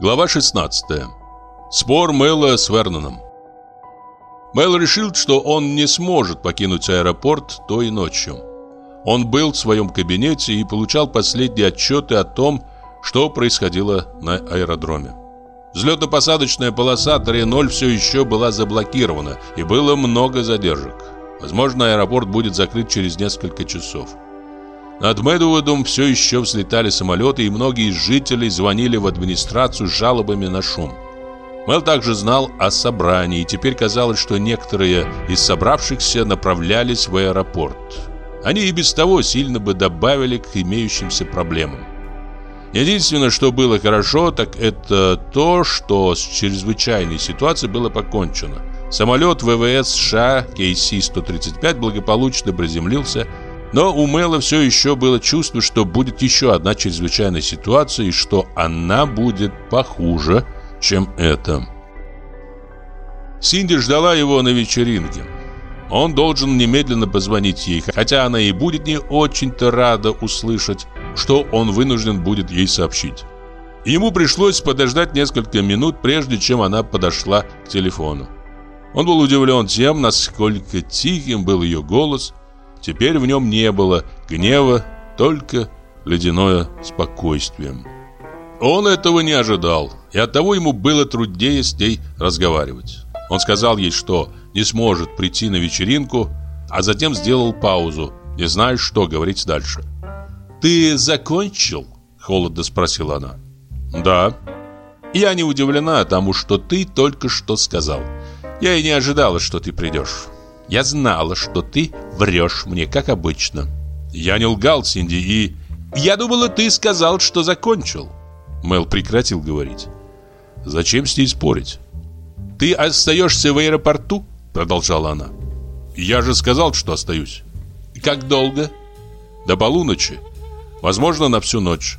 Глава 16. Спор Мэла с Верноном. Мэл решил, что он не сможет покинуть аэропорт той ночью. Он был в своем кабинете и получал последние отчеты о том, что происходило на аэродроме. Взлетно-посадочная полоса 3.0 все еще была заблокирована, и было много задержек. Возможно, аэропорт будет закрыт через несколько часов. Над Мэдуэдом все еще взлетали самолеты, и многие из жителей звонили в администрацию с жалобами на шум. Мэл также знал о собрании, и теперь казалось, что некоторые из собравшихся направлялись в аэропорт. Они и без того сильно бы добавили к имеющимся проблемам. Единственное, что было хорошо, так это то, что с чрезвычайной ситуацией было покончено. Самолет ВВС США KC-135 благополучно приземлился но у Мэла все еще было чувство, что будет еще одна чрезвычайная ситуация и что она будет похуже, чем это. Синди ждала его на вечеринке. Он должен немедленно позвонить ей, хотя она и будет не очень-то рада услышать, что он вынужден будет ей сообщить. Ему пришлось подождать несколько минут, прежде чем она подошла к телефону. Он был удивлен тем, насколько тихим был ее голос – Теперь в нем не было гнева, только ледяное спокойствие. Он этого не ожидал, и оттого ему было труднее с ней разговаривать. Он сказал ей, что не сможет прийти на вечеринку, а затем сделал паузу, не зная, что говорить дальше. «Ты закончил?» – холодно спросила она. «Да». «Я не удивлена тому, что ты только что сказал. Я и не ожидала, что ты придешь. Я знала, что ты врешь мне, как обычно. Я не лгал, Синди, и... Я думала, ты сказал, что закончил. Мэл прекратил говорить. Зачем с ней спорить? Ты остаешься в аэропорту? Продолжала она. Я же сказал, что остаюсь. Как долго? До полуночи. Возможно, на всю ночь.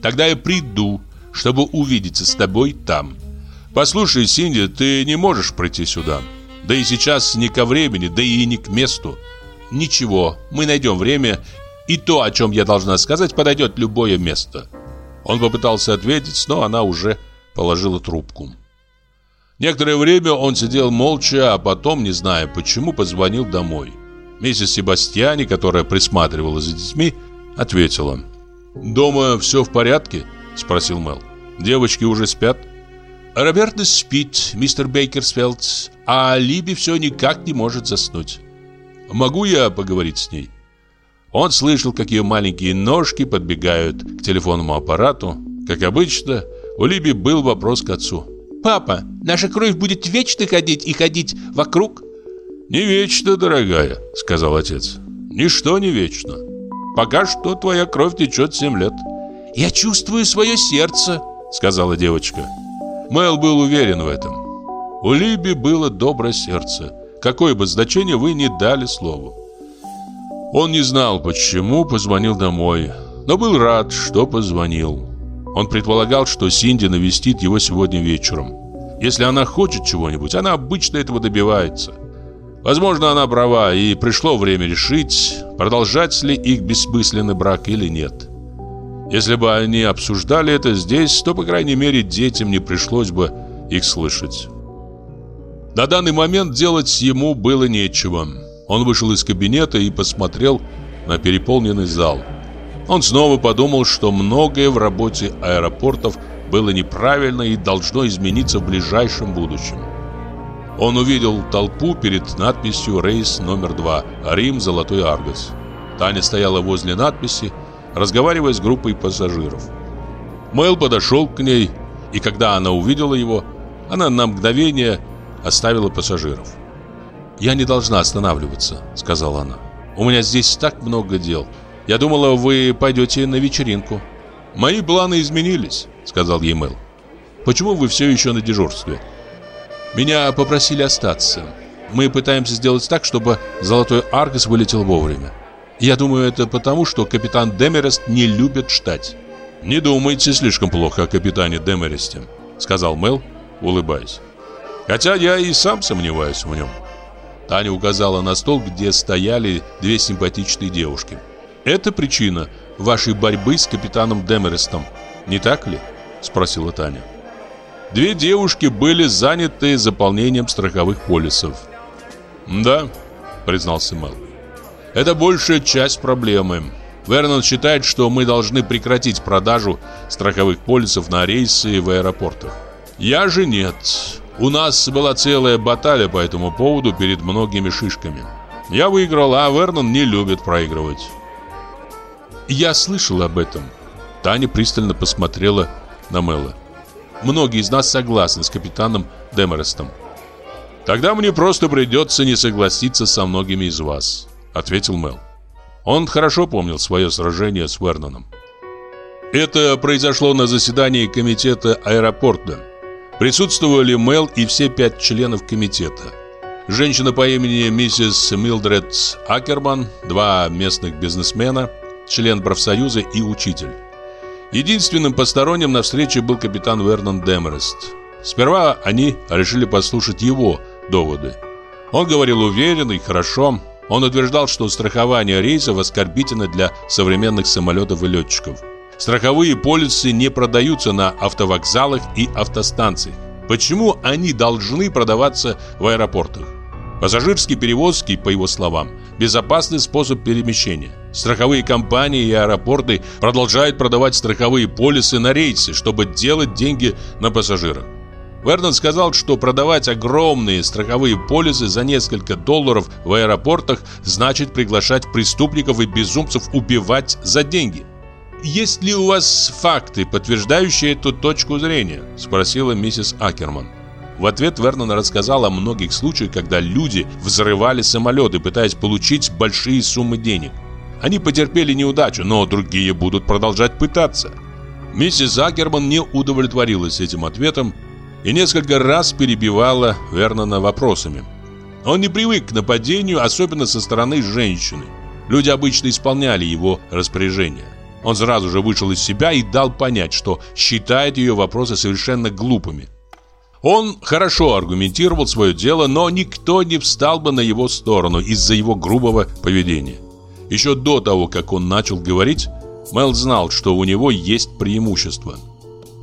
Тогда я приду, чтобы увидеться с тобой там. Послушай, Синди, ты не можешь прийти сюда. Да и сейчас не ко времени, да и не к месту. Ничего, мы найдем время, и то, о чем я должна сказать, подойдет любое место. Он попытался ответить, но она уже положила трубку. Некоторое время он сидел молча, а потом, не зная почему, позвонил домой. Миссис Себастьяне, которая присматривала за детьми, ответила. «Дома все в порядке?» – спросил Мел. «Девочки уже спят?» Роберта спит, мистер Бейкерсфелд, а Либи все никак не может заснуть. Могу я поговорить с ней? Он слышал, как ее маленькие ножки подбегают к телефонному аппарату. Как обычно, у Либи был вопрос к отцу. «Папа, наша кровь будет вечно ходить и ходить вокруг?» «Не вечно, дорогая», — сказал отец. «Ничто не вечно. Пока что твоя кровь течет семь лет». «Я чувствую свое сердце», — сказала девочка. Мэл был уверен в этом. У Либи было доброе сердце, какое бы значение вы ни дали слову. Он не знал, почему позвонил домой, но был рад, что позвонил. Он предполагал, что Синди навестит его сегодня вечером. Если она хочет чего-нибудь, она обычно этого добивается. Возможно, она права, и пришло время решить, продолжать ли их бессмысленный брак или нет. Если бы они обсуждали это здесь, то, по крайней мере, детям не пришлось бы их слышать. На данный момент делать ему было нечего. Он вышел из кабинета и посмотрел на переполненный зал. Он снова подумал, что многое в работе аэропортов было неправильно и должно измениться в ближайшем будущем. Он увидел толпу перед надписью «Рейс номер два. Рим. Золотой Аргос». Таня стояла возле надписи разговаривая с группой пассажиров. Мэл подошел к ней, и когда она увидела его, она на мгновение оставила пассажиров. «Я не должна останавливаться», — сказала она. «У меня здесь так много дел. Я думала, вы пойдете на вечеринку». «Мои планы изменились», — сказал ей Мэл. «Почему вы все еще на дежурстве?» «Меня попросили остаться. Мы пытаемся сделать так, чтобы Золотой Аргос вылетел вовремя. Я думаю, это потому, что капитан Демерест не любит ждать. «Не думайте слишком плохо о капитане Демересте», — сказал Мел, улыбаясь. «Хотя я и сам сомневаюсь в нем». Таня указала на стол, где стояли две симпатичные девушки. «Это причина вашей борьбы с капитаном Демерестом, не так ли?» — спросила Таня. Две девушки были заняты заполнением страховых полисов. «Да», — признался Мэл. «Это большая часть проблемы. Вернон считает, что мы должны прекратить продажу страховых полисов на рейсы в аэропортах. Я же нет. У нас была целая баталия по этому поводу перед многими шишками. Я выиграл, а Вернон не любит проигрывать. Я слышал об этом. Таня пристально посмотрела на Мэла. Многие из нас согласны с капитаном Демерестом. Тогда мне просто придется не согласиться со многими из вас, ответил Мэл. Он хорошо помнил свое сражение с Верноном. Это произошло на заседании комитета аэропорта. Присутствовали Мел и все пять членов комитета. Женщина по имени миссис Милдред Акерман, два местных бизнесмена, член профсоюза и учитель. Единственным посторонним на встрече был капитан Вернон Демерест. Сперва они решили послушать его доводы. Он говорил уверенно и хорошо. Он утверждал, что страхование рейсов оскорбительно для современных самолетов и летчиков. Страховые полисы не продаются на автовокзалах и автостанциях. Почему они должны продаваться в аэропортах? Пассажирские перевозки, по его словам, безопасный способ перемещения. Страховые компании и аэропорты продолжают продавать страховые полисы на рейсы, чтобы делать деньги на пассажирах. Вернон сказал, что продавать огромные страховые полисы за несколько долларов в аэропортах значит приглашать преступников и безумцев убивать за деньги. «Есть ли у вас факты, подтверждающие эту точку зрения?» – спросила миссис Акерман. В ответ Вернон рассказал о многих случаях, когда люди взрывали самолеты, пытаясь получить большие суммы денег. Они потерпели неудачу, но другие будут продолжать пытаться. Миссис Акерман не удовлетворилась этим ответом и несколько раз перебивала Вернона вопросами. Он не привык к нападению, особенно со стороны женщины. Люди обычно исполняли его распоряжения. Он сразу же вышел из себя и дал понять, что считает ее вопросы совершенно глупыми. Он хорошо аргументировал свое дело, но никто не встал бы на его сторону из-за его грубого поведения. Еще до того, как он начал говорить, Мел знал, что у него есть преимущество.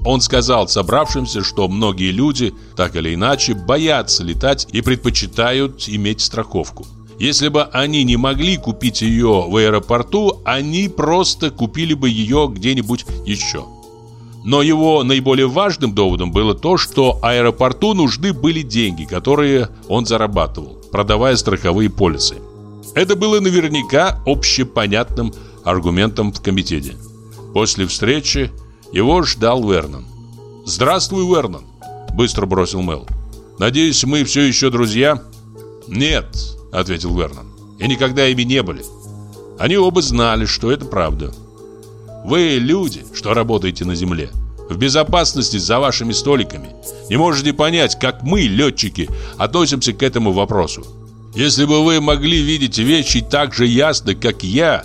Он сказал собравшимся, что многие люди, так или иначе, боятся летать и предпочитают иметь страховку. Если бы они не могли купить ее в аэропорту, они просто купили бы ее где-нибудь еще. Но его наиболее важным доводом было то, что аэропорту нужны были деньги, которые он зарабатывал, продавая страховые полисы. Это было наверняка общепонятным аргументом в комитете. После встречи его ждал Вернон. «Здравствуй, Вернон!» – быстро бросил Мел. «Надеюсь, мы все еще друзья?» «Нет», ответил Вернон. И никогда ими не были. Они оба знали, что это правда. Вы люди, что работаете на земле, в безопасности за вашими столиками, не можете понять, как мы, летчики, относимся к этому вопросу. Если бы вы могли видеть вещи так же ясно, как я,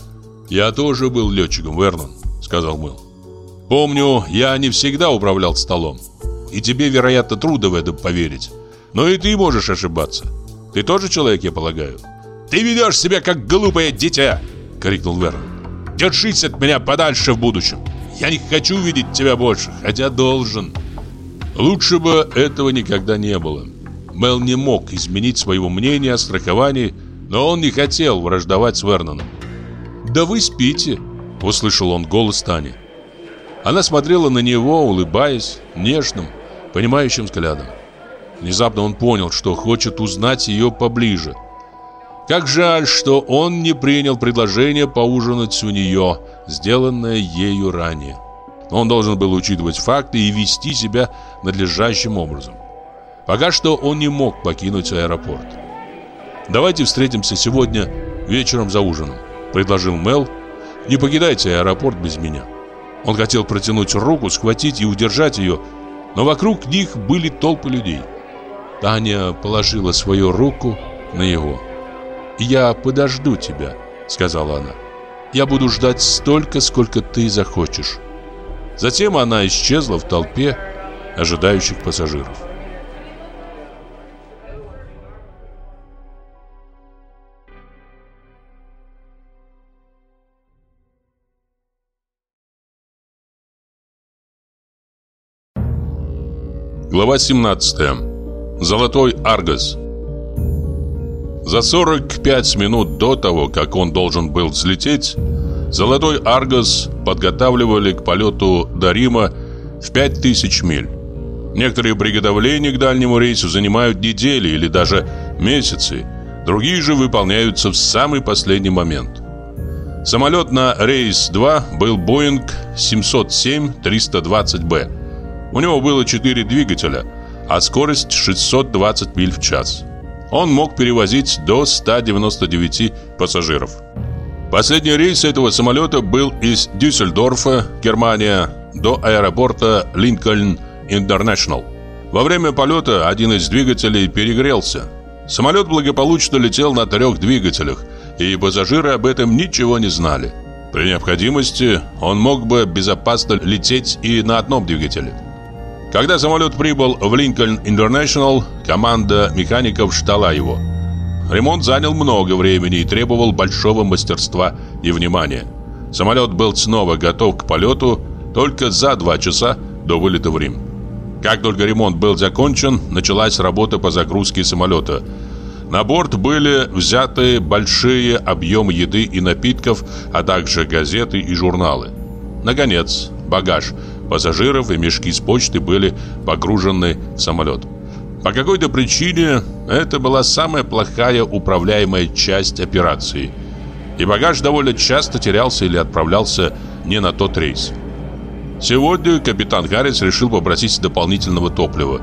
я тоже был летчиком, Вернон, сказал Мэл. Помню, я не всегда управлял столом. И тебе, вероятно, трудно в это поверить. Но и ты можешь ошибаться. Ты тоже человек, я полагаю? Ты ведешь себя как глупое дитя, крикнул Верн. Держись от меня подальше в будущем. Я не хочу видеть тебя больше, хотя должен. Лучше бы этого никогда не было. Мел не мог изменить своего мнения о страховании, но он не хотел враждовать с Верноном. «Да вы спите!» – услышал он голос Тани. Она смотрела на него, улыбаясь, нежным, понимающим взглядом. Внезапно он понял, что хочет узнать ее поближе. Как жаль, что он не принял предложение поужинать у нее, сделанное ею ранее. Он должен был учитывать факты и вести себя надлежащим образом. Пока что он не мог покинуть аэропорт. «Давайте встретимся сегодня вечером за ужином», — предложил Мел. «Не покидайте аэропорт без меня». Он хотел протянуть руку, схватить и удержать ее, но вокруг них были толпы людей. Таня положила свою руку на его. «Я подожду тебя», — сказала она. «Я буду ждать столько, сколько ты захочешь». Затем она исчезла в толпе ожидающих пассажиров. Глава 17. Золотой Аргос. За 45 минут до того, как он должен был взлететь, Золотой Аргос подготавливали к полету до Рима в 5000 миль. Некоторые приготовления к дальнему рейсу занимают недели или даже месяцы, другие же выполняются в самый последний момент. Самолет на рейс 2 был Boeing 707-320B. У него было 4 двигателя, а скорость 620 миль в час. Он мог перевозить до 199 пассажиров. Последний рейс этого самолета был из Дюссельдорфа, Германия, до аэропорта Линкольн Интернешнл. Во время полета один из двигателей перегрелся. Самолет благополучно летел на трех двигателях, и пассажиры об этом ничего не знали. При необходимости он мог бы безопасно лететь и на одном двигателе. Когда самолет прибыл в Линкольн Интернешнл, команда механиков ждала его – Ремонт занял много времени и требовал большого мастерства и внимания. Самолет был снова готов к полету только за два часа до вылета в Рим. Как только ремонт был закончен, началась работа по загрузке самолета. На борт были взяты большие объемы еды и напитков, а также газеты и журналы. Наконец, багаж пассажиров и мешки с почты были погружены в самолет. По какой-то причине это была самая плохая управляемая часть операции. И багаж довольно часто терялся или отправлялся не на тот рейс. Сегодня капитан Гаррис решил попросить дополнительного топлива.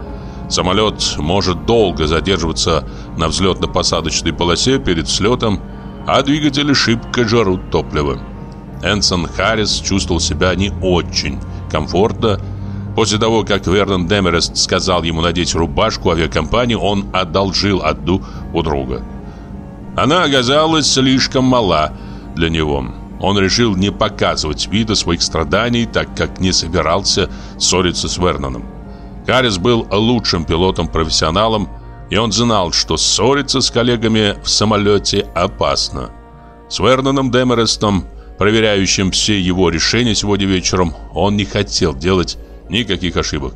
Самолет может долго задерживаться на взлетно-посадочной полосе перед взлетом, а двигатели шибко жарут топливо. Энсон Харрис чувствовал себя не очень комфортно После того, как Вернон Демерест сказал ему надеть рубашку авиакомпании, он одолжил одну у друга. Она оказалась слишком мала для него. Он решил не показывать вида своих страданий, так как не собирался ссориться с Верноном. Харрис был лучшим пилотом-профессионалом, и он знал, что ссориться с коллегами в самолете опасно. С Верноном Демерестом, проверяющим все его решения сегодня вечером, он не хотел делать Никаких ошибок.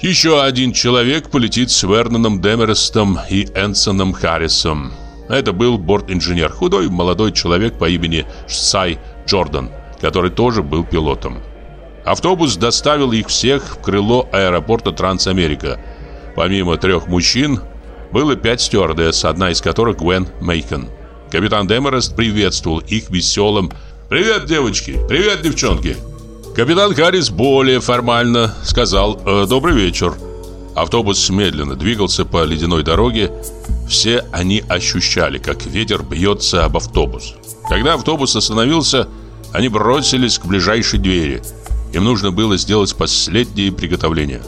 Еще один человек полетит с Верноном Демерестом и Энсоном Харрисом. Это был борт-инженер, худой молодой человек по имени Сай Джордан, который тоже был пилотом. Автобус доставил их всех в крыло аэропорта Трансамерика. Помимо трех мужчин, было пять стюардесс, одна из которых Гвен Мейкен. Капитан Демерест приветствовал их веселым «Привет, девочки! Привет, девчонки!» Капитан Харрис более формально сказал э, «Добрый вечер». Автобус медленно двигался по ледяной дороге. Все они ощущали, как ветер бьется об автобус. Когда автобус остановился, они бросились к ближайшей двери. Им нужно было сделать последние приготовления.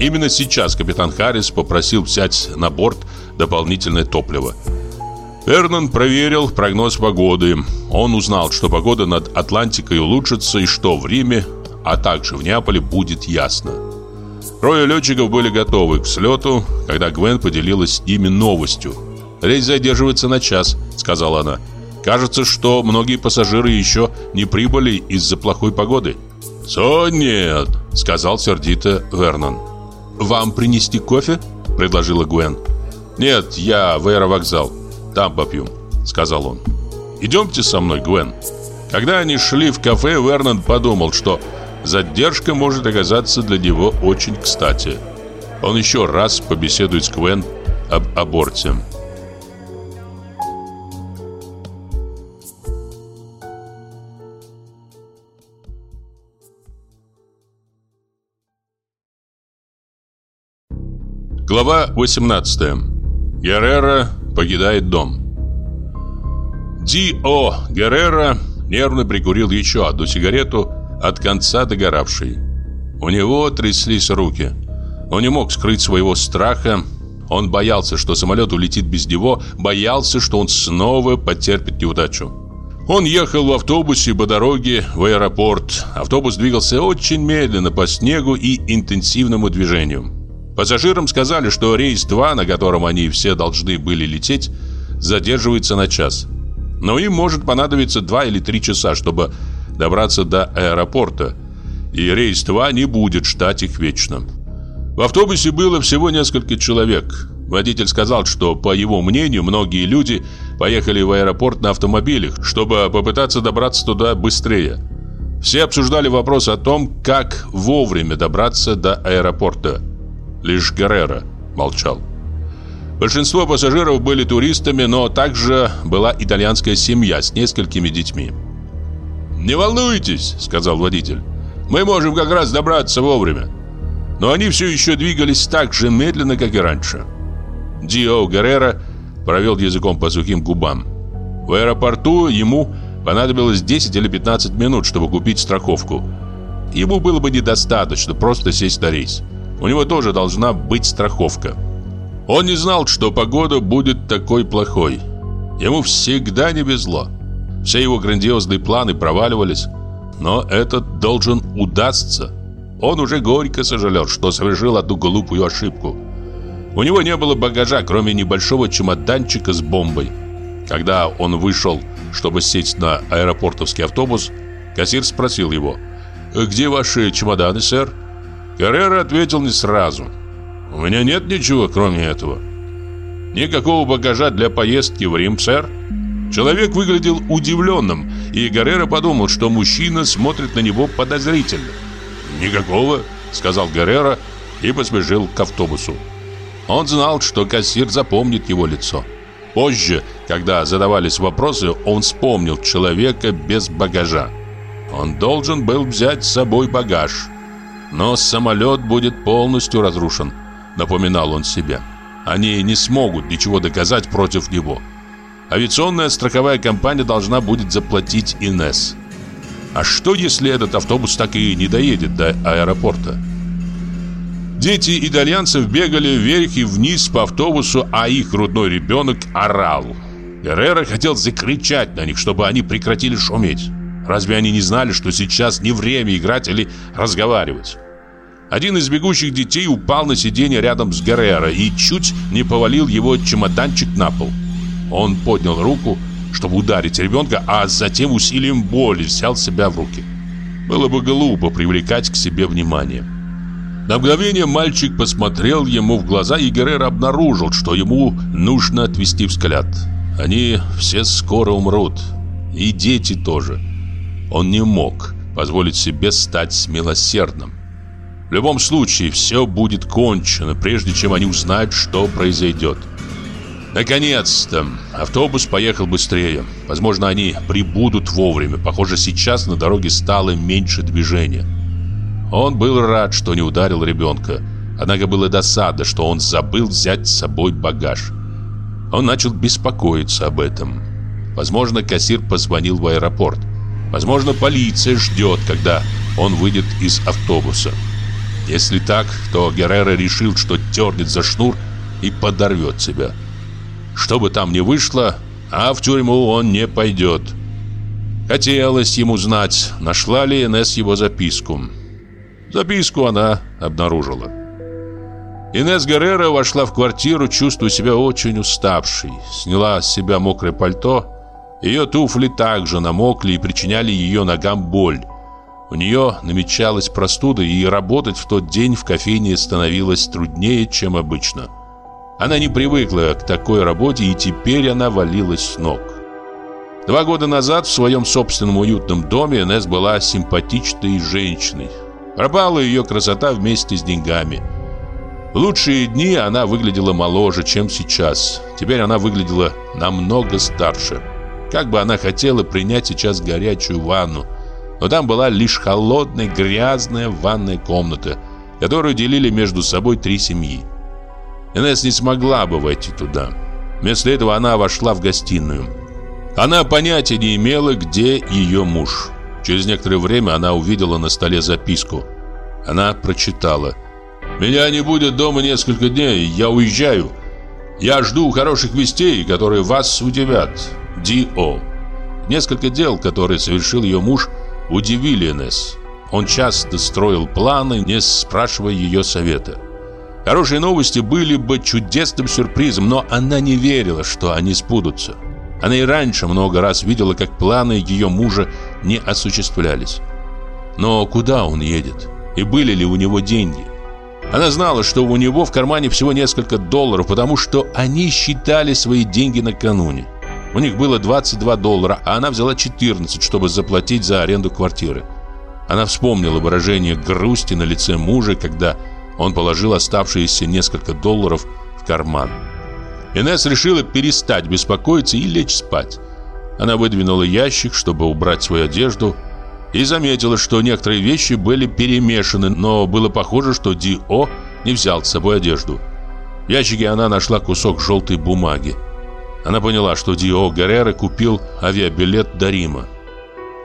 Именно сейчас капитан Харрис попросил взять на борт дополнительное топливо. Вернон проверил прогноз погоды. Он узнал, что погода над Атлантикой улучшится и что в Риме, а также в Неаполе будет ясно. Трое летчиков были готовы к взлету, когда Гвен поделилась с ними новостью. «Рейс задерживается на час», — сказала она. «Кажется, что многие пассажиры еще не прибыли из-за плохой погоды». «Со нет», — сказал сердито Вернон. «Вам принести кофе?» — предложила Гвен. «Нет, я в аэровокзал». Там попьем», — сказал он. «Идемте со мной, Гвен». Когда они шли в кафе, Вернон подумал, что задержка может оказаться для него очень кстати. Он еще раз побеседует с Гвен об аборте. Глава 18. Геррера покидает дом. Ди-О Геррера нервно прикурил еще одну сигарету от конца догоравшей. У него тряслись руки. Он не мог скрыть своего страха. Он боялся, что самолет улетит без него, боялся, что он снова потерпит неудачу. Он ехал в автобусе по дороге в аэропорт. Автобус двигался очень медленно по снегу и интенсивному движению. Пассажирам сказали, что рейс 2, на котором они все должны были лететь, задерживается на час. Но им может понадобиться 2 или 3 часа, чтобы добраться до аэропорта, и рейс 2 не будет ждать их вечно. В автобусе было всего несколько человек. Водитель сказал, что, по его мнению, многие люди поехали в аэропорт на автомобилях, чтобы попытаться добраться туда быстрее. Все обсуждали вопрос о том, как вовремя добраться до аэропорта. Лишь Геррера молчал. Большинство пассажиров были туристами, но также была итальянская семья с несколькими детьми. «Не волнуйтесь», — сказал водитель. «Мы можем как раз добраться вовремя». Но они все еще двигались так же медленно, как и раньше. Дио Геррера провел языком по сухим губам. В аэропорту ему понадобилось 10 или 15 минут, чтобы купить страховку. Ему было бы недостаточно просто сесть на рейс. У него тоже должна быть страховка. Он не знал, что погода будет такой плохой. Ему всегда не везло. Все его грандиозные планы проваливались. Но этот должен удастся. Он уже горько сожалел, что совершил одну глупую ошибку. У него не было багажа, кроме небольшого чемоданчика с бомбой. Когда он вышел, чтобы сесть на аэропортовский автобус, кассир спросил его, «Где ваши чемоданы, сэр?» Каррера ответил не сразу. «У меня нет ничего, кроме этого». «Никакого багажа для поездки в Рим, сэр?» Человек выглядел удивленным, и Гаррера подумал, что мужчина смотрит на него подозрительно. «Никакого», — сказал Гаррера и поспешил к автобусу. Он знал, что кассир запомнит его лицо. Позже, когда задавались вопросы, он вспомнил человека без багажа. Он должен был взять с собой багаж. Но самолет будет полностью разрушен, напоминал он себе. Они не смогут ничего доказать против него. Авиационная страховая компания должна будет заплатить Инесс. А что, если этот автобус так и не доедет до аэропорта? Дети итальянцев бегали вверх и вниз по автобусу, а их грудной ребенок орал. Геррера хотел закричать на них, чтобы они прекратили шуметь. Разве они не знали, что сейчас не время играть или разговаривать? Один из бегущих детей упал на сиденье рядом с Геррера и чуть не повалил его чемоданчик на пол. Он поднял руку, чтобы ударить ребенка, а затем усилием боли взял себя в руки. Было бы глупо привлекать к себе внимание. На мгновение мальчик посмотрел ему в глаза, и Геррер обнаружил, что ему нужно отвести взгляд. Они все скоро умрут. И дети тоже. Он не мог позволить себе стать милосердным. В любом случае, все будет кончено, прежде чем они узнают, что произойдет. Наконец-то! Автобус поехал быстрее. Возможно, они прибудут вовремя. Похоже, сейчас на дороге стало меньше движения. Он был рад, что не ударил ребенка. Однако было досада, что он забыл взять с собой багаж. Он начал беспокоиться об этом. Возможно, кассир позвонил в аэропорт. Возможно, полиция ждет, когда он выйдет из автобуса. Если так, то Геррера решил, что тернет за шнур и подорвет себя. Что бы там ни вышло, а в тюрьму он не пойдет. Хотелось ему знать, нашла ли Инесс его записку. Записку она обнаружила. Инесс Геррера вошла в квартиру, чувствуя себя очень уставшей. Сняла с себя мокрое пальто. Ее туфли также намокли и причиняли ее ногам боль. У нее намечалась простуда, и работать в тот день в кофейне становилось труднее, чем обычно. Она не привыкла к такой работе, и теперь она валилась с ног. Два года назад в своем собственном уютном доме Инесс была симпатичной женщиной. Пропала ее красота вместе с деньгами. В лучшие дни она выглядела моложе, чем сейчас. Теперь она выглядела намного старше. Как бы она хотела принять сейчас горячую ванну. Но там была лишь холодная, грязная ванная комната, которую делили между собой три семьи. Инесс не смогла бы войти туда. Вместо этого она вошла в гостиную. Она понятия не имела, где ее муж. Через некоторое время она увидела на столе записку. Она прочитала. «Меня не будет дома несколько дней, я уезжаю. Я жду хороших вестей, которые вас удивят. Ди-О». Несколько дел, которые совершил ее муж, удивили Энесс. Он часто строил планы, не спрашивая ее совета. Хорошие новости были бы чудесным сюрпризом, но она не верила, что они сбудутся. Она и раньше много раз видела, как планы ее мужа не осуществлялись. Но куда он едет? И были ли у него деньги? Она знала, что у него в кармане всего несколько долларов, потому что они считали свои деньги накануне. У них было 22 доллара, а она взяла 14, чтобы заплатить за аренду квартиры. Она вспомнила выражение грусти на лице мужа, когда он положил оставшиеся несколько долларов в карман. Инесс решила перестать беспокоиться и лечь спать. Она выдвинула ящик, чтобы убрать свою одежду, и заметила, что некоторые вещи были перемешаны, но было похоже, что Ди-О не взял с собой одежду. В ящике она нашла кусок желтой бумаги. Она поняла, что Ди-О Гаррера купил авиабилет до Рима.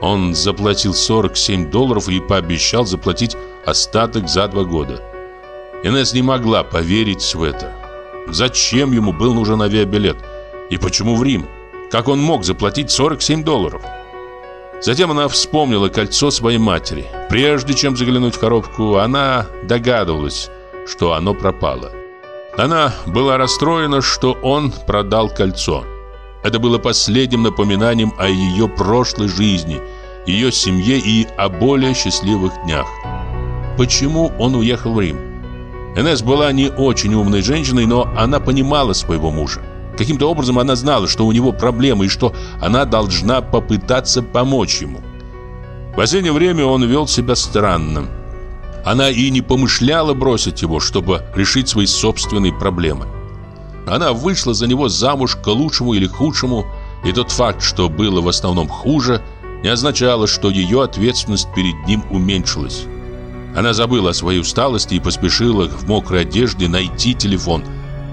Он заплатил 47 долларов и пообещал заплатить остаток за два года. Инесс не могла поверить в это. Зачем ему был нужен авиабилет? И почему в Рим? Как он мог заплатить 47 долларов? Затем она вспомнила кольцо своей матери. Прежде чем заглянуть в коробку, она догадывалась, что оно пропало. Она была расстроена, что он продал кольцо. Это было последним напоминанием о ее прошлой жизни, ее семье и о более счастливых днях. Почему он уехал в Рим? Энесс была не очень умной женщиной, но она понимала своего мужа. Каким-то образом она знала, что у него проблемы и что она должна попытаться помочь ему. В последнее время он вел себя странно. Она и не помышляла бросить его, чтобы решить свои собственные проблемы. Она вышла за него замуж к лучшему или худшему, и тот факт, что было в основном хуже, не означало, что ее ответственность перед ним уменьшилась. Она забыла о своей усталости и поспешила в мокрой одежде найти телефон.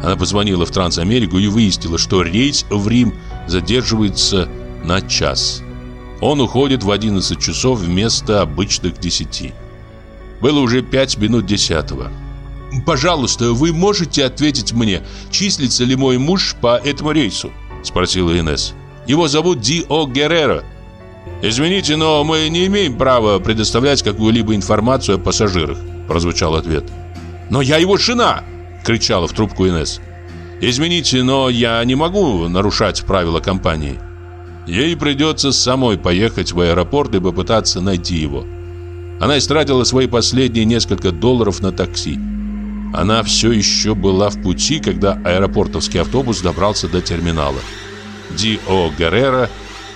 Она позвонила в Трансамерику и выяснила, что рейс в Рим задерживается на час. Он уходит в 11 часов вместо обычных 10. Было уже 5 минут десятого. «Пожалуйста, вы можете ответить мне, числится ли мой муж по этому рейсу?» Спросила Инесс. «Его зовут Ди О Геррера». «Извините, но мы не имеем права предоставлять какую-либо информацию о пассажирах», прозвучал ответ. «Но я его жена!» кричала в трубку Инесс. «Извините, но я не могу нарушать правила компании. Ей придется самой поехать в аэропорт и попытаться найти его». Она истратила свои последние несколько долларов на такси. Она все еще была в пути, когда аэропортовский автобус добрался до терминала. Ди О Гаррера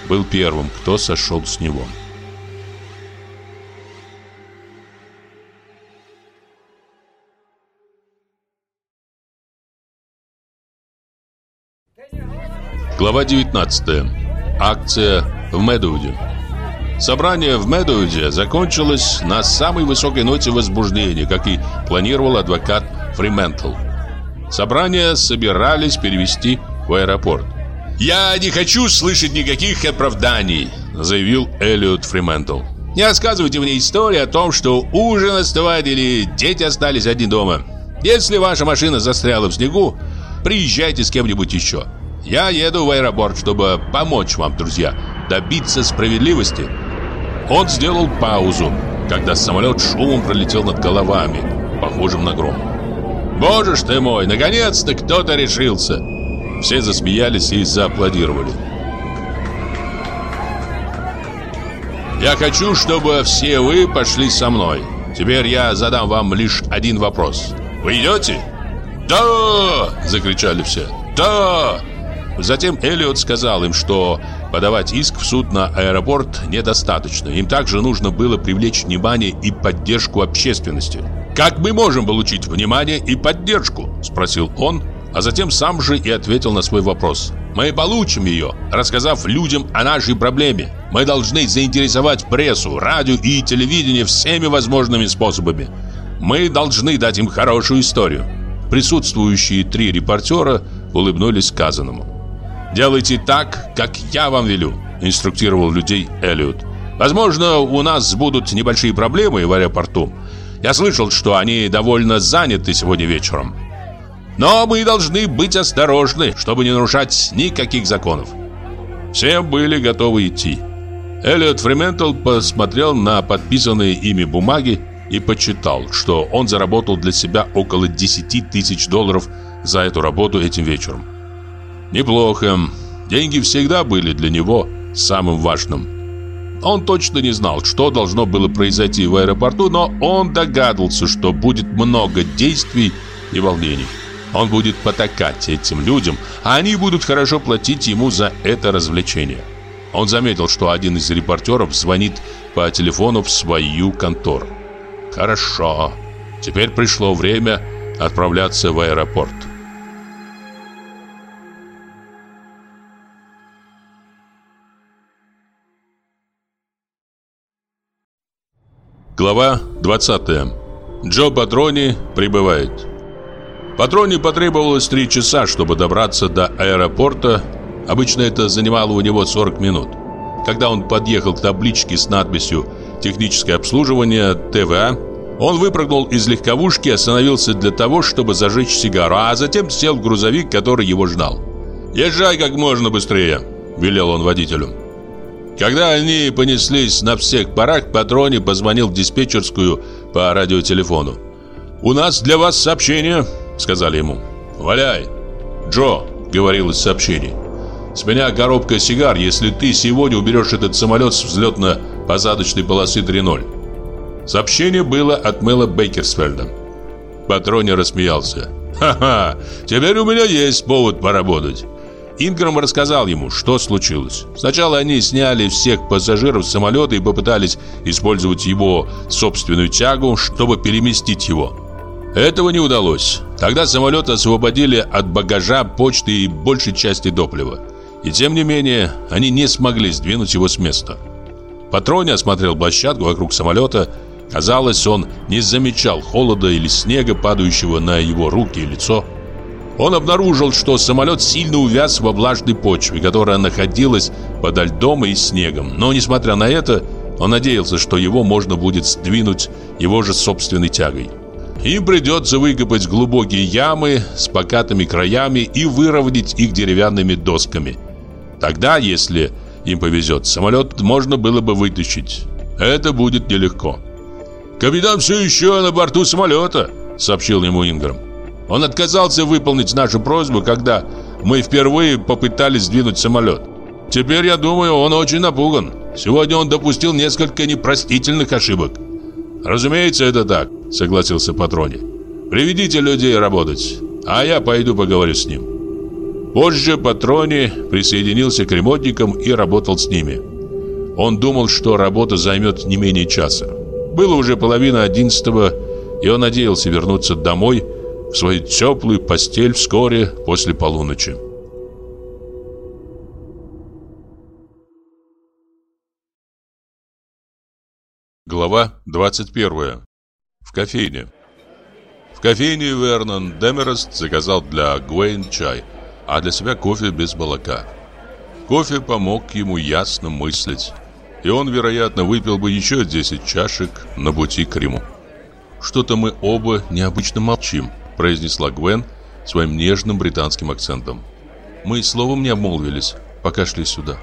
был первым, кто сошел с него. Глава 19. Акция в Медоуде. Собрание в Медоуде закончилось на самой высокой ноте возбуждения, как и планировал адвокат Фриментл. Собрание собирались перевести в аэропорт. «Я не хочу слышать никаких оправданий», заявил Эллиот Фриментл. «Не рассказывайте мне истории о том, что ужин остывает или дети остались одни дома. Если ваша машина застряла в снегу, приезжайте с кем-нибудь еще. Я еду в аэропорт, чтобы помочь вам, друзья, добиться справедливости». Он сделал паузу, когда самолет шумом пролетел над головами, похожим на гром. «Боже ж ты мой, наконец-то кто-то решился!» Все засмеялись и зааплодировали. «Я хочу, чтобы все вы пошли со мной. Теперь я задам вам лишь один вопрос. Вы идете?» «Да!» – закричали все. «Да!» Затем Эллиот сказал им, что подавать иск в суд на аэропорт недостаточно. Им также нужно было привлечь внимание и поддержку общественности. «Как мы можем получить внимание и поддержку?» – спросил он, а затем сам же и ответил на свой вопрос. «Мы получим ее, рассказав людям о нашей проблеме. Мы должны заинтересовать прессу, радио и телевидение всеми возможными способами. Мы должны дать им хорошую историю». Присутствующие три репортера улыбнулись сказанному. Делайте так, как я вам велю», – инструктировал людей Эллиот. «Возможно, у нас будут небольшие проблемы в аэропорту. Я слышал, что они довольно заняты сегодня вечером. Но мы должны быть осторожны, чтобы не нарушать никаких законов». Все были готовы идти. Эллиот Фриментл посмотрел на подписанные ими бумаги и почитал, что он заработал для себя около 10 тысяч долларов за эту работу этим вечером. Неплохо. Деньги всегда были для него самым важным. Он точно не знал, что должно было произойти в аэропорту, но он догадывался, что будет много действий и волнений. Он будет потакать этим людям, а они будут хорошо платить ему за это развлечение. Он заметил, что один из репортеров звонит по телефону в свою контору. Хорошо. Теперь пришло время отправляться в аэропорт. Глава 20. Джо Патрони прибывает. Патрони потребовалось 3 часа, чтобы добраться до аэропорта. Обычно это занимало у него 40 минут. Когда он подъехал к табличке с надписью «Техническое обслуживание ТВА», он выпрыгнул из легковушки, остановился для того, чтобы зажечь сигару, а затем сел в грузовик, который его ждал. «Езжай как можно быстрее», – велел он водителю. Когда они понеслись на всех парах, Патрони позвонил в диспетчерскую по радиотелефону. «У нас для вас сообщение», — сказали ему. «Валяй!» «Джо», — говорил из сообщений. «С меня коробка сигар, если ты сегодня уберешь этот самолет с взлетно-посадочной полосы 3.0». Сообщение было от Мэла Бейкерсфельда. Патрони рассмеялся. «Ха-ха, теперь у меня есть повод поработать. Инграм рассказал ему, что случилось. Сначала они сняли всех пассажиров с самолета и попытались использовать его собственную тягу, чтобы переместить его. Этого не удалось. Тогда самолет освободили от багажа, почты и большей части топлива. И тем не менее, они не смогли сдвинуть его с места. Патроне осмотрел площадку вокруг самолета. Казалось, он не замечал холода или снега, падающего на его руки и лицо. Он обнаружил, что самолет сильно увяз во влажной почве, которая находилась подо льдом и снегом. Но, несмотря на это, он надеялся, что его можно будет сдвинуть его же собственной тягой. Им придется выкопать глубокие ямы с покатыми краями и выровнять их деревянными досками. Тогда, если им повезет, самолет можно было бы вытащить. Это будет нелегко. «Капитан все еще на борту самолета», — сообщил ему Инграм. Он отказался выполнить нашу просьбу, когда мы впервые попытались сдвинуть самолет. Теперь, я думаю, он очень напуган. Сегодня он допустил несколько непростительных ошибок. Разумеется, это так, согласился Патрони. Приведите людей работать, а я пойду поговорю с ним. Позже Патрони присоединился к ремонтникам и работал с ними. Он думал, что работа займет не менее часа. Было уже половина одиннадцатого, и он надеялся вернуться домой, в свою теплую постель вскоре после полуночи. Глава 21. В кофейне. В кофейне Вернон Демерест заказал для Гуэйн чай, а для себя кофе без молока. Кофе помог ему ясно мыслить, и он, вероятно, выпил бы еще 10 чашек на пути к Риму. Что-то мы оба необычно молчим, произнесла Гвен своим нежным британским акцентом. Мы словом не обмолвились, пока шли сюда.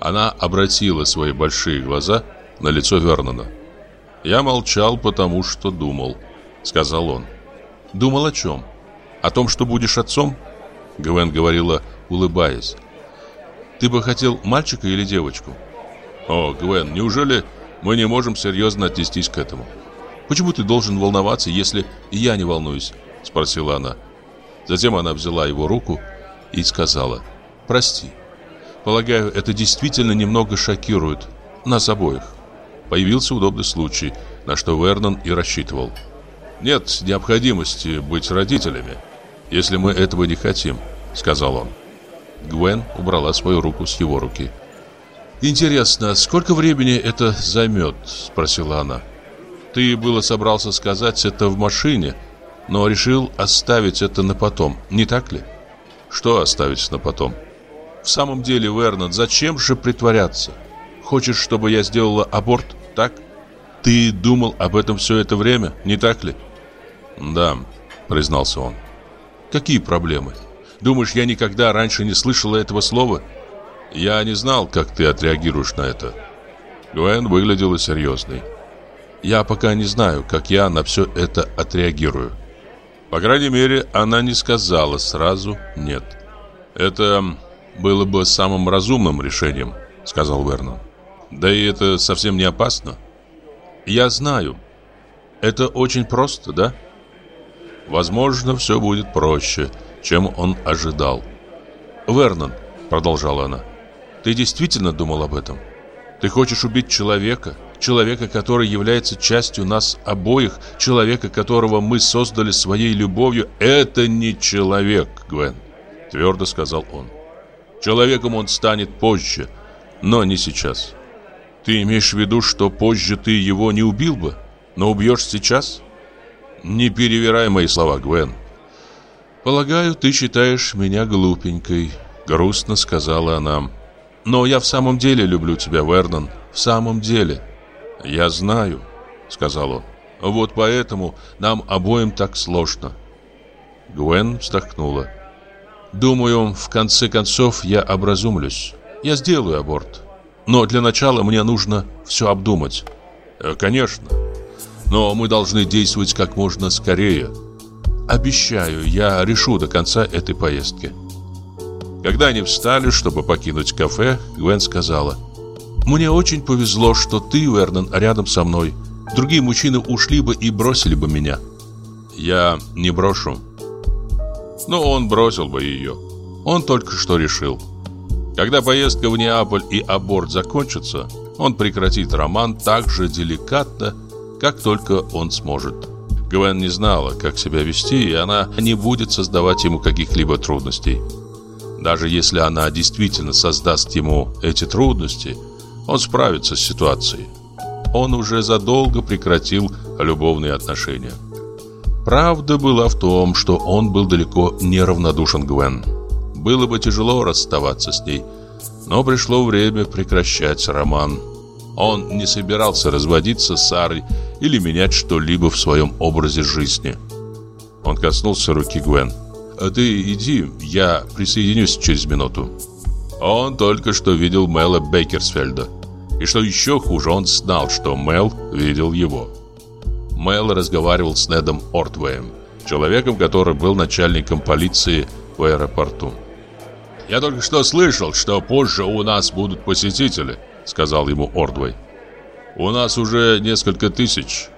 Она обратила свои большие глаза на лицо Вернона. «Я молчал, потому что думал», — сказал он. «Думал о чем? О том, что будешь отцом?» Гвен говорила, улыбаясь. «Ты бы хотел мальчика или девочку?» «О, Гвен, неужели мы не можем серьезно отнестись к этому?» «Почему ты должен волноваться, если я не волнуюсь?» Спросила она. Затем она взяла его руку и сказала «Прости. Полагаю, это действительно немного шокирует нас обоих». Появился удобный случай, на что Вернон и рассчитывал. «Нет необходимости быть родителями, если мы этого не хотим», — сказал он. Гвен убрала свою руку с его руки. «Интересно, сколько времени это займет?» — спросила она. «Ты было собрался сказать это в машине, но решил оставить это на потом, не так ли? Что оставить на потом? В самом деле, Вернон, зачем же притворяться? Хочешь, чтобы я сделала аборт, так? Ты думал об этом все это время, не так ли? Да, признался он. Какие проблемы? Думаешь, я никогда раньше не слышала этого слова? Я не знал, как ты отреагируешь на это. Гвен выглядела серьезной. Я пока не знаю, как я на все это отреагирую. По крайней мере, она не сказала сразу «нет». «Это было бы самым разумным решением», — сказал Вернон. Да и это совсем не опасно. Я знаю. Это очень просто, да? Возможно, все будет проще, чем он ожидал. Вернон, продолжала она, ты действительно думал об этом? Ты хочешь убить человека, человека, который является частью нас обоих, человека, которого мы создали своей любовью. Это не человек, Гвен, твердо сказал он. Человеком он станет позже, но не сейчас. Ты имеешь в виду, что позже ты его не убил бы, но убьешь сейчас? Не перевирай мои слова, Гвен. Полагаю, ты считаешь меня глупенькой, грустно сказала она. Но я в самом деле люблю тебя, Вернон, в самом деле. Я знаю, сказал он. Вот поэтому нам обоим так сложно. Гвен вздохнула. Думаю, в конце концов я образумлюсь. Я сделаю аборт. Но для начала мне нужно все обдумать. Э, конечно. Но мы должны действовать как можно скорее. Обещаю, я решу до конца этой поездки. Когда они встали, чтобы покинуть кафе, Гвен сказала: "Мне очень повезло, что ты, Вернон, рядом со мной. Другие мужчины ушли бы и бросили бы меня". "Я не брошу", но он бросил бы ее. Он только что решил. Когда поездка в Неаполь и аборт закончатся, он прекратит роман так же деликатно, как только он сможет. Гвен не знала, как себя вести, и она не будет создавать ему каких-либо трудностей. Даже если она действительно создаст ему эти трудности, он справится с ситуацией. Он уже задолго прекратил любовные отношения. Правда была в том, что он был далеко не равнодушен Гвен. Было бы тяжело расставаться с ней, но пришло время прекращать роман. Он не собирался разводиться с Сарой или менять что-либо в своем образе жизни. Он коснулся руки Гвен. «А ты иди, я присоединюсь через минуту». Он только что видел Мэла Бейкерсфельда. И что еще хуже, он знал, что Мел видел его. Мэл разговаривал с Недом Ортвеем, человеком, который был начальником полиции в аэропорту. «Я только что слышал, что позже у нас будут посетители», — сказал ему Ордвей. «У нас уже несколько тысяч.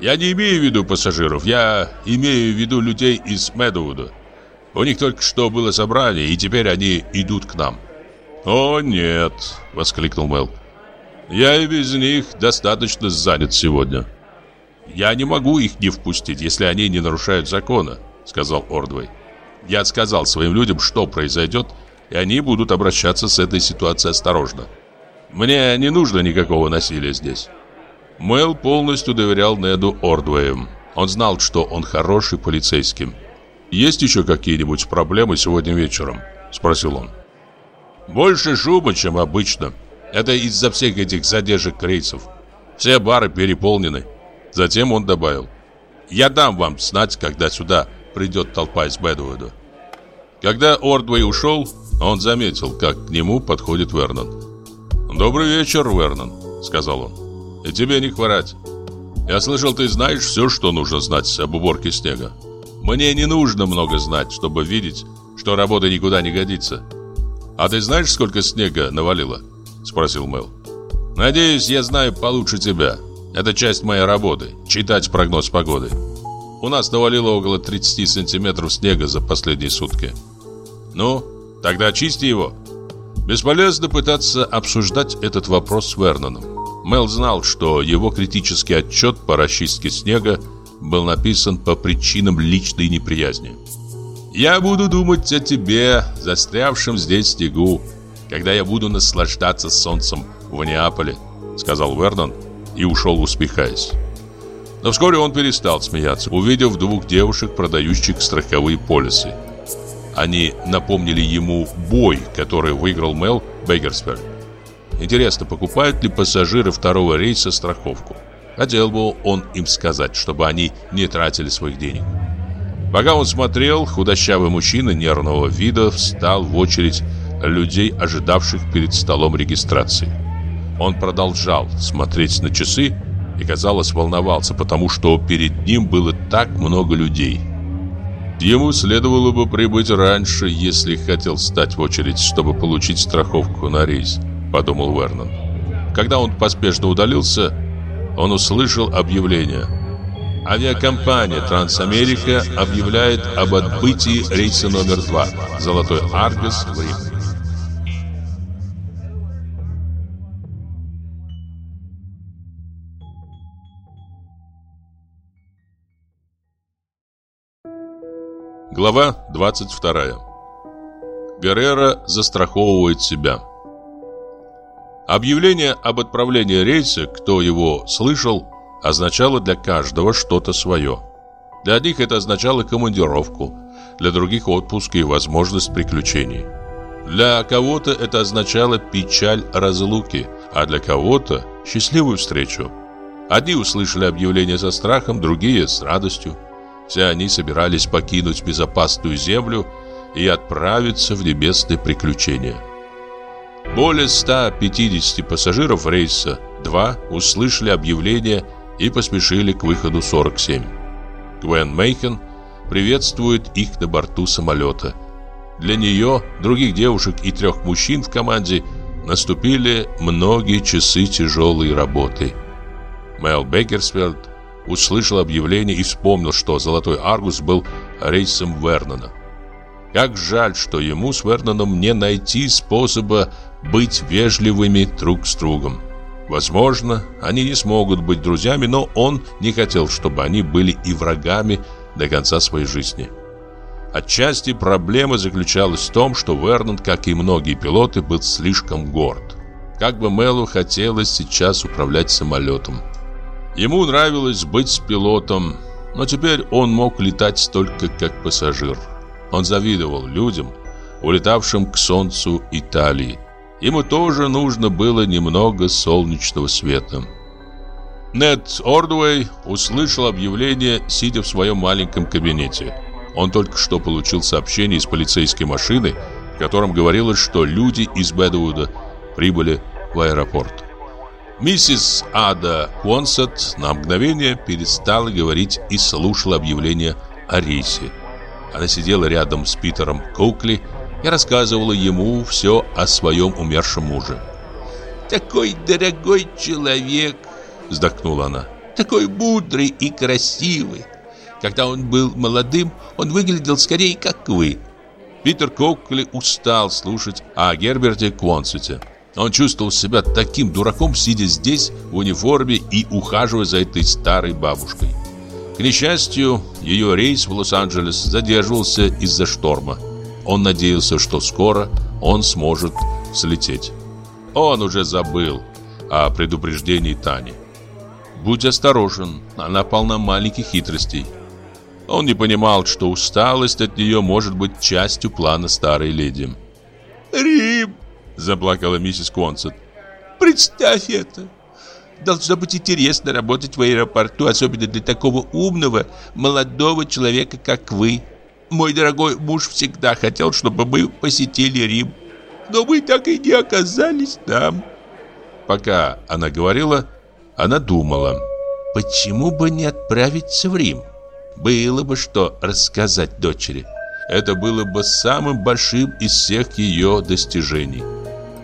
Я не имею в виду пассажиров, я имею в виду людей из Медоуда. У них только что было собрание, и теперь они идут к нам». «О, нет!» — воскликнул Мэл. «Я и без них достаточно занят сегодня». «Я не могу их не впустить, если они не нарушают закона», — сказал Ордвей. «Я сказал своим людям, что произойдет, и они будут обращаться с этой ситуацией осторожно. Мне не нужно никакого насилия здесь». Мэл полностью доверял Неду Ордвею. Он знал, что он хороший полицейский. «Есть еще какие-нибудь проблемы сегодня вечером?» – спросил он. «Больше шума, чем обычно. Это из-за всех этих задержек рейсов. Все бары переполнены. Затем он добавил. «Я дам вам знать, когда сюда придет толпа из Бэдвуда». Когда Ордвей ушел, он заметил, как к нему подходит Вернон. «Добрый вечер, Вернон», — сказал он. «И тебе не хворать. Я слышал, ты знаешь все, что нужно знать об уборке снега. Мне не нужно много знать, чтобы видеть, что работа никуда не годится. А ты знаешь, сколько снега навалило?» — спросил Мэл. «Надеюсь, я знаю получше тебя. Это часть моей работы – читать прогноз погоды. У нас навалило около 30 сантиметров снега за последние сутки. Ну, тогда чисти его. Бесполезно пытаться обсуждать этот вопрос с Верноном. Мел знал, что его критический отчет по расчистке снега был написан по причинам личной неприязни. «Я буду думать о тебе, застрявшем здесь снегу, когда я буду наслаждаться солнцем в Неаполе», — сказал Вернон, — и ушел усмехаясь. Но вскоре он перестал смеяться, увидев двух девушек, продающих страховые полисы. Они напомнили ему бой, который выиграл Мел Бейгерсфельд. Интересно, покупают ли пассажиры второго рейса страховку? Хотел бы он им сказать, чтобы они не тратили своих денег. Пока он смотрел, худощавый мужчина нервного вида встал в очередь людей, ожидавших перед столом регистрации. Он продолжал смотреть на часы и, казалось, волновался, потому что перед ним было так много людей. Ему следовало бы прибыть раньше, если хотел встать в очередь, чтобы получить страховку на рейс, подумал Вернон. когда он поспешно удалился, он услышал объявление. Авиакомпания «Трансамерика» объявляет об отбытии рейса номер два «Золотой Аргос» в Рим. Глава 22 Геррера застраховывает себя Объявление об отправлении рейса, кто его слышал, означало для каждого что-то свое. Для одних это означало командировку, для других отпуск и возможность приключений. Для кого-то это означало печаль разлуки, а для кого-то счастливую встречу. Одни услышали объявление со страхом, другие с радостью. Все они собирались покинуть безопасную землю и отправиться в небесные приключения. Более 150 пассажиров рейса 2 услышали объявление и поспешили к выходу 47. Гвен Мейкен приветствует их на борту самолета. Для нее, других девушек и трех мужчин в команде наступили многие часы тяжелой работы. Мэл Беккерсфилд услышал объявление и вспомнил, что «Золотой Аргус» был рейсом Вернона. Как жаль, что ему с Верноном не найти способа быть вежливыми друг с другом. Возможно, они не смогут быть друзьями, но он не хотел, чтобы они были и врагами до конца своей жизни. Отчасти проблема заключалась в том, что Вернон, как и многие пилоты, был слишком горд. Как бы Мэлу хотелось сейчас управлять самолетом. Ему нравилось быть пилотом, но теперь он мог летать только как пассажир. Он завидовал людям, улетавшим к солнцу Италии. Ему тоже нужно было немного солнечного света. Нед Ордуэй услышал объявление, сидя в своем маленьком кабинете. Он только что получил сообщение из полицейской машины, в котором говорилось, что люди из Бэдвуда прибыли в аэропорт. Миссис Ада Консет на мгновение перестала говорить и слушала объявление о рейсе. Она сидела рядом с Питером Коукли и рассказывала ему все о своем умершем муже. «Такой дорогой человек!» – вздохнула она. «Такой мудрый и красивый! Когда он был молодым, он выглядел скорее как вы!» Питер Коукли устал слушать о Герберте Квонсете. Он чувствовал себя таким дураком, сидя здесь в униформе и ухаживая за этой старой бабушкой. К несчастью, ее рейс в Лос-Анджелес задерживался из-за шторма. Он надеялся, что скоро он сможет слететь. Он уже забыл о предупреждении Тани. Будь осторожен, она полна маленьких хитростей. Он не понимал, что усталость от нее может быть частью плана старой леди. «Рим!» Заплакала миссис Консет. Представь это. Должно быть интересно работать в аэропорту, особенно для такого умного, молодого человека, как вы. Мой дорогой муж всегда хотел, чтобы мы посетили Рим. Но мы так и не оказались там. Пока она говорила, она думала, почему бы не отправиться в Рим? Было бы что рассказать дочери. Это было бы самым большим из всех ее достижений.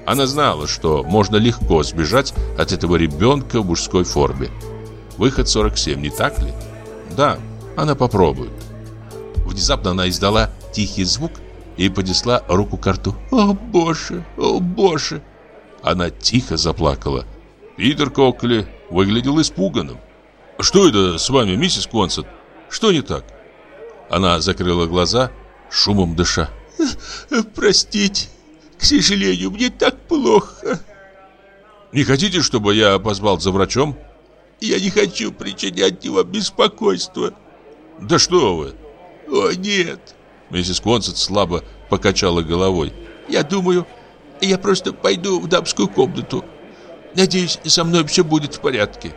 Она знала, что можно легко сбежать от этого ребенка в мужской форме. Выход 47, не так ли? Да, она попробует. Внезапно она издала тихий звук и поднесла руку к рту. «О, боже! О, боже!» Она тихо заплакала. Питер Кокли выглядел испуганным. «Что это с вами, миссис Консет? Что не так?» Она закрыла глаза, шумом дыша. «Простите, к сожалению, мне так плохо. Не хотите, чтобы я позвал за врачом? Я не хочу причинять его беспокойство. Да что вы? О, нет. Миссис Консет слабо покачала головой. Я думаю, я просто пойду в дамскую комнату. Надеюсь, со мной все будет в порядке.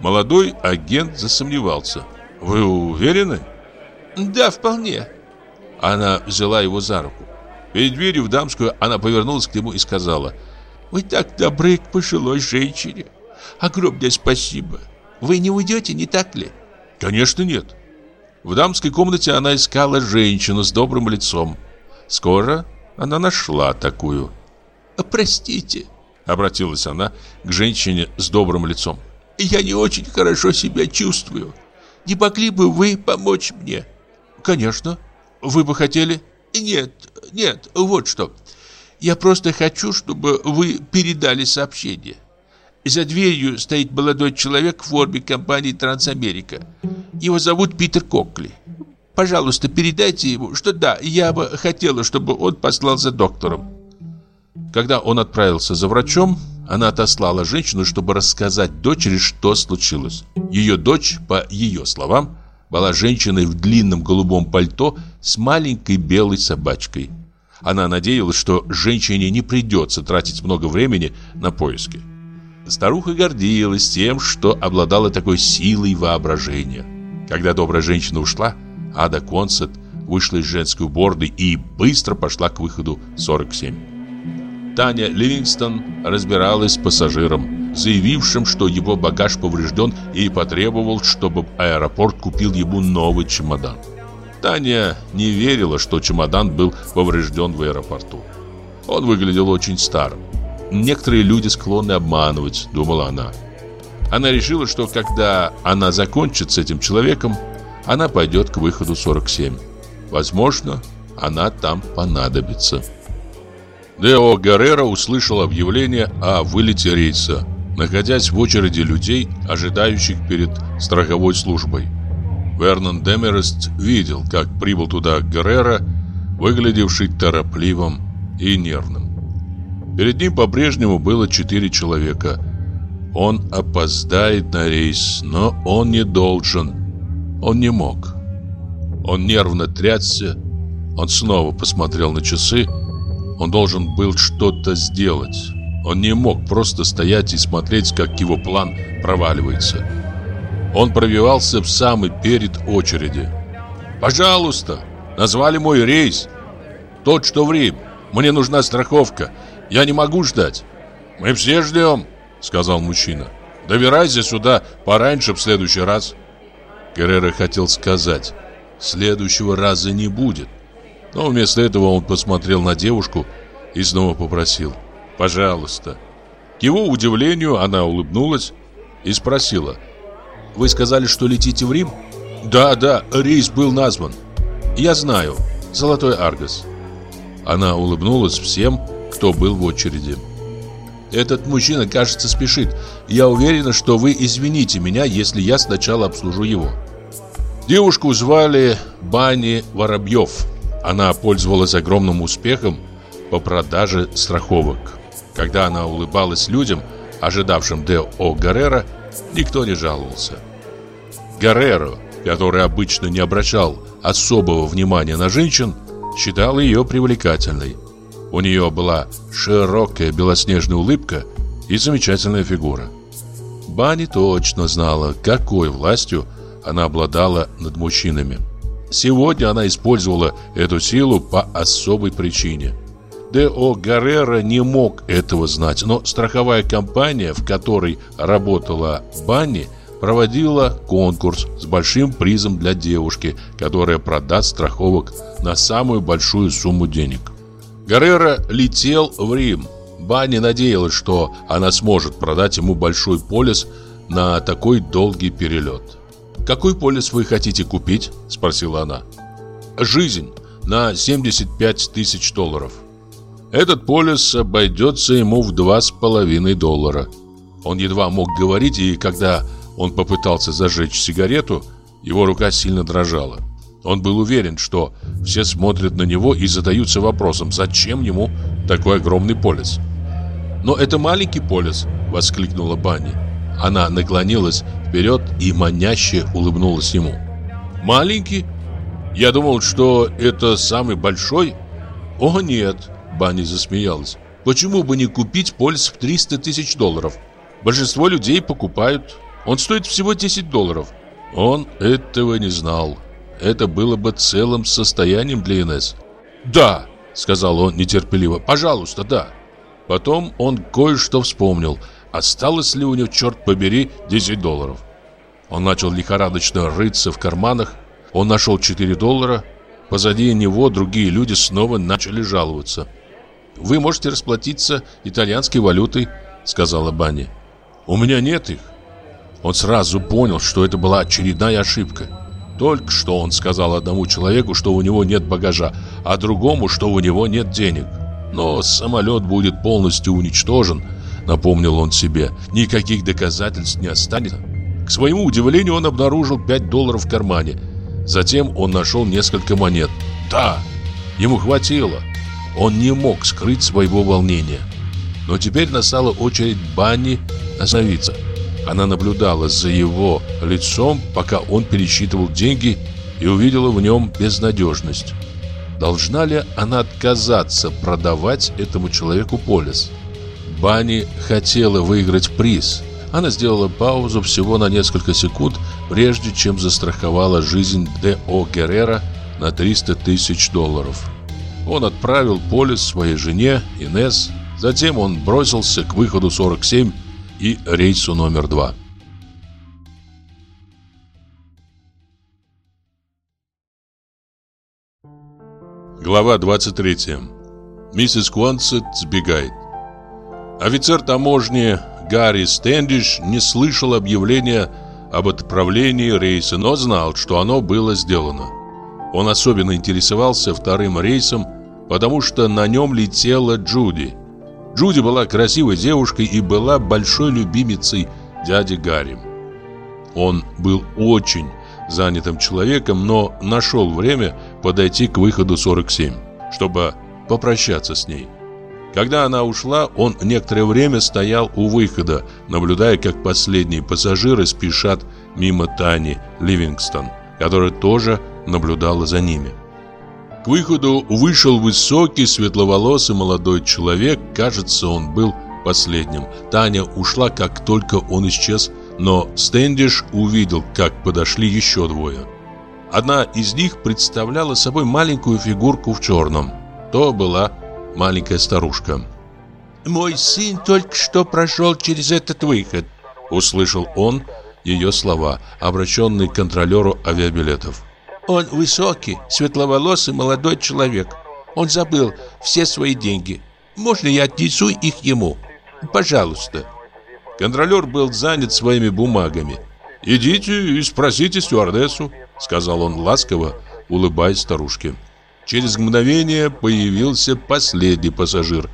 Молодой агент засомневался. Вы уверены? Да, вполне. Она взяла его за руку. Перед дверью в дамскую она повернулась к нему и сказала «Вы так добры к пожилой женщине. Огромное спасибо. Вы не уйдете, не так ли?» «Конечно нет». В дамской комнате она искала женщину с добрым лицом. Скоро она нашла такую. «Простите», Обратилась она к женщине с добрым лицом. Я не очень хорошо себя чувствую. Не могли бы вы помочь мне? Конечно. Вы бы хотели? Нет, нет, вот что. Я просто хочу, чтобы вы передали сообщение. За дверью стоит молодой человек в форме компании «Трансамерика». Его зовут Питер Кокли. Пожалуйста, передайте ему, что да, я бы хотела, чтобы он послал за доктором. Когда он отправился за врачом, она отослала женщину, чтобы рассказать дочери, что случилось. Ее дочь, по ее словам, была женщиной в длинном голубом пальто с маленькой белой собачкой. Она надеялась, что женщине не придется тратить много времени на поиски. Старуха гордилась тем, что обладала такой силой воображения. Когда добрая женщина ушла, Ада Консет вышла из женской уборной и быстро пошла к выходу 47. Таня Ливингстон разбиралась с пассажиром, заявившим, что его багаж поврежден и потребовал, чтобы аэропорт купил ему новый чемодан. Таня не верила, что чемодан был поврежден в аэропорту. Он выглядел очень старым. Некоторые люди склонны обманывать, думала она. Она решила, что когда она закончит с этим человеком, она пойдет к выходу 47. Возможно, она там понадобится. Део Гаррера услышал объявление о вылете рейса, находясь в очереди людей, ожидающих перед страховой службой. Вернон Демерест видел, как прибыл туда Гаррера, выглядевший торопливым и нервным. Перед ним по-прежнему было четыре человека. Он опоздает на рейс, но он не должен. Он не мог. Он нервно трясся. Он снова посмотрел на часы. Он должен был что-то сделать. Он не мог просто стоять и смотреть, как его план проваливается. Он пробивался в самый перед очереди. «Пожалуйста, назвали мой рейс. Тот, что в Рим. Мне нужна страховка. Я не могу ждать. Мы все ждем, сказал мужчина. Добирайся сюда пораньше в следующий раз. Геррера хотел сказать, следующего раза не будет. Но вместо этого он посмотрел на девушку и снова попросил, пожалуйста. К его удивлению она улыбнулась и спросила, вы сказали, что летите в Рим? Да, да, рейс был назван. Я знаю, Золотой Аргос. Она улыбнулась всем, кто был в очереди. Этот мужчина, кажется, спешит. Я уверена, что вы извините меня, если я сначала обслужу его. Девушку звали Бани Воробьев. Она пользовалась огромным успехом по продаже страховок. Когда она улыбалась людям, ожидавшим Д.О. Гаррера, никто не жаловался. Гарреро, который обычно не обращал особого внимания на женщин, считал ее привлекательной. У нее была широкая белоснежная улыбка и замечательная фигура. Бани точно знала, какой властью она обладала над мужчинами. Сегодня она использовала эту силу по особой причине. Д.О. Гаррера не мог этого знать, но страховая компания, в которой работала Банни, проводила конкурс с большим призом для девушки, которая продаст страховок на самую большую сумму денег. Гаррера летел в Рим. Банни надеялась, что она сможет продать ему большой полис на такой долгий перелет. «Какой полис вы хотите купить?» – спросила она. «Жизнь на 75 тысяч долларов». Этот полис обойдется ему в два с половиной доллара. Он едва мог говорить, и когда он попытался зажечь сигарету, его рука сильно дрожала. Он был уверен, что все смотрят на него и задаются вопросом, зачем ему такой огромный полис. «Но это маленький полис!» — воскликнула Банни. Она наклонилась вперед и маняще улыбнулась ему. «Маленький? Я думал, что это самый большой?» «О, нет!» — Банни засмеялась. «Почему бы не купить полис в 300 тысяч долларов? Большинство людей покупают. Он стоит всего 10 долларов». Он этого не знал это было бы целым состоянием для Инесс. «Да», — сказал он нетерпеливо, — «пожалуйста, да». Потом он кое-что вспомнил. Осталось ли у него, черт побери, 10 долларов? Он начал лихорадочно рыться в карманах. Он нашел 4 доллара. Позади него другие люди снова начали жаловаться. Вы можете расплатиться итальянской валютой, сказала Банни. У меня нет их. Он сразу понял, что это была очередная ошибка. Только что он сказал одному человеку, что у него нет багажа, а другому, что у него нет денег. Но самолет будет полностью уничтожен, напомнил он себе. Никаких доказательств не останется. К своему удивлению он обнаружил 5 долларов в кармане. Затем он нашел несколько монет. Да, ему хватило. Он не мог скрыть своего волнения. Но теперь настала очередь Банни остановиться. Она наблюдала за его лицом, пока он пересчитывал деньги и увидела в нем безнадежность. Должна ли она отказаться продавать этому человеку полис? Банни хотела выиграть приз. Она сделала паузу всего на несколько секунд, прежде чем застраховала жизнь Д.О. Геррера на 300 тысяч долларов. Он отправил полис своей жене Инес, затем он бросился к выходу 47 и рейсу номер два. Глава 23. Миссис Куансет сбегает. Офицер таможни Гарри Стэндиш не слышал объявления об отправлении рейса, но знал, что оно было сделано. Он особенно интересовался вторым рейсом, потому что на нем летела Джуди – Джуди была красивой девушкой и была большой любимицей дяди Гарри. Он был очень занятым человеком, но нашел время подойти к выходу 47, чтобы попрощаться с ней. Когда она ушла, он некоторое время стоял у выхода, наблюдая, как последние пассажиры спешат мимо Тани Ливингстон, которая тоже наблюдала за ними. К выходу вышел высокий, светловолосый молодой человек. Кажется, он был последним. Таня ушла, как только он исчез, но Стэндиш увидел, как подошли еще двое. Одна из них представляла собой маленькую фигурку в черном. То была маленькая старушка. «Мой сын только что прошел через этот выход», — услышал он ее слова, обращенные к контролеру авиабилетов. Он высокий, светловолосый молодой человек. Он забыл все свои деньги. Можно я отнесу их ему? Пожалуйста. Контролер был занят своими бумагами. «Идите и спросите стюардессу», — сказал он ласково, улыбаясь старушке. Через мгновение появился последний пассажир.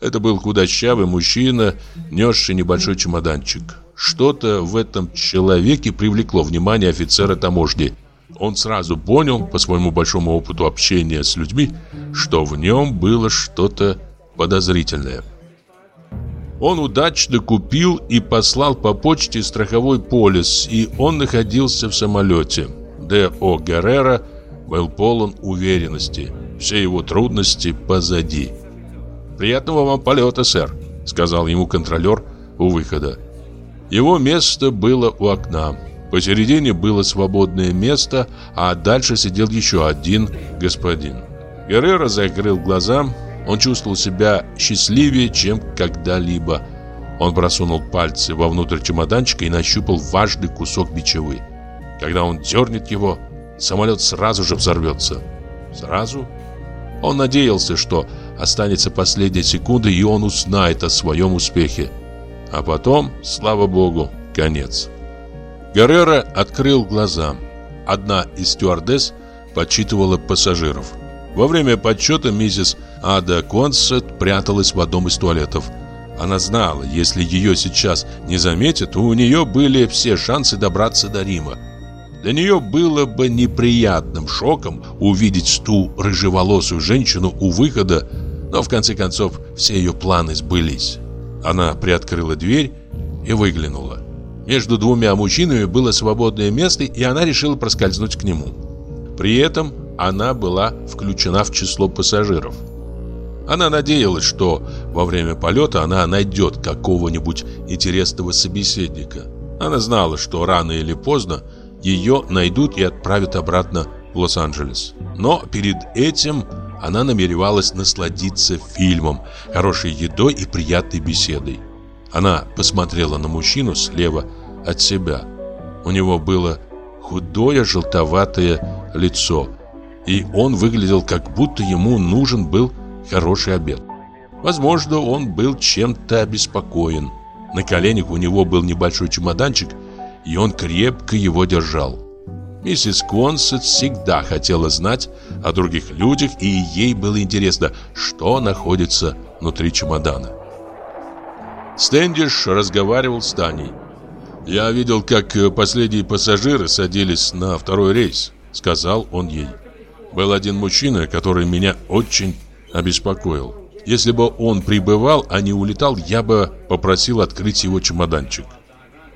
Это был худощавый мужчина, несший небольшой чемоданчик. Что-то в этом человеке привлекло внимание офицера таможни — он сразу понял, по своему большому опыту общения с людьми, что в нем было что-то подозрительное. Он удачно купил и послал по почте страховой полис, и он находился в самолете. Д.О. Геррера был полон уверенности. Все его трудности позади. «Приятного вам полета, сэр», — сказал ему контролер у выхода. Его место было у окна. Посередине было свободное место, а дальше сидел еще один господин. Геррера закрыл глаза. Он чувствовал себя счастливее, чем когда-либо. Он просунул пальцы вовнутрь чемоданчика и нащупал важный кусок бичевы. Когда он дернет его, самолет сразу же взорвется. Сразу? Он надеялся, что останется последняя секунда, и он узнает о своем успехе. А потом, слава богу, конец. Геррера открыл глаза. Одна из стюардесс подсчитывала пассажиров. Во время подсчета миссис Ада Консет пряталась в одном из туалетов. Она знала, если ее сейчас не заметят, у нее были все шансы добраться до Рима. Для нее было бы неприятным шоком увидеть ту рыжеволосую женщину у выхода, но в конце концов все ее планы сбылись. Она приоткрыла дверь и выглянула. Между двумя мужчинами было свободное место, и она решила проскользнуть к нему. При этом она была включена в число пассажиров. Она надеялась, что во время полета она найдет какого-нибудь интересного собеседника. Она знала, что рано или поздно ее найдут и отправят обратно в Лос-Анджелес. Но перед этим она намеревалась насладиться фильмом, хорошей едой и приятной беседой. Она посмотрела на мужчину слева от себя. У него было худое желтоватое лицо, и он выглядел, как будто ему нужен был хороший обед. Возможно, он был чем-то обеспокоен. На коленях у него был небольшой чемоданчик, и он крепко его держал. Миссис Консет всегда хотела знать о других людях, и ей было интересно, что находится внутри чемодана. Стэндиш разговаривал с Таней. «Я видел, как последние пассажиры садились на второй рейс», — сказал он ей. «Был один мужчина, который меня очень обеспокоил. Если бы он прибывал, а не улетал, я бы попросил открыть его чемоданчик.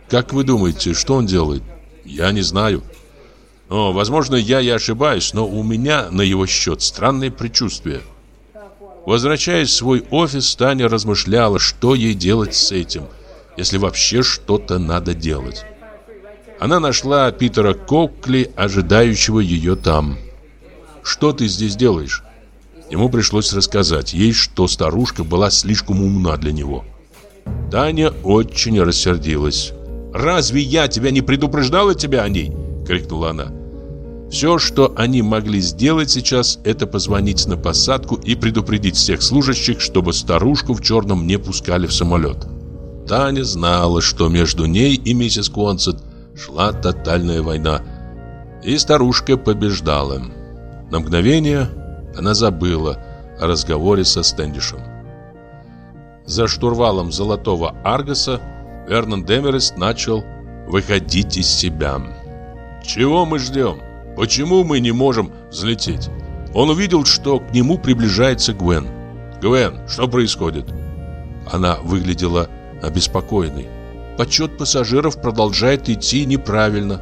Как вы думаете, что он делает? Я не знаю. О, возможно, я и ошибаюсь, но у меня на его счет странные предчувствия. Возвращаясь в свой офис, Таня размышляла, что ей делать с этим, если вообще что-то надо делать. Она нашла Питера Кокли, ожидающего ее там. «Что ты здесь делаешь?» Ему пришлось рассказать ей, что старушка была слишком умна для него. Таня очень рассердилась. «Разве я тебя не предупреждала тебя о ней?» — крикнула она. Все, что они могли сделать сейчас, это позвонить на посадку и предупредить всех служащих, чтобы старушку в черном не пускали в самолет. Таня знала, что между ней и миссис Консет шла тотальная война, и старушка побеждала. На мгновение она забыла о разговоре со Стэндишем. За штурвалом золотого Аргоса Вернон Демерест начал выходить из себя. «Чего мы ждем?» Почему мы не можем взлететь? Он увидел, что к нему приближается Гвен. «Гвен, что происходит?» Она выглядела обеспокоенной. «Подсчет пассажиров продолжает идти неправильно.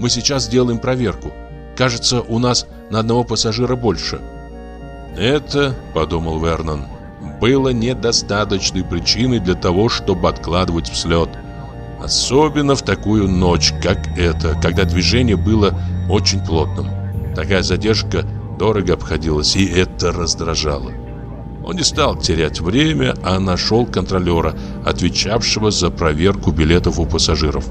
Мы сейчас сделаем проверку. Кажется, у нас на одного пассажира больше». «Это, — подумал Вернон, — было недостаточной причиной для того, чтобы откладывать взлет. Особенно в такую ночь, как эта, когда движение было очень плотным. Такая задержка дорого обходилась, и это раздражало. Он не стал терять время, а нашел контролера, отвечавшего за проверку билетов у пассажиров.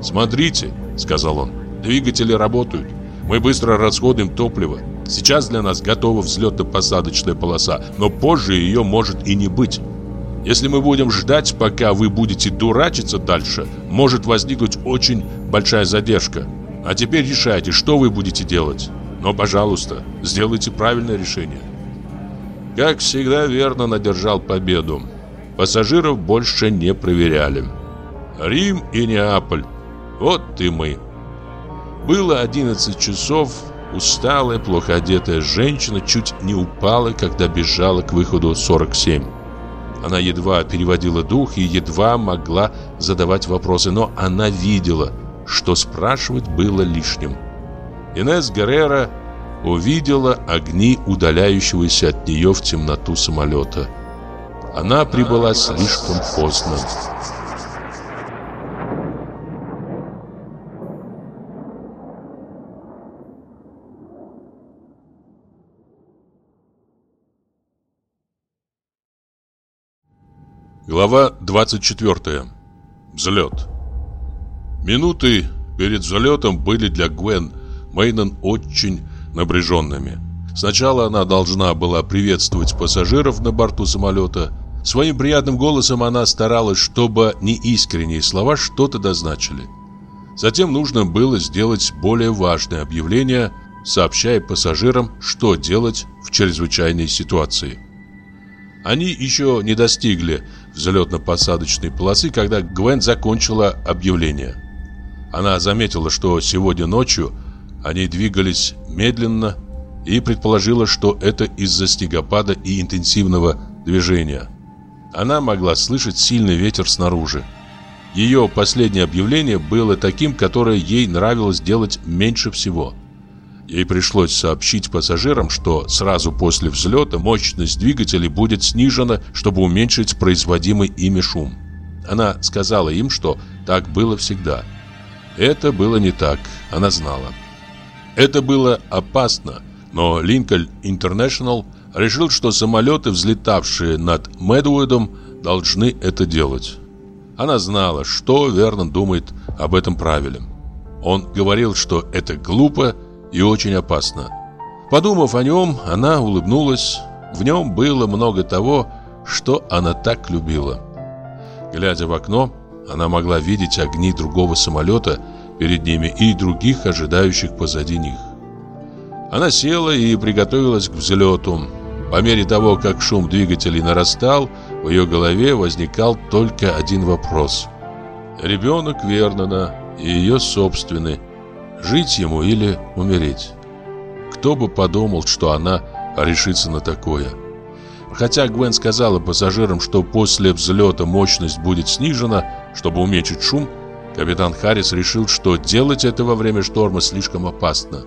«Смотрите», — сказал он, — «двигатели работают. Мы быстро расходуем топливо. Сейчас для нас готова взлетно-посадочная полоса, но позже ее может и не быть. Если мы будем ждать, пока вы будете дурачиться дальше, может возникнуть очень большая задержка. А теперь решайте, что вы будете делать. Но, пожалуйста, сделайте правильное решение. Как всегда, верно надержал победу. Пассажиров больше не проверяли. Рим и Неаполь. Вот и мы. Было 11 часов. Усталая, плохо одетая женщина чуть не упала, когда бежала к выходу 47. Она едва переводила дух и едва могла задавать вопросы, но она видела – что спрашивать было лишним. Инесс Геррера увидела огни удаляющегося от нее в темноту самолета. Она прибыла слишком поздно. Глава 24. Взлет. Минуты перед взлетом были для Гвен Мейнон очень напряженными. Сначала она должна была приветствовать пассажиров на борту самолета. Своим приятным голосом она старалась, чтобы неискренние слова что-то дозначили. Затем нужно было сделать более важное объявление, сообщая пассажирам, что делать в чрезвычайной ситуации. Они еще не достигли взлетно-посадочной полосы, когда Гвен закончила объявление. Она заметила, что сегодня ночью они двигались медленно и предположила, что это из-за снегопада и интенсивного движения. Она могла слышать сильный ветер снаружи. Ее последнее объявление было таким, которое ей нравилось делать меньше всего. Ей пришлось сообщить пассажирам, что сразу после взлета мощность двигателей будет снижена, чтобы уменьшить производимый ими шум. Она сказала им, что так было всегда – это было не так, она знала. Это было опасно, но Линкольн Интернешнл решил, что самолеты, взлетавшие над Мэдуэдом, должны это делать. Она знала, что Вернон думает об этом правиле. Он говорил, что это глупо и очень опасно. Подумав о нем, она улыбнулась. В нем было много того, что она так любила. Глядя в окно, она могла видеть огни другого самолета перед ними и других, ожидающих позади них. Она села и приготовилась к взлету. По мере того, как шум двигателей нарастал, в ее голове возникал только один вопрос. Ребенок Вернона и ее собственный. Жить ему или умереть? Кто бы подумал, что она решится на такое? Хотя Гвен сказала пассажирам, что после взлета мощность будет снижена, чтобы уменьшить шум, капитан Харрис решил, что делать это во время шторма слишком опасно.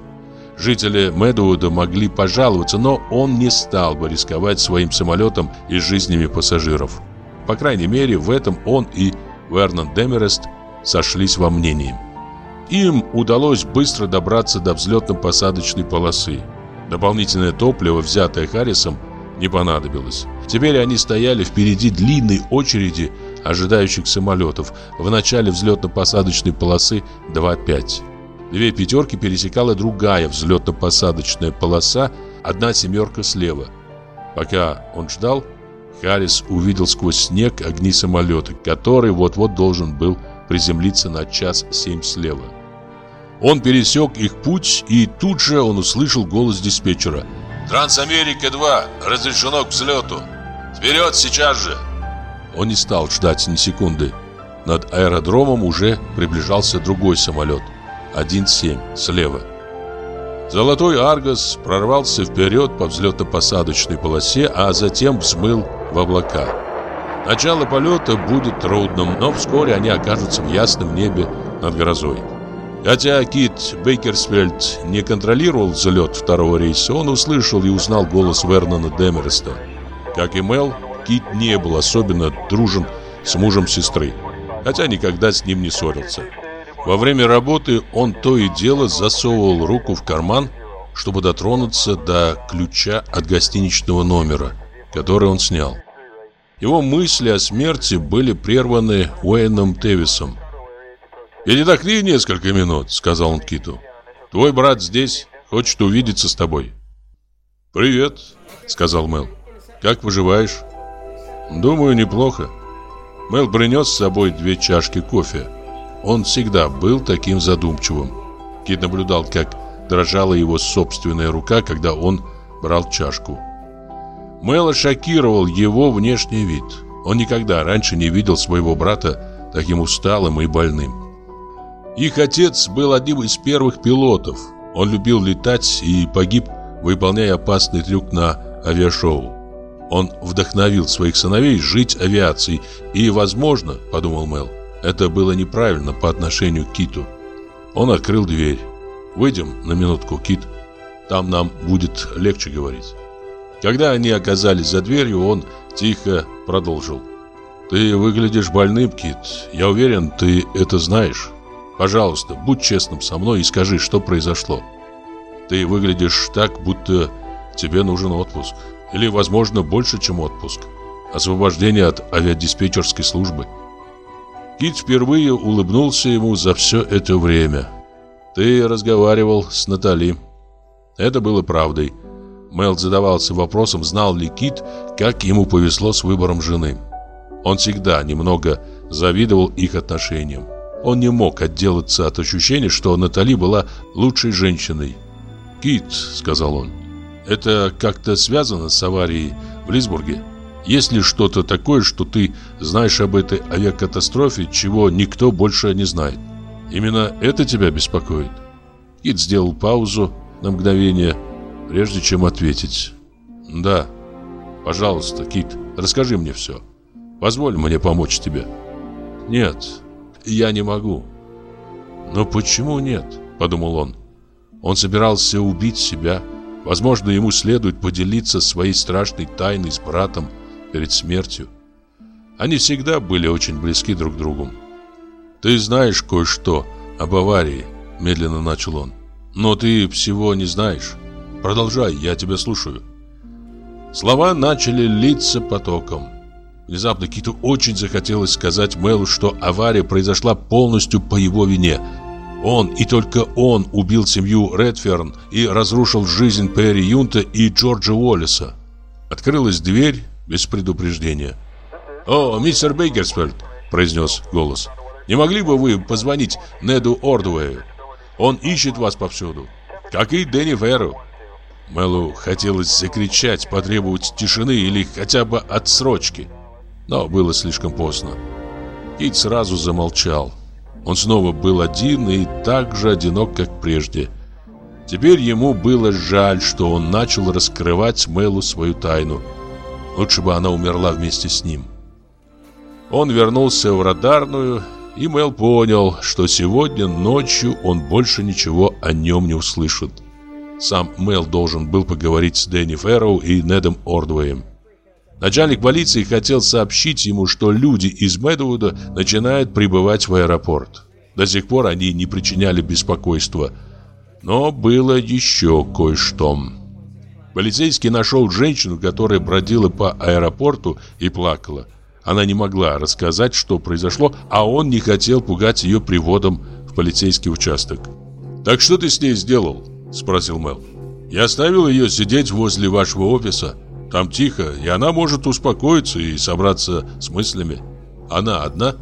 Жители Мэдууда могли пожаловаться, но он не стал бы рисковать своим самолетом и жизнями пассажиров. По крайней мере, в этом он и Вернон Демерест сошлись во мнении. Им удалось быстро добраться до взлетно-посадочной полосы. Дополнительное топливо, взятое Харрисом, не понадобилось. Теперь они стояли впереди длинной очереди ожидающих самолетов в начале взлетно-посадочной полосы 2.5. Две пятерки пересекала другая взлетно-посадочная полоса, одна семерка слева. Пока он ждал, Харрис увидел сквозь снег огни самолета, который вот-вот должен был приземлиться на час семь слева. Он пересек их путь, и тут же он услышал голос диспетчера. «Трансамерика-2! Разрешено к взлету! Вперед сейчас же!» Он не стал ждать ни секунды. Над аэродромом уже приближался другой самолет – 1.7 слева. Золотой Аргос прорвался вперед по взлетно-посадочной полосе, а затем взмыл в облака. Начало полета будет трудным, но вскоре они окажутся в ясном небе над грозой. Хотя Кит Бейкерсфельд не контролировал взлет второго рейса, он услышал и узнал голос Вернона Демереста. Как и Мел, Кит не был особенно дружен с мужем сестры, хотя никогда с ним не ссорился. Во время работы он то и дело засовывал руку в карман, чтобы дотронуться до ключа от гостиничного номера, который он снял. Его мысли о смерти были прерваны Уэйном Тевисом. «Передохни несколько минут», — сказал он Киту. «Твой брат здесь, хочет увидеться с тобой». «Привет», — сказал Мел. «Как поживаешь?» «Думаю, неплохо». Мел принес с собой две чашки кофе. Он всегда был таким задумчивым. Кит наблюдал, как дрожала его собственная рука, когда он брал чашку. Мэла шокировал его внешний вид. Он никогда раньше не видел своего брата таким усталым и больным. Их отец был одним из первых пилотов. Он любил летать и погиб, выполняя опасный трюк на авиашоу. Он вдохновил своих сыновей жить авиацией и, возможно, подумал Мэл, это было неправильно по отношению к Киту. Он открыл дверь. «Выйдем на минутку, Кит. Там нам будет легче говорить». Когда они оказались за дверью, он тихо продолжил. «Ты выглядишь больным, Кит. Я уверен, ты это знаешь. Пожалуйста, будь честным со мной и скажи, что произошло. Ты выглядишь так, будто тебе нужен отпуск. Или, возможно, больше, чем отпуск. Освобождение от авиадиспетчерской службы». Кит впервые улыбнулся ему за все это время. «Ты разговаривал с Натали». Это было правдой. Мел задавался вопросом, знал ли Кит, как ему повезло с выбором жены. Он всегда немного завидовал их отношениям. Он не мог отделаться от ощущения, что Натали была лучшей женщиной. «Кит», — сказал он, — «это как-то связано с аварией в Лисбурге?» Есть ли что-то такое, что ты знаешь об этой авиакатастрофе, чего никто больше не знает? Именно это тебя беспокоит?» Кит сделал паузу на мгновение, прежде чем ответить. «Да. Пожалуйста, Кит, расскажи мне все. Позволь мне помочь тебе». «Нет, я не могу». «Но почему нет?» – подумал он. Он собирался убить себя. Возможно, ему следует поделиться своей страшной тайной с братом, перед смертью. Они всегда были очень близки друг к другу. «Ты знаешь кое-что об аварии», — медленно начал он. «Но ты всего не знаешь. Продолжай, я тебя слушаю». Слова начали литься потоком. Внезапно Киту очень захотелось сказать Мэлу, что авария произошла полностью по его вине. Он и только он убил семью Редферн и разрушил жизнь Перри Юнта и Джорджа Уоллеса. Открылась дверь, без предупреждения. «О, мистер Бейкерсфельд!» – произнес голос. «Не могли бы вы позвонить Неду Ордуэю? Он ищет вас повсюду, как и Дэнни Ферру». Мэлу хотелось закричать, потребовать тишины или хотя бы отсрочки. Но было слишком поздно. Кит сразу замолчал. Он снова был один и так же одинок, как прежде. Теперь ему было жаль, что он начал раскрывать Мэлу свою тайну. Лучше бы она умерла вместе с ним. Он вернулся в радарную, и Мэл понял, что сегодня ночью он больше ничего о нем не услышит. Сам Мэл должен был поговорить с Дэнни Фэрроу и Недом Ордвеем. Начальник полиции хотел сообщить ему, что люди из Мэдвуда начинают прибывать в аэропорт. До сих пор они не причиняли беспокойства. Но было еще кое-что. Полицейский нашел женщину, которая бродила по аэропорту и плакала. Она не могла рассказать, что произошло, а он не хотел пугать ее приводом в полицейский участок. «Так что ты с ней сделал?» – спросил Мел. «Я оставил ее сидеть возле вашего офиса». Там тихо, и она может успокоиться и собраться с мыслями. Она одна.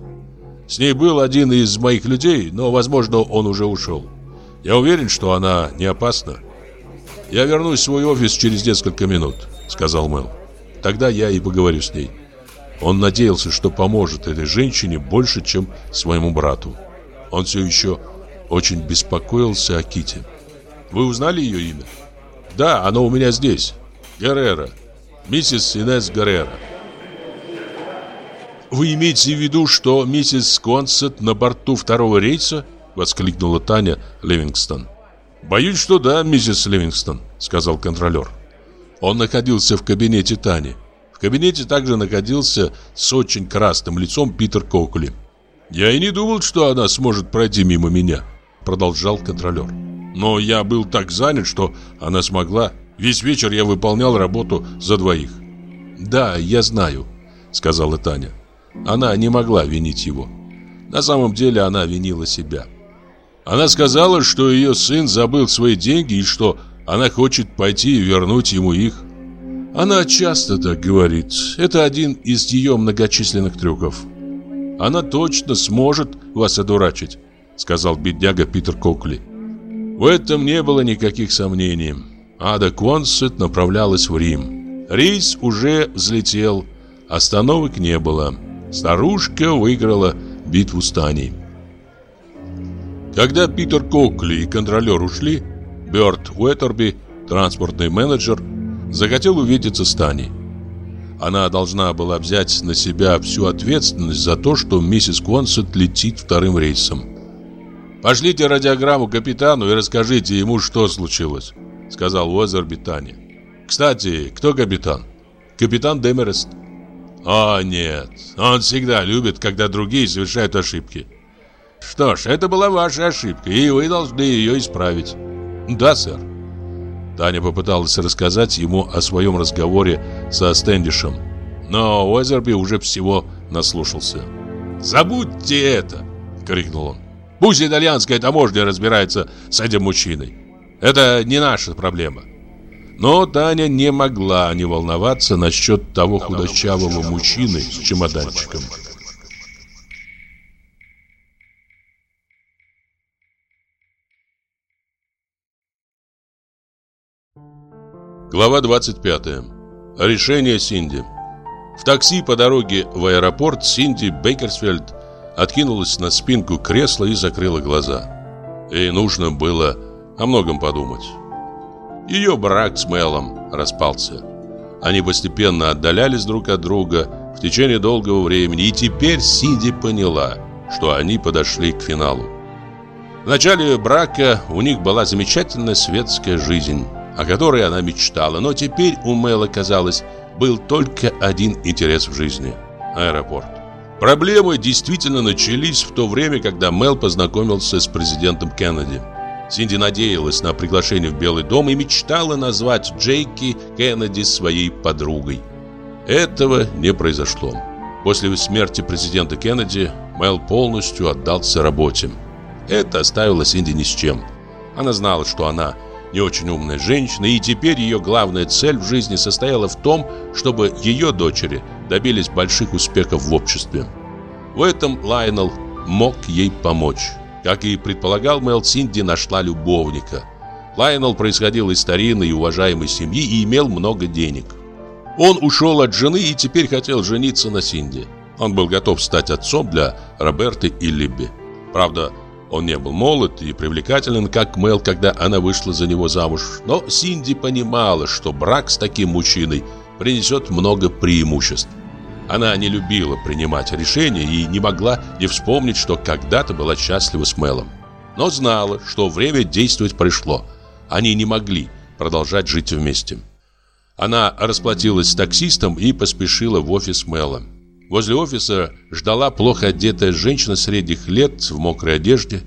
С ней был один из моих людей, но, возможно, он уже ушел. Я уверен, что она не опасна. Я вернусь в свой офис через несколько минут, сказал Мэл. Тогда я и поговорю с ней. Он надеялся, что поможет этой женщине больше, чем своему брату. Он все еще очень беспокоился о Ките. Вы узнали ее имя? Да, оно у меня здесь. Геррера миссис Инесс Гаррера. «Вы имеете в виду, что миссис Консет на борту второго рейса?» — воскликнула Таня Ливингстон. «Боюсь, что да, миссис Ливингстон», — сказал контролер. Он находился в кабинете Тани. В кабинете также находился с очень красным лицом Питер Кокли. «Я и не думал, что она сможет пройти мимо меня», — продолжал контролер. «Но я был так занят, что она смогла...» Весь вечер я выполнял работу за двоих. «Да, я знаю», — сказала Таня. Она не могла винить его. На самом деле она винила себя. Она сказала, что ее сын забыл свои деньги и что она хочет пойти и вернуть ему их. Она часто так говорит. Это один из ее многочисленных трюков. Она точно сможет вас одурачить, сказал бедняга Питер Кокли. В этом не было никаких сомнений. Ада Консет направлялась в Рим. Рейс уже взлетел, остановок не было. Старушка выиграла битву с Таней. Когда Питер Кокли и контролер ушли, Бёрд Уэттерби, транспортный менеджер, захотел увидеться с Таней. Она должна была взять на себя всю ответственность за то, что миссис Консет летит вторым рейсом. «Пошлите радиограмму капитану и расскажите ему, что случилось», сказал Уэзерби Тане. Кстати, кто капитан? Капитан Демерест. О, нет, он всегда любит, когда другие совершают ошибки. Что ж, это была ваша ошибка, и вы должны ее исправить. Да, сэр. Таня попыталась рассказать ему о своем разговоре со Стэндишем, но Уэзерби уже всего наслушался. «Забудьте это!» — крикнул он. «Пусть итальянская таможня разбирается с этим мужчиной. Это не наша проблема. Но Таня не могла не волноваться насчет того худощавого мужчины с чемоданчиком. Глава 25. Решение Синди. В такси по дороге в аэропорт Синди Бейкерсфельд откинулась на спинку кресла и закрыла глаза. Ей нужно было о многом подумать. Ее брак с Мелом распался. Они постепенно отдалялись друг от друга в течение долгого времени, и теперь Сиди поняла, что они подошли к финалу. В начале брака у них была замечательная светская жизнь, о которой она мечтала, но теперь у Мэла, казалось, был только один интерес в жизни – аэропорт. Проблемы действительно начались в то время, когда Мел познакомился с президентом Кеннеди – Синди надеялась на приглашение в Белый дом и мечтала назвать Джейки Кеннеди своей подругой. Этого не произошло. После смерти президента Кеннеди Мэл полностью отдался работе. Это оставило Синди ни с чем. Она знала, что она не очень умная женщина, и теперь ее главная цель в жизни состояла в том, чтобы ее дочери добились больших успехов в обществе. В этом Лайнел мог ей помочь. Как и предполагал Мел, Синди нашла любовника. Лайнел происходил из старинной и уважаемой семьи и имел много денег. Он ушел от жены и теперь хотел жениться на Синди. Он был готов стать отцом для Роберты и Либби. Правда, он не был молод и привлекателен, как Мел, когда она вышла за него замуж. Но Синди понимала, что брак с таким мужчиной принесет много преимуществ. Она не любила принимать решения и не могла не вспомнить, что когда-то была счастлива с Мелом. Но знала, что время действовать пришло. Они не могли продолжать жить вместе. Она расплатилась с таксистом и поспешила в офис Мела. Возле офиса ждала плохо одетая женщина средних лет в мокрой одежде.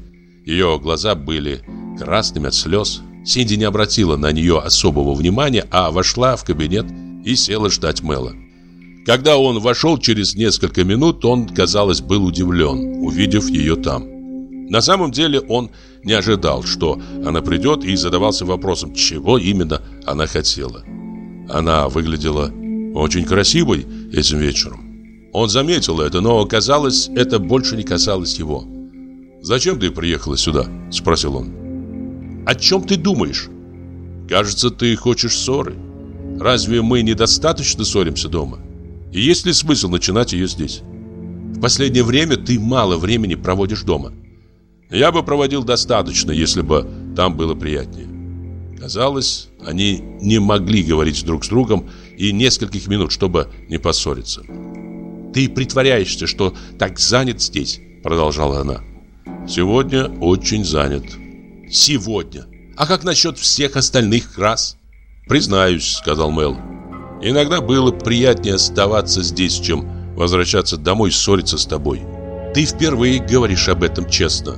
Ее глаза были красными от слез. Синди не обратила на нее особого внимания, а вошла в кабинет и села ждать Мэла. Когда он вошел через несколько минут, он, казалось, был удивлен, увидев ее там. На самом деле он не ожидал, что она придет и задавался вопросом, чего именно она хотела. Она выглядела очень красивой этим вечером. Он заметил это, но, казалось, это больше не касалось его. «Зачем ты приехала сюда?» – спросил он. «О чем ты думаешь?» «Кажется, ты хочешь ссоры. Разве мы недостаточно ссоримся дома? И есть ли смысл начинать ее здесь? В последнее время ты мало времени проводишь дома. Я бы проводил достаточно, если бы там было приятнее». Казалось, они не могли говорить друг с другом и нескольких минут, чтобы не поссориться. Ты притворяешься, что так занят здесь, продолжала она. Сегодня очень занят. Сегодня. А как насчет всех остальных раз? Признаюсь, сказал Мел. Иногда было приятнее оставаться здесь, чем возвращаться домой и ссориться с тобой. Ты впервые говоришь об этом честно.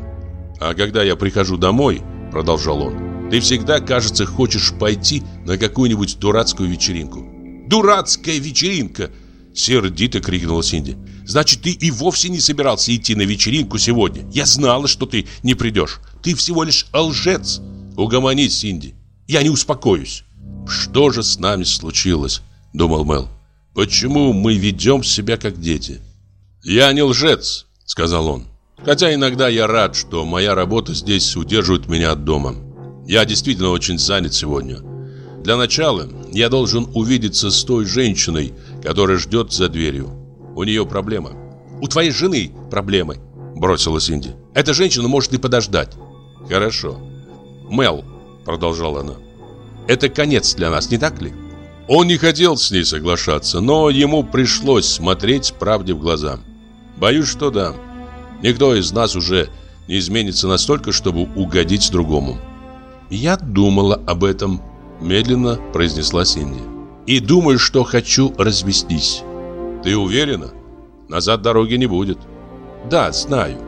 А когда я прихожу домой, продолжал он, ты всегда, кажется, хочешь пойти на какую-нибудь дурацкую вечеринку. Дурацкая вечеринка, Сердито крикнула Синди. Значит, ты и вовсе не собирался идти на вечеринку сегодня. Я знала, что ты не придешь. Ты всего лишь лжец. Угомонись, Синди. Я не успокоюсь. Что же с нами случилось? Думал Мел. Почему мы ведем себя как дети? Я не лжец, сказал он. Хотя иногда я рад, что моя работа здесь удерживает меня от дома. Я действительно очень занят сегодня. Для начала я должен увидеться с той женщиной, которая ждет за дверью. У нее проблема. У твоей жены проблемы, бросила Синди. Эта женщина может и подождать. Хорошо. Мел, продолжала она. Это конец для нас, не так ли? Он не хотел с ней соглашаться, но ему пришлось смотреть правде в глаза. Боюсь, что да. Никто из нас уже не изменится настолько, чтобы угодить другому. Я думала об этом, медленно произнесла Синди. И думаю, что хочу развестись. Ты уверена? Назад дороги не будет. Да, знаю.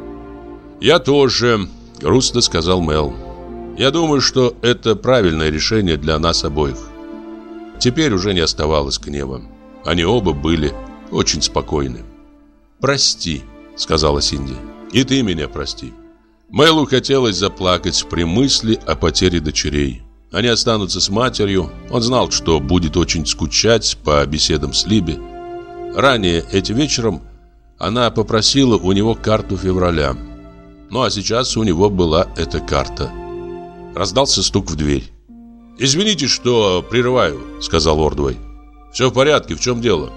Я тоже, грустно сказал Мел. Я думаю, что это правильное решение для нас обоих. Теперь уже не оставалось гнева. Они оба были очень спокойны. «Прости», — сказала Синди. «И ты меня прости». Мэлу хотелось заплакать при мысли о потере дочерей. Они останутся с матерью. Он знал, что будет очень скучать по беседам с Либи. Ранее этим вечером она попросила у него карту февраля. Ну а сейчас у него была эта карта. Раздался стук в дверь. «Извините, что прерываю», — сказал Ордвей. «Все в порядке, в чем дело?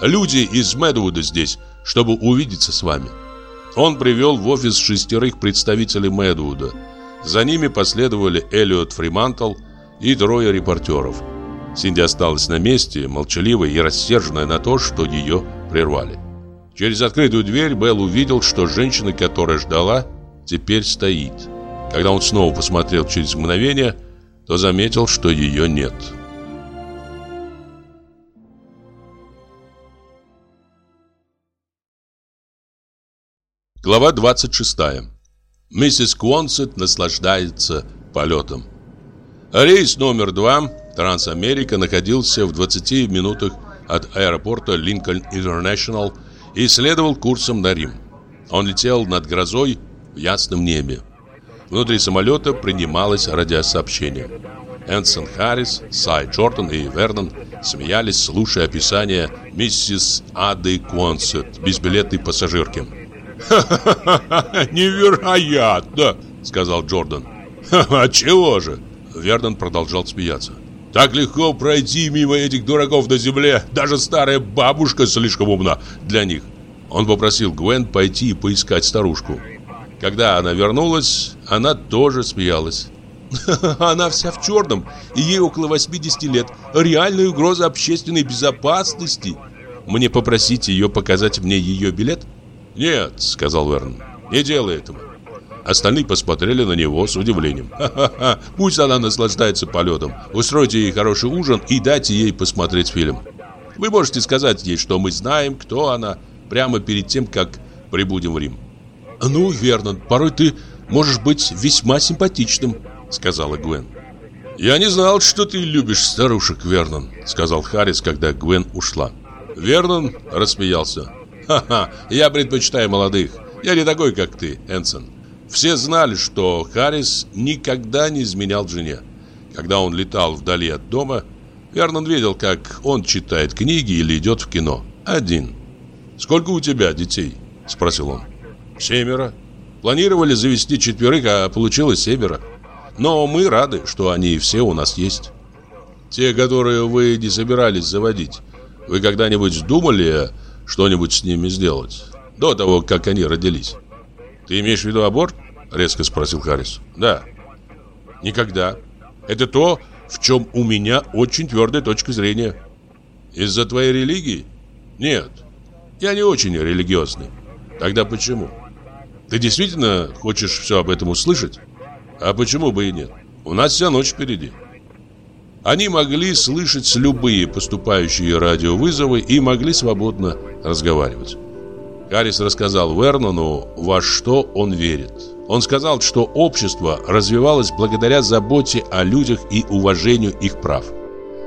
Люди из Мэдвуда здесь, чтобы увидеться с вами». Он привел в офис шестерых представителей Мэдвуда — за ними последовали Эллиот Фримантл и трое репортеров. Синди осталась на месте, молчаливая и рассерженная на то, что ее прервали. Через открытую дверь Белл увидел, что женщина, которая ждала, теперь стоит. Когда он снова посмотрел через мгновение, то заметил, что ее нет. Глава 26 Миссис Куонсет наслаждается полетом. Рейс номер два Трансамерика находился в 20 минутах от аэропорта Линкольн Интернешнл и следовал курсом на Рим. Он летел над грозой в ясном небе. Внутри самолета принималось радиосообщение. Энсон Харрис, Сай Джордан и Вернон смеялись, слушая описание миссис Ады Консет, безбилетной пассажирки. «Ха-ха-ха! Невероятно!» — сказал Джордан. «Ха-ха! Чего же?» Вернон продолжал смеяться. «Так легко пройти мимо этих дураков на земле. Даже старая бабушка слишком умна для них». Он попросил Гвен пойти и поискать старушку. Когда она вернулась, она тоже смеялась. Она вся в черном, и ей около 80 лет. Реальная угроза общественной безопасности. Мне попросить ее показать мне ее билет? Нет, сказал Верн, не делай этого. Остальные посмотрели на него с удивлением. Ха-ха-ха, пусть она наслаждается полетом. Устройте ей хороший ужин и дайте ей посмотреть фильм. Вы можете сказать ей, что мы знаем, кто она, прямо перед тем, как прибудем в Рим. Ну, Вернон, порой ты можешь быть весьма симпатичным, сказала Гвен. «Я не знал, что ты любишь старушек, Вернон», — сказал Харрис, когда Гвен ушла. Вернон рассмеялся. «Ха-ха, я предпочитаю молодых. Я не такой, как ты, Энсон». Все знали, что Харрис никогда не изменял жене. Когда он летал вдали от дома, Вернон видел, как он читает книги или идет в кино. Один. «Сколько у тебя детей?» – спросил он. «Семеро. Планировали завести четверых, а получилось семеро. Но мы рады, что они все у нас есть. Те, которые вы не собирались заводить, вы когда-нибудь думали что-нибудь с ними сделать? До того, как они родились? Ты имеешь в виду аборт? Резко спросил Харрис. Да. Никогда. Это то, в чем у меня очень твердая точка зрения. Из-за твоей религии? Нет. Я не очень религиозный. Тогда почему? Ты действительно хочешь все об этом услышать? А почему бы и нет? У нас вся ночь впереди. Они могли слышать любые поступающие радиовызовы и могли свободно разговаривать. Харрис рассказал Вернону, во что он верит. Он сказал, что общество развивалось благодаря заботе о людях и уважению их прав.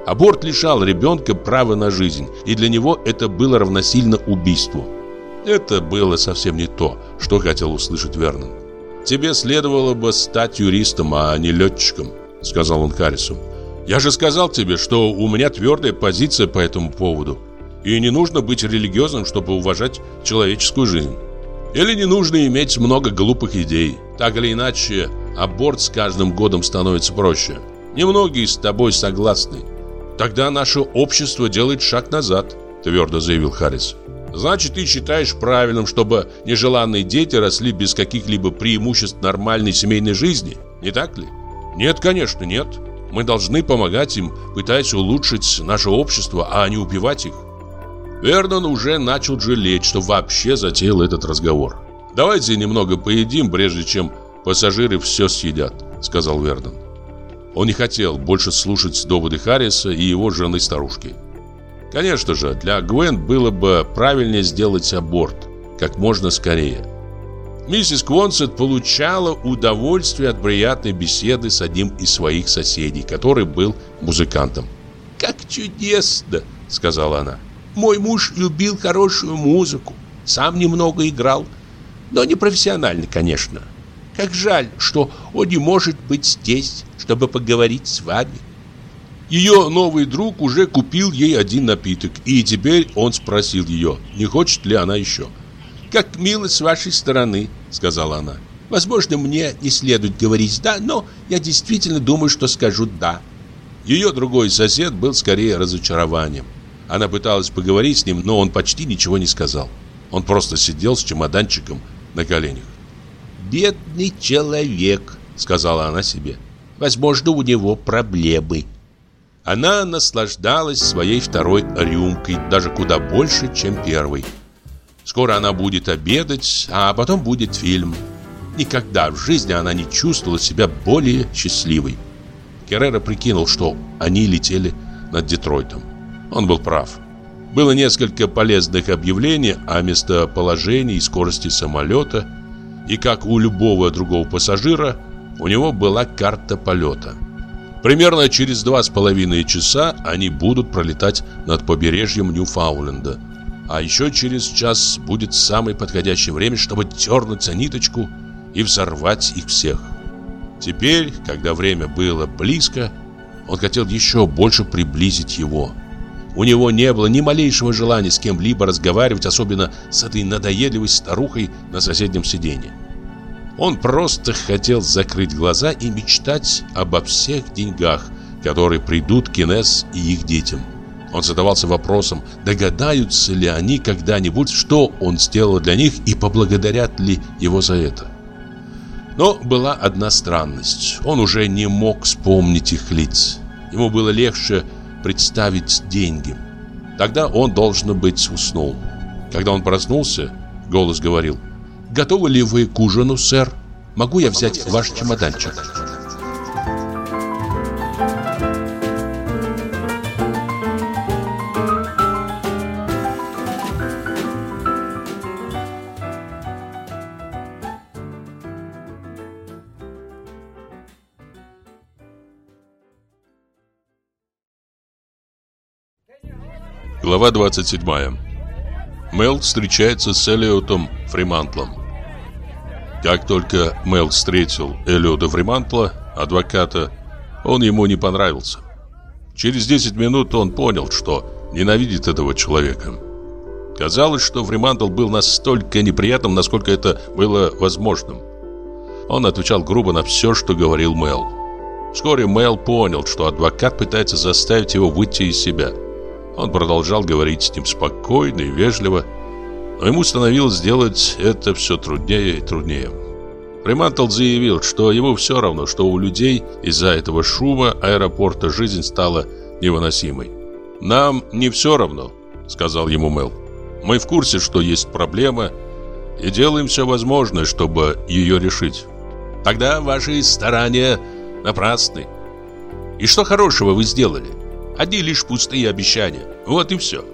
Аборт лишал ребенка права на жизнь, и для него это было равносильно убийству. Это было совсем не то, что хотел услышать Вернон. «Тебе следовало бы стать юристом, а не летчиком», — сказал он Харрису. «Я же сказал тебе, что у меня твердая позиция по этому поводу, и не нужно быть религиозным, чтобы уважать человеческую жизнь. Или не нужно иметь много глупых идей. Так или иначе, аборт с каждым годом становится проще. Немногие с тобой согласны. Тогда наше общество делает шаг назад», — твердо заявил Харрис. Значит, ты считаешь правильным, чтобы нежеланные дети росли без каких-либо преимуществ нормальной семейной жизни, не так ли? Нет, конечно, нет. Мы должны помогать им, пытаясь улучшить наше общество, а не убивать их. Вернон уже начал жалеть, что вообще затеял этот разговор. «Давайте немного поедим, прежде чем пассажиры все съедят», — сказал Вернон. Он не хотел больше слушать доводы Харриса и его жены-старушки. Конечно же, для Гвен было бы правильнее сделать аборт как можно скорее. Миссис Квонсет получала удовольствие от приятной беседы с одним из своих соседей, который был музыкантом. «Как чудесно!» — сказала она. «Мой муж любил хорошую музыку, сам немного играл, но не профессионально, конечно. Как жаль, что он не может быть здесь, чтобы поговорить с вами. Ее новый друг уже купил ей один напиток, и теперь он спросил ее, не хочет ли она еще. «Как мило с вашей стороны», — сказала она. «Возможно, мне не следует говорить «да», но я действительно думаю, что скажу «да». Ее другой сосед был скорее разочарованием. Она пыталась поговорить с ним, но он почти ничего не сказал. Он просто сидел с чемоданчиком на коленях. «Бедный человек», — сказала она себе. «Возможно, у него проблемы». Она наслаждалась своей второй рюмкой, даже куда больше, чем первой. Скоро она будет обедать, а потом будет фильм. Никогда в жизни она не чувствовала себя более счастливой. Керрера прикинул, что они летели над Детройтом. Он был прав. Было несколько полезных объявлений о местоположении и скорости самолета, и как у любого другого пассажира, у него была карта полета. Примерно через два с половиной часа они будут пролетать над побережьем Ньюфауленда. А еще через час будет самое подходящее время, чтобы дернуть ниточку и взорвать их всех. Теперь, когда время было близко, Он хотел еще больше приблизить его. У него не было ни малейшего желания с кем-либо разговаривать, особенно с этой надоедливой старухой на соседнем сиденье. Он просто хотел закрыть глаза и мечтать обо всех деньгах, которые придут к Инесс и их детям. Он задавался вопросом, догадаются ли они когда-нибудь, что он сделал для них и поблагодарят ли его за это. Но была одна странность. Он уже не мог вспомнить их лиц. Ему было легче представить деньги. Тогда он, должно быть, уснул. Когда он проснулся, голос говорил, «Готовы ли вы к ужину, сэр? Могу я взять ваш чемоданчик?» Глава 27. Мел встречается с Элиотом Фримантлом. Как только Мел встретил Элиота Фримантла, адвоката, он ему не понравился. Через 10 минут он понял, что ненавидит этого человека. Казалось, что Фримантл был настолько неприятным, насколько это было возможным. Он отвечал грубо на все, что говорил Мел. Вскоре Мел понял, что адвокат пытается заставить его выйти из себя – он продолжал говорить с ним спокойно и вежливо, но ему становилось делать это все труднее и труднее. Примантл заявил, что ему все равно, что у людей из-за этого шума аэропорта жизнь стала невыносимой. «Нам не все равно», — сказал ему Мел. «Мы в курсе, что есть проблема, и делаем все возможное, чтобы ее решить. Тогда ваши старания напрасны. И что хорошего вы сделали? Одни лишь пустые обещания. Вот и все.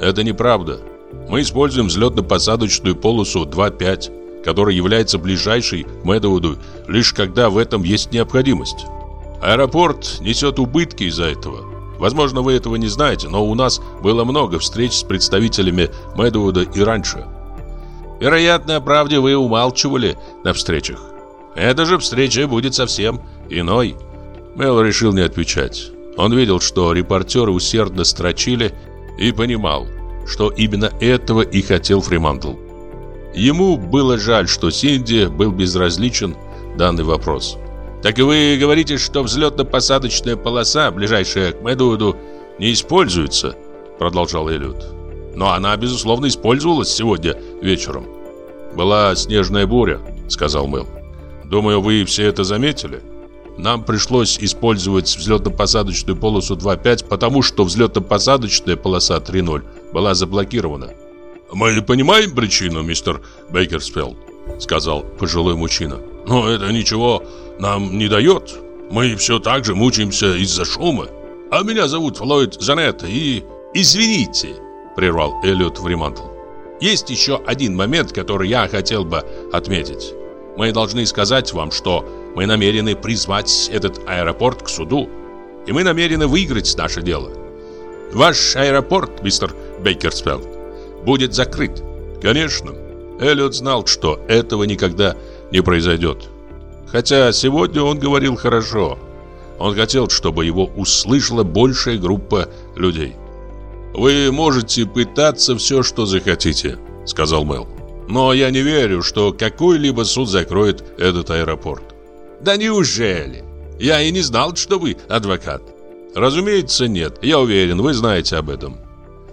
Это неправда. Мы используем взлетно-посадочную полосу 2.5, которая является ближайшей к Мэдоуду лишь когда в этом есть необходимость. Аэропорт несет убытки из-за этого. Возможно, вы этого не знаете, но у нас было много встреч с представителями Мэдоуда и раньше. Вероятно, о правде вы умалчивали на встречах. Эта же встреча будет совсем иной. Мэл решил не отвечать. Он видел, что репортеры усердно строчили и понимал, что именно этого и хотел Фримантл. Ему было жаль, что Синди был безразличен данный вопрос. «Так и вы говорите, что взлетно-посадочная полоса, ближайшая к Мэдуэду, не используется?» Продолжал Эллиот. «Но она, безусловно, использовалась сегодня вечером». «Была снежная буря», — сказал Мэл. «Думаю, вы все это заметили?» Нам пришлось использовать взлетно-посадочную полосу 2.5, потому что взлетно-посадочная полоса 3.0 была заблокирована. «Мы понимаем причину, мистер Бейкерсфелд», — сказал пожилой мужчина. «Но это ничего нам не дает. Мы все так же мучаемся из-за шума. А меня зовут Флойд Занетта и...» «Извините», — прервал Эллиот Фримантл. «Есть еще один момент, который я хотел бы отметить. Мы должны сказать вам, что мы намерены призвать этот аэропорт к суду, и мы намерены выиграть наше дело. Ваш аэропорт, мистер Бейкерсфелд, будет закрыт. Конечно, Эллиот знал, что этого никогда не произойдет. Хотя сегодня он говорил хорошо. Он хотел, чтобы его услышала большая группа людей. «Вы можете пытаться все, что захотите», — сказал Мэл. «Но я не верю, что какой-либо суд закроет этот аэропорт. Да неужели? Я и не знал, что вы адвокат. Разумеется, нет. Я уверен, вы знаете об этом.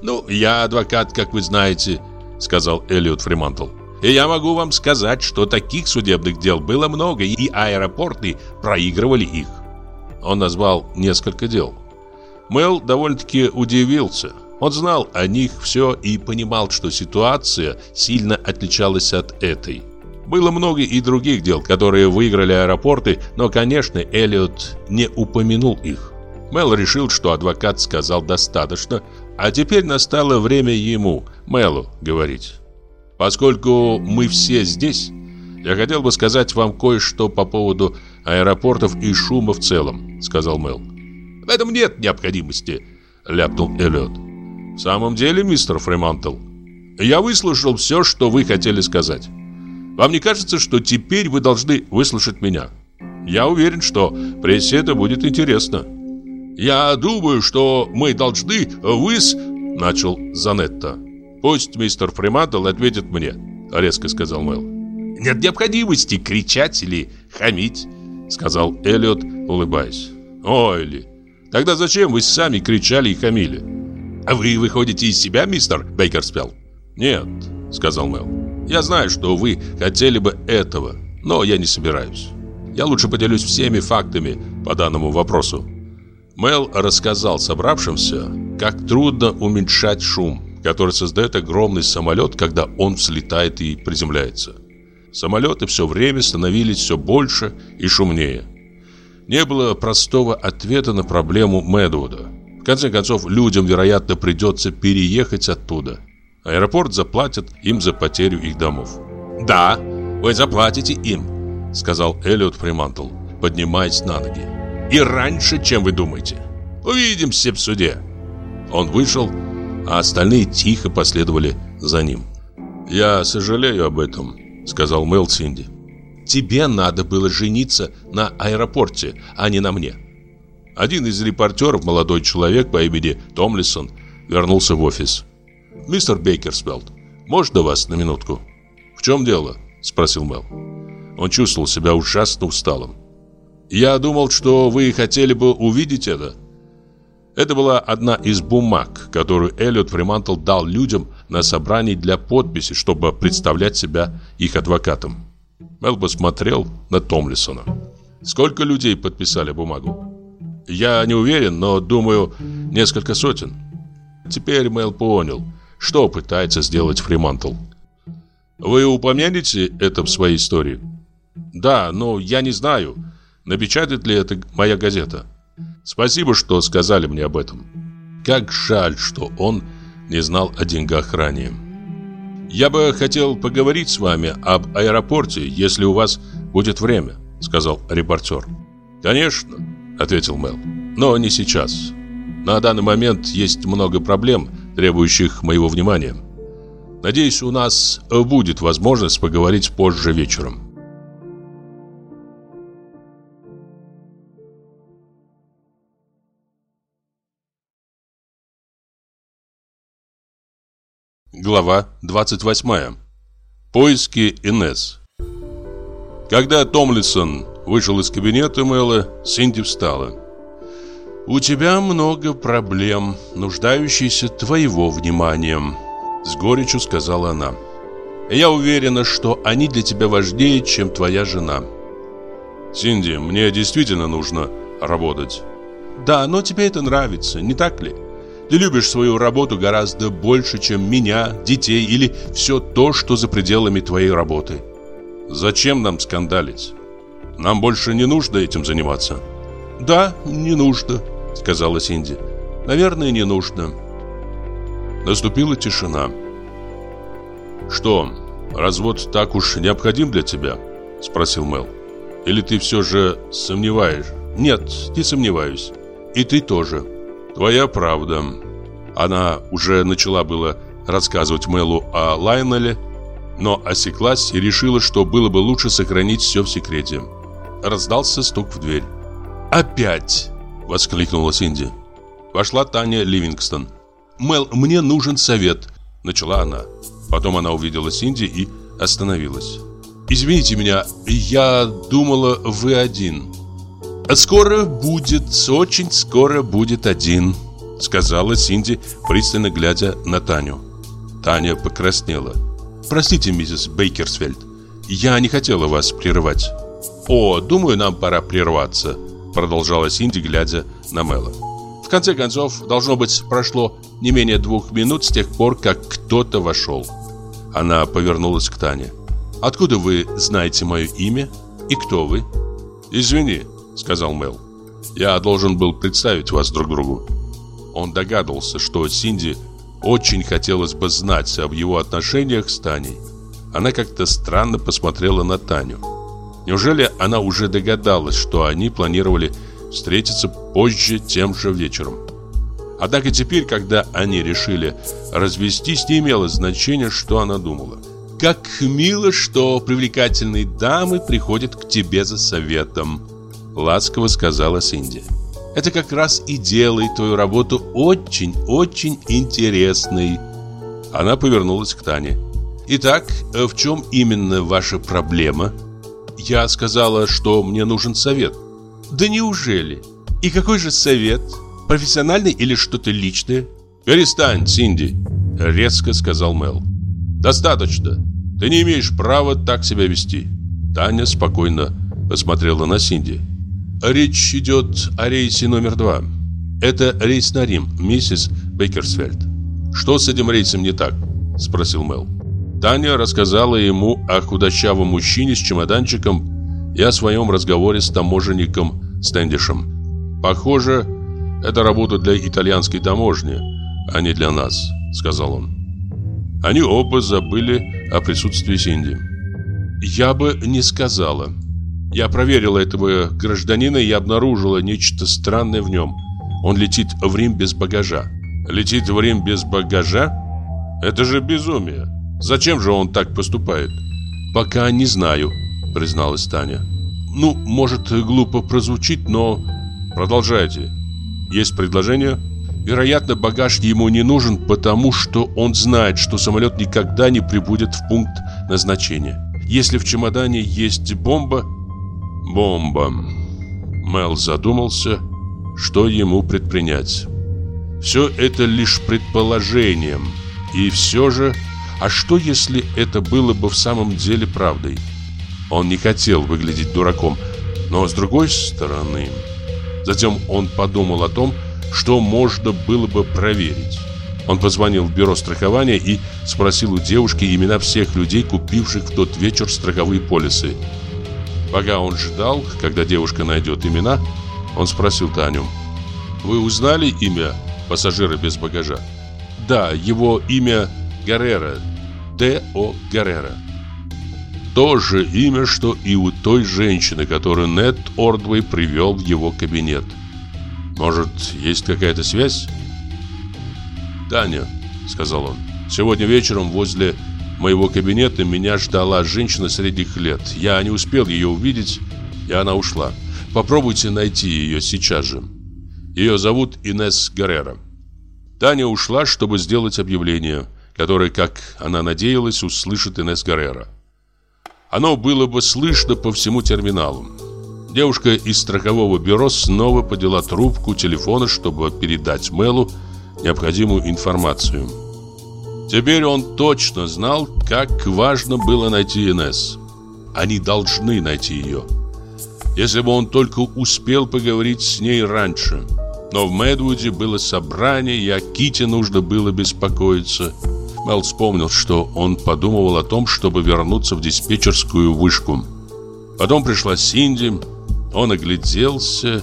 Ну, я адвокат, как вы знаете, сказал Эллиот Фримантл. И я могу вам сказать, что таких судебных дел было много, и аэропорты проигрывали их. Он назвал несколько дел. Мэл довольно-таки удивился. Он знал о них все и понимал, что ситуация сильно отличалась от этой. Было много и других дел, которые выиграли аэропорты, но, конечно, Эллиот не упомянул их. Мел решил, что адвокат сказал достаточно, а теперь настало время ему, Мелу, говорить. Поскольку мы все здесь, я хотел бы сказать вам кое-что по поводу аэропортов и шума в целом, сказал Мел. В этом нет необходимости, ляпнул Эллиот. В самом деле, мистер Фремантл, я выслушал все, что вы хотели сказать. Вам не кажется, что теперь вы должны выслушать меня? Я уверен, что прессе это будет интересно. «Я думаю, что мы должны выс...» Начал Занетта. «Пусть мистер Фримантл ответит мне», резко сказал Мэл. «Нет необходимости кричать или хамить», сказал Эллиот, улыбаясь. «Ойли, тогда зачем вы сами кричали и хамили?» «А вы выходите из себя, мистер Бейкерспелл?» «Нет», сказал Мэл. «Я знаю, что вы хотели бы этого, но я не собираюсь. Я лучше поделюсь всеми фактами по данному вопросу. Мел рассказал собравшимся, как трудно уменьшать шум, который создает огромный самолет, когда он взлетает и приземляется. Самолеты все время становились все больше и шумнее. Не было простого ответа на проблему Мэдвуда. В конце концов, людям, вероятно, придется переехать оттуда. Аэропорт заплатит им за потерю их домов. «Да, вы заплатите им», — сказал Эллиот Фримантл, поднимаясь на ноги. И раньше, чем вы думаете. Увидимся в суде. Он вышел, а остальные тихо последовали за ним. «Я сожалею об этом», — сказал Мел Синди. «Тебе надо было жениться на аэропорте, а не на мне». Один из репортеров, молодой человек по имени Томлисон, вернулся в офис. «Мистер Бейкерсфелд, можно вас на минутку?» «В чем дело?» – спросил Мел. Он чувствовал себя ужасно усталым. Я думал, что вы хотели бы увидеть это. Это была одна из бумаг, которую Эллиот Фримантл дал людям на собрании для подписи, чтобы представлять себя их адвокатом. Мел посмотрел на Томлисона. Сколько людей подписали бумагу? Я не уверен, но думаю, несколько сотен. Теперь Мел понял, что пытается сделать Фримантл. Вы упомянете это в своей истории? Да, но я не знаю. Напечатает ли это моя газета? Спасибо, что сказали мне об этом. Как жаль, что он не знал о деньгах ранее. Я бы хотел поговорить с вами об аэропорте, если у вас будет время, сказал репортер. Конечно, ответил Мел. Но не сейчас. На данный момент есть много проблем, требующих моего внимания. Надеюсь, у нас будет возможность поговорить позже вечером. Глава 28. Поиски Инес. Когда Томлисон вышел из кабинета Мэла, Синди встала. «У тебя много проблем, нуждающихся твоего внимания», — с горечью сказала она. «Я уверена, что они для тебя важнее, чем твоя жена». «Синди, мне действительно нужно работать». «Да, но тебе это нравится, не так ли?» Ты любишь свою работу гораздо больше, чем меня, детей или все то, что за пределами твоей работы. Зачем нам скандалить? Нам больше не нужно этим заниматься. Да, не нужно, сказала Синди. Наверное, не нужно. Наступила тишина. Что, развод так уж необходим для тебя? Спросил Мел. Или ты все же сомневаешь? Нет, не сомневаюсь. И ты тоже. Твоя правда. Она уже начала было рассказывать Мэлу о Лайнеле, но осеклась и решила, что было бы лучше сохранить все в секрете. Раздался стук в дверь. «Опять!» — воскликнула Синди. Вошла Таня Ливингстон. «Мэл, мне нужен совет», — начала она. Потом она увидела Синди и остановилась. «Извините меня, я думала, вы один». «Скоро будет, очень скоро будет один», — сказала Синди, пристально глядя на Таню. Таня покраснела. «Простите, миссис Бейкерсфельд, я не хотела вас прерывать». «О, думаю, нам пора прерваться», — продолжала Синди, глядя на Мэла. «В конце концов, должно быть, прошло не менее двух минут с тех пор, как кто-то вошел». Она повернулась к Тане. «Откуда вы знаете мое имя? И кто вы?» «Извини», сказал Мел. Я должен был представить вас друг другу. Он догадывался, что Синди очень хотелось бы знать об его отношениях с Таней. Она как-то странно посмотрела на Таню. Неужели она уже догадалась, что они планировали встретиться позже тем же вечером? Однако теперь, когда они решили развестись, не имело значения, что она думала. «Как мило, что привлекательные дамы приходят к тебе за советом», Ласково сказала Синди. Это как раз и делает твою работу очень-очень интересной. Она повернулась к Тане. Итак, в чем именно ваша проблема? Я сказала, что мне нужен совет. Да неужели? И какой же совет? Профессиональный или что-то личное? Перестань, Синди, резко сказал Мел. Достаточно. Ты не имеешь права так себя вести. Таня спокойно посмотрела на Синди. Речь идет о рейсе номер два. Это рейс на Рим, миссис Бейкерсфельд. Что с этим рейсом не так? Спросил Мел. Таня рассказала ему о худощавом мужчине с чемоданчиком и о своем разговоре с таможенником Стэндишем. «Похоже, это работа для итальянской таможни, а не для нас», — сказал он. Они оба забыли о присутствии Синди. «Я бы не сказала. Я проверила этого гражданина и обнаружила нечто странное в нем. Он летит в Рим без багажа». «Летит в Рим без багажа? Это же безумие!» Зачем же он так поступает? Пока не знаю, призналась Таня. Ну, может, глупо прозвучит, но продолжайте. Есть предложение? Вероятно, багаж ему не нужен, потому что он знает, что самолет никогда не прибудет в пункт назначения. Если в чемодане есть бомба... Бомба. Мел задумался, что ему предпринять. Все это лишь предположением. И все же а что, если это было бы в самом деле правдой? Он не хотел выглядеть дураком, но с другой стороны... Затем он подумал о том, что можно было бы проверить. Он позвонил в бюро страхования и спросил у девушки имена всех людей, купивших в тот вечер страховые полисы. Пока он ждал, когда девушка найдет имена, он спросил Таню. «Вы узнали имя пассажира без багажа?» «Да, его имя Гаррера, Д.О. Гаррера. То же имя, что и у той женщины, которую Нед Ордвей привел в его кабинет. Может, есть какая-то связь? «Таня», — сказал он, — «сегодня вечером возле моего кабинета меня ждала женщина средних лет. Я не успел ее увидеть, и она ушла. Попробуйте найти ее сейчас же. Ее зовут Инесс Гаррера». Таня ушла, чтобы сделать объявление который, как она надеялась, услышит Инесс Гаррера. Оно было бы слышно по всему терминалу. Девушка из страхового бюро снова подела трубку телефона, чтобы передать Мелу необходимую информацию. Теперь он точно знал, как важно было найти Инесс. Они должны найти ее. Если бы он только успел поговорить с ней раньше. Но в Медвуде было собрание, и о Ките нужно было беспокоиться – Мел вспомнил, что он подумывал о том, чтобы вернуться в диспетчерскую вышку. Потом пришла Синди, он огляделся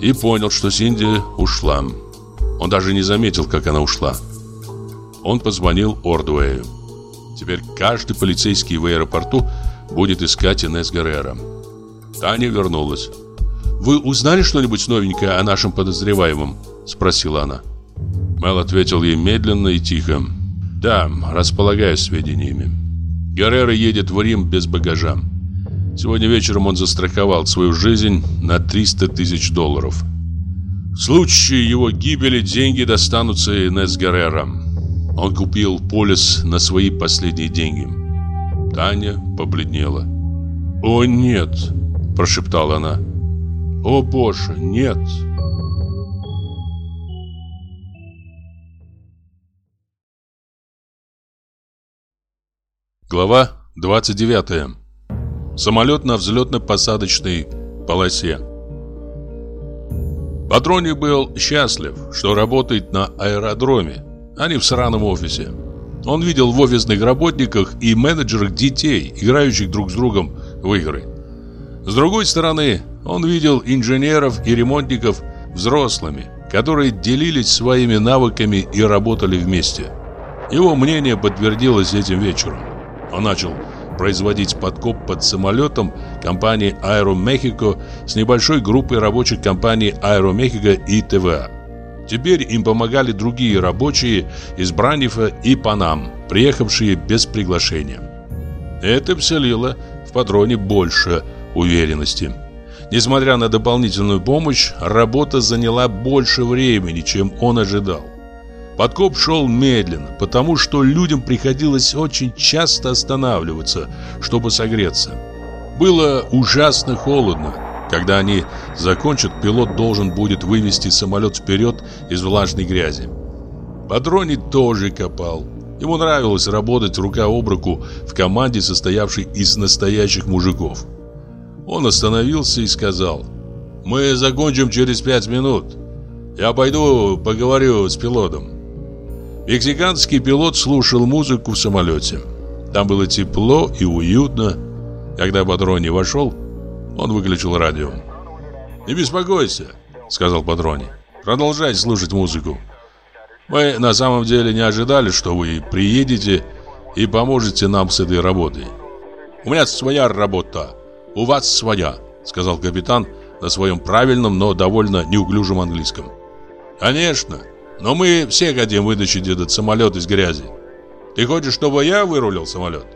и понял, что Синди ушла. Он даже не заметил, как она ушла. Он позвонил Ордуэю. Теперь каждый полицейский в аэропорту будет искать Инесс Гаррера. Таня вернулась. «Вы узнали что-нибудь новенькое о нашем подозреваемом?» – спросила она. Мел ответил ей медленно и тихо. Да, располагаю сведениями. Геррера едет в Рим без багажа. Сегодня вечером он застраховал свою жизнь на 300 тысяч долларов. В случае его гибели деньги достанутся Инесс Геррера. Он купил полис на свои последние деньги. Таня побледнела. «О, нет!» – прошептала она. «О, Боже, нет!» Глава 29. Самолет на взлетно-посадочной полосе. Патроник был счастлив, что работает на аэродроме, а не в сраном офисе. Он видел в офисных работниках и менеджерах детей, играющих друг с другом в игры. С другой стороны, он видел инженеров и ремонтников взрослыми, которые делились своими навыками и работали вместе. Его мнение подтвердилось этим вечером. Он начал производить подкоп под самолетом компании Aero Mexico с небольшой группой рабочих компаний Mexico и ТВА. Теперь им помогали другие рабочие из Бранифа и Панам, приехавшие без приглашения. Это вселило в патроне больше уверенности. Несмотря на дополнительную помощь, работа заняла больше времени, чем он ожидал. Подкоп шел медленно, потому что людям приходилось очень часто останавливаться, чтобы согреться. Было ужасно холодно. Когда они закончат, пилот должен будет вывести самолет вперед из влажной грязи. Патрони тоже копал. Ему нравилось работать рука об руку в команде, состоявшей из настоящих мужиков. Он остановился и сказал «Мы закончим через пять минут. Я пойду поговорю с пилотом». Мексиканский пилот слушал музыку в самолете. Там было тепло и уютно. Когда Патрони вошел, он выключил радио. «Не беспокойся», — сказал Патрони. «Продолжайте слушать музыку. Мы на самом деле не ожидали, что вы приедете и поможете нам с этой работой. У меня своя работа, у вас своя», — сказал капитан на своем правильном, но довольно неуклюжем английском. «Конечно, но мы все хотим вытащить этот самолет из грязи. Ты хочешь, чтобы я вырулил самолет?»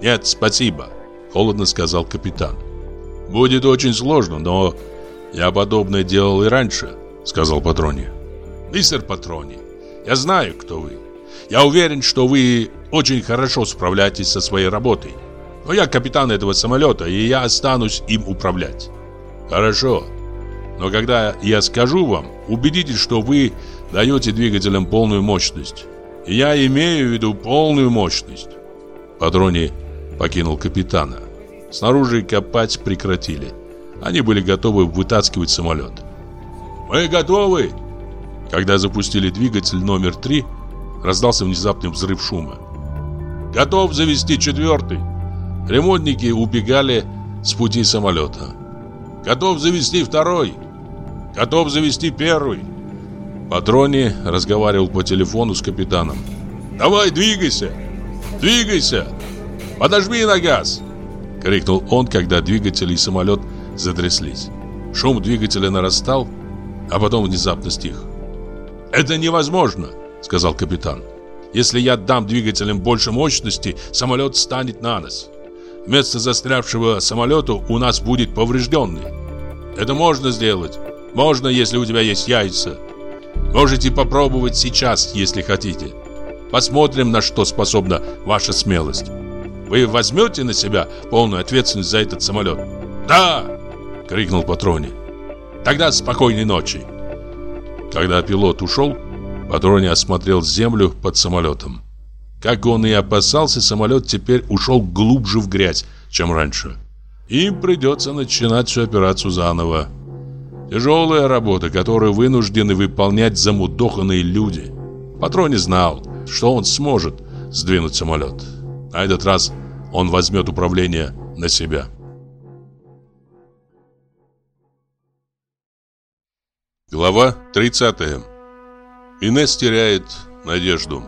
«Нет, спасибо», — холодно сказал капитан. «Будет очень сложно, но я подобное делал и раньше», — сказал Патрони. «Мистер Патрони, я знаю, кто вы. Я уверен, что вы очень хорошо справляетесь со своей работой. Но я капитан этого самолета, и я останусь им управлять. Хорошо. Но когда я скажу вам, убедитесь, что вы даете двигателям полную мощность. И я имею в виду полную мощность. Патрони покинул капитана. Снаружи копать прекратили. Они были готовы вытаскивать самолет. «Мы готовы!» Когда запустили двигатель номер три, раздался внезапный взрыв шума. «Готов завести четвертый!» Ремонтники убегали с пути самолета. «Готов завести второй!» «Готов завести первый!» Патрони разговаривал по телефону с капитаном. «Давай, двигайся! Двигайся! Подожми на газ!» Крикнул он, когда двигатель и самолет затряслись. Шум двигателя нарастал, а потом внезапно стих. «Это невозможно!» — сказал капитан. «Если я дам двигателям больше мощности, самолет станет на нас. Вместо застрявшего самолета у нас будет поврежденный. Это можно сделать. Можно, если у тебя есть яйца. Можете попробовать сейчас, если хотите. Посмотрим, на что способна ваша смелость. Вы возьмете на себя полную ответственность за этот самолет? Да! Крикнул Патрони. Тогда спокойной ночи. Когда пилот ушел, Патрони осмотрел землю под самолетом. Как он и опасался, самолет теперь ушел глубже в грязь, чем раньше. Им придется начинать всю операцию заново. Тяжелая работа, которую вынуждены выполнять замудоханные люди. Патрони знал, что он сможет сдвинуть самолет. На этот раз он возьмет управление на себя. Глава 30. Инесс теряет надежду.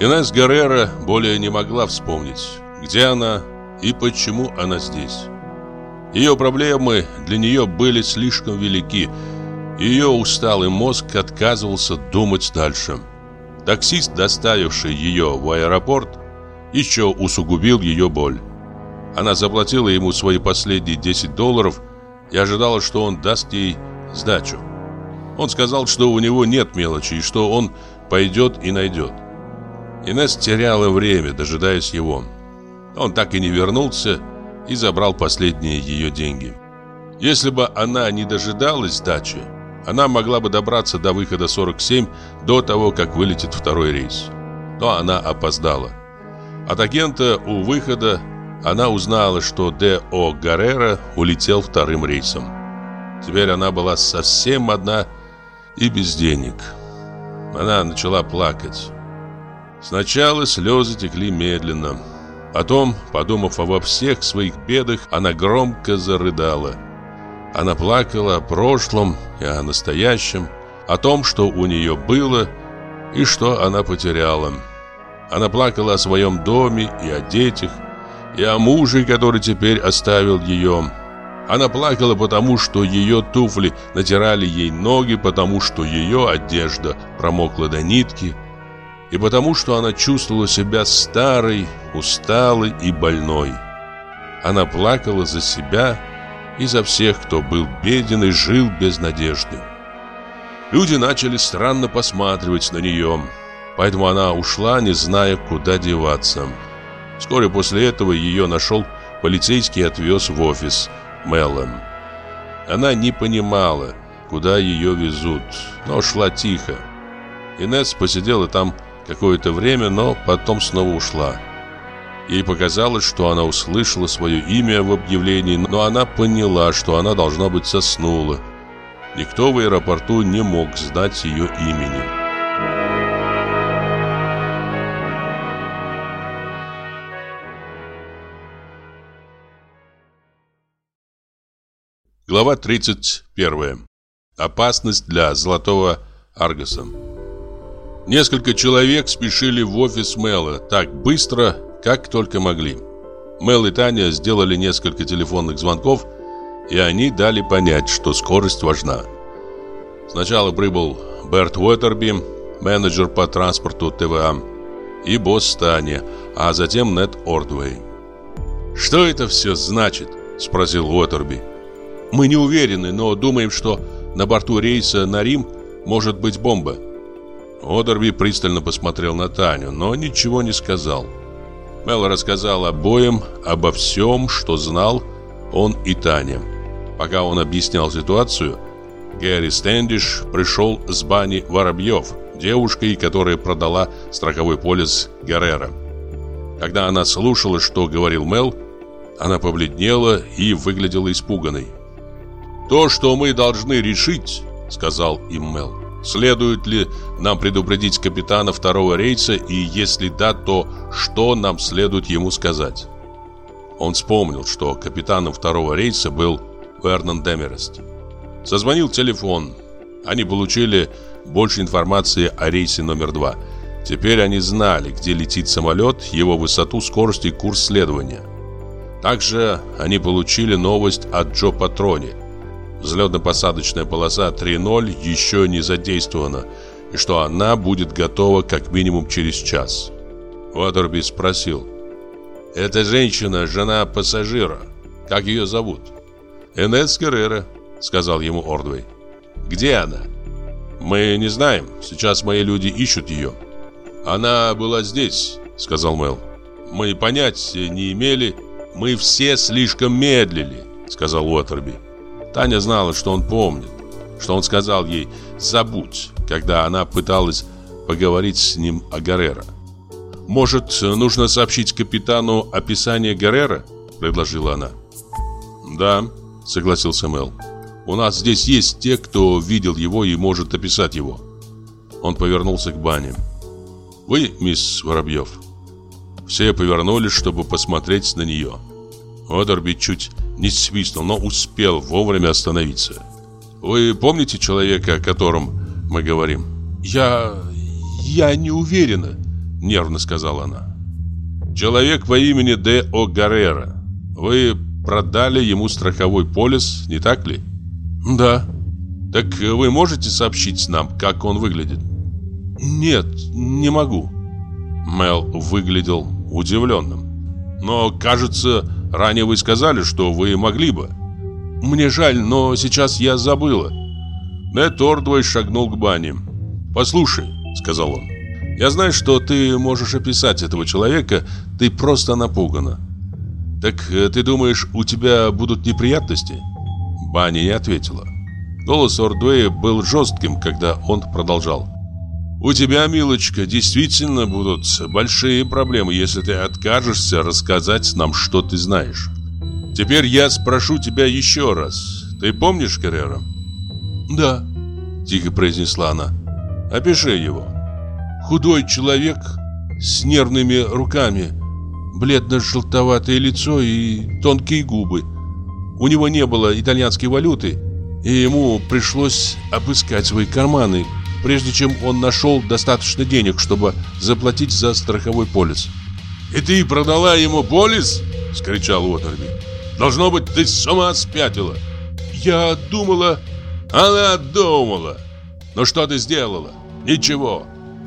Инесс Гаррера более не могла вспомнить, где она и почему она здесь. Ее проблемы для нее были слишком велики. Ее усталый мозг отказывался думать дальше. Таксист, доставивший ее в аэропорт, еще усугубил ее боль. Она заплатила ему свои последние 10 долларов и ожидала, что он даст ей сдачу. Он сказал, что у него нет мелочи и что он пойдет и найдет. Инесс теряла время, дожидаясь его. Он так и не вернулся и забрал последние ее деньги. Если бы она не дожидалась сдачи, она могла бы добраться до выхода 47 до того, как вылетит второй рейс. Но она опоздала. От агента у выхода она узнала, что Д.О. Гаррера улетел вторым рейсом. Теперь она была совсем одна и без денег. Она начала плакать. Сначала слезы текли медленно. Потом, подумав обо всех своих бедах, она громко зарыдала. Она плакала о прошлом и о настоящем, о том, что у нее было и что она потеряла. Она плакала о своем доме и о детях, и о муже, который теперь оставил ее. Она плакала потому, что ее туфли натирали ей ноги, потому что ее одежда промокла до нитки, и потому что она чувствовала себя старой, усталой и больной. Она плакала за себя и за всех, кто был беден и жил без надежды. Люди начали странно посматривать на нее, поэтому она ушла, не зная, куда деваться. Вскоре после этого ее нашел полицейский и отвез в офис Меллом. Она не понимала, куда ее везут, но шла тихо. Инесс посидела там какое-то время, но потом снова ушла. Ей показалось, что она услышала свое имя в объявлении, но она поняла, что она, должна быть, соснула. Никто в аэропорту не мог знать ее имени. Глава 31. Опасность для Золотого Аргоса. Несколько человек спешили в офис Мэла так быстро, как только могли. Мел и Таня сделали несколько телефонных звонков, и они дали понять, что скорость важна. Сначала прибыл Берт Уэтерби, менеджер по транспорту ТВА, и босс Таня, а затем Нед Ордвей. «Что это все значит?» – спросил Уэтерби. «Мы не уверены, но думаем, что на борту рейса на Рим может быть бомба». Одерби пристально посмотрел на Таню, но ничего не сказал. Мел рассказал обоим обо всем, что знал он и Таня. Пока он объяснял ситуацию, Гэри Стэндиш пришел с бани Воробьев, девушкой, которая продала страховой полис Геррера. Когда она слушала, что говорил Мел, она побледнела и выглядела испуганной. «То, что мы должны решить», — сказал им Мел, Следует ли нам предупредить капитана второго рейса и если да, то что нам следует ему сказать? Он вспомнил, что капитаном второго рейса был Вернон Демерест. Созвонил телефон. Они получили больше информации о рейсе номер два. Теперь они знали, где летит самолет, его высоту, скорость и курс следования. Также они получили новость от Джо Патрони – взлетно-посадочная полоса 3.0 еще не задействована, и что она будет готова как минимум через час. Уотерби спросил. «Эта женщина – жена пассажира. Как ее зовут?» «Энесс Керрера», – сказал ему Ордвей. «Где она?» «Мы не знаем. Сейчас мои люди ищут ее». «Она была здесь», – сказал Мэл. «Мы понятия не имели. Мы все слишком медлили», – сказал Уотерби. Таня знала, что он помнит, что он сказал ей «забудь», когда она пыталась поговорить с ним о Гаррера. «Может, нужно сообщить капитану описание Гаррера?» – предложила она. «Да», – согласился Мэл. «У нас здесь есть те, кто видел его и может описать его». Он повернулся к бане. «Вы, мисс Воробьев?» Все повернулись, чтобы посмотреть на нее. Одерби чуть не свистнул, но успел вовремя остановиться. «Вы помните человека, о котором мы говорим?» «Я... я не уверена», — нервно сказала она. «Человек по имени Д. О. Гаррера. Вы продали ему страховой полис, не так ли?» «Да». «Так вы можете сообщить нам, как он выглядит?» «Нет, не могу». Мел выглядел удивленным. «Но, кажется, Ранее вы сказали, что вы могли бы. Мне жаль, но сейчас я забыла. Нед Ордвей шагнул к бане. «Послушай», — сказал он, — «я знаю, что ты можешь описать этого человека, ты просто напугана. Так э, ты думаешь, у тебя будут неприятности?» Банни не ответила. Голос Ордвея был жестким, когда он продолжал. У тебя, милочка, действительно будут большие проблемы, если ты откажешься рассказать нам, что ты знаешь. Теперь я спрошу тебя еще раз. Ты помнишь Каррера? Да, тихо произнесла она. Опиши его. Худой человек с нервными руками, бледно-желтоватое лицо и тонкие губы. У него не было итальянской валюты, и ему пришлось обыскать свои карманы, прежде чем он нашел достаточно денег, чтобы заплатить за страховой полис. «И ты продала ему полис?» – скричал Уотерби. «Должно быть, ты с ума спятила!» «Я думала...» «Она думала!» «Ну что ты сделала?» «Ничего!»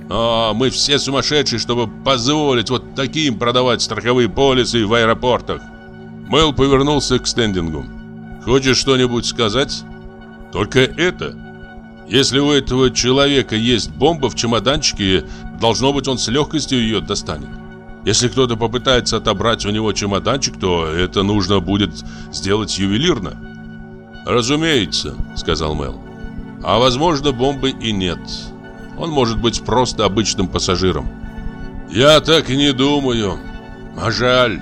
«О, мы все сумасшедшие, чтобы позволить вот таким продавать страховые полисы в аэропортах!» Мэл повернулся к стендингу. Хочешь что-нибудь сказать? Только это. Если у этого человека есть бомба в чемоданчике, должно быть, он с легкостью ее достанет. Если кто-то попытается отобрать у него чемоданчик, то это нужно будет сделать ювелирно. «Разумеется», — сказал Мел. «А возможно, бомбы и нет. Он может быть просто обычным пассажиром». «Я так не думаю. А жаль.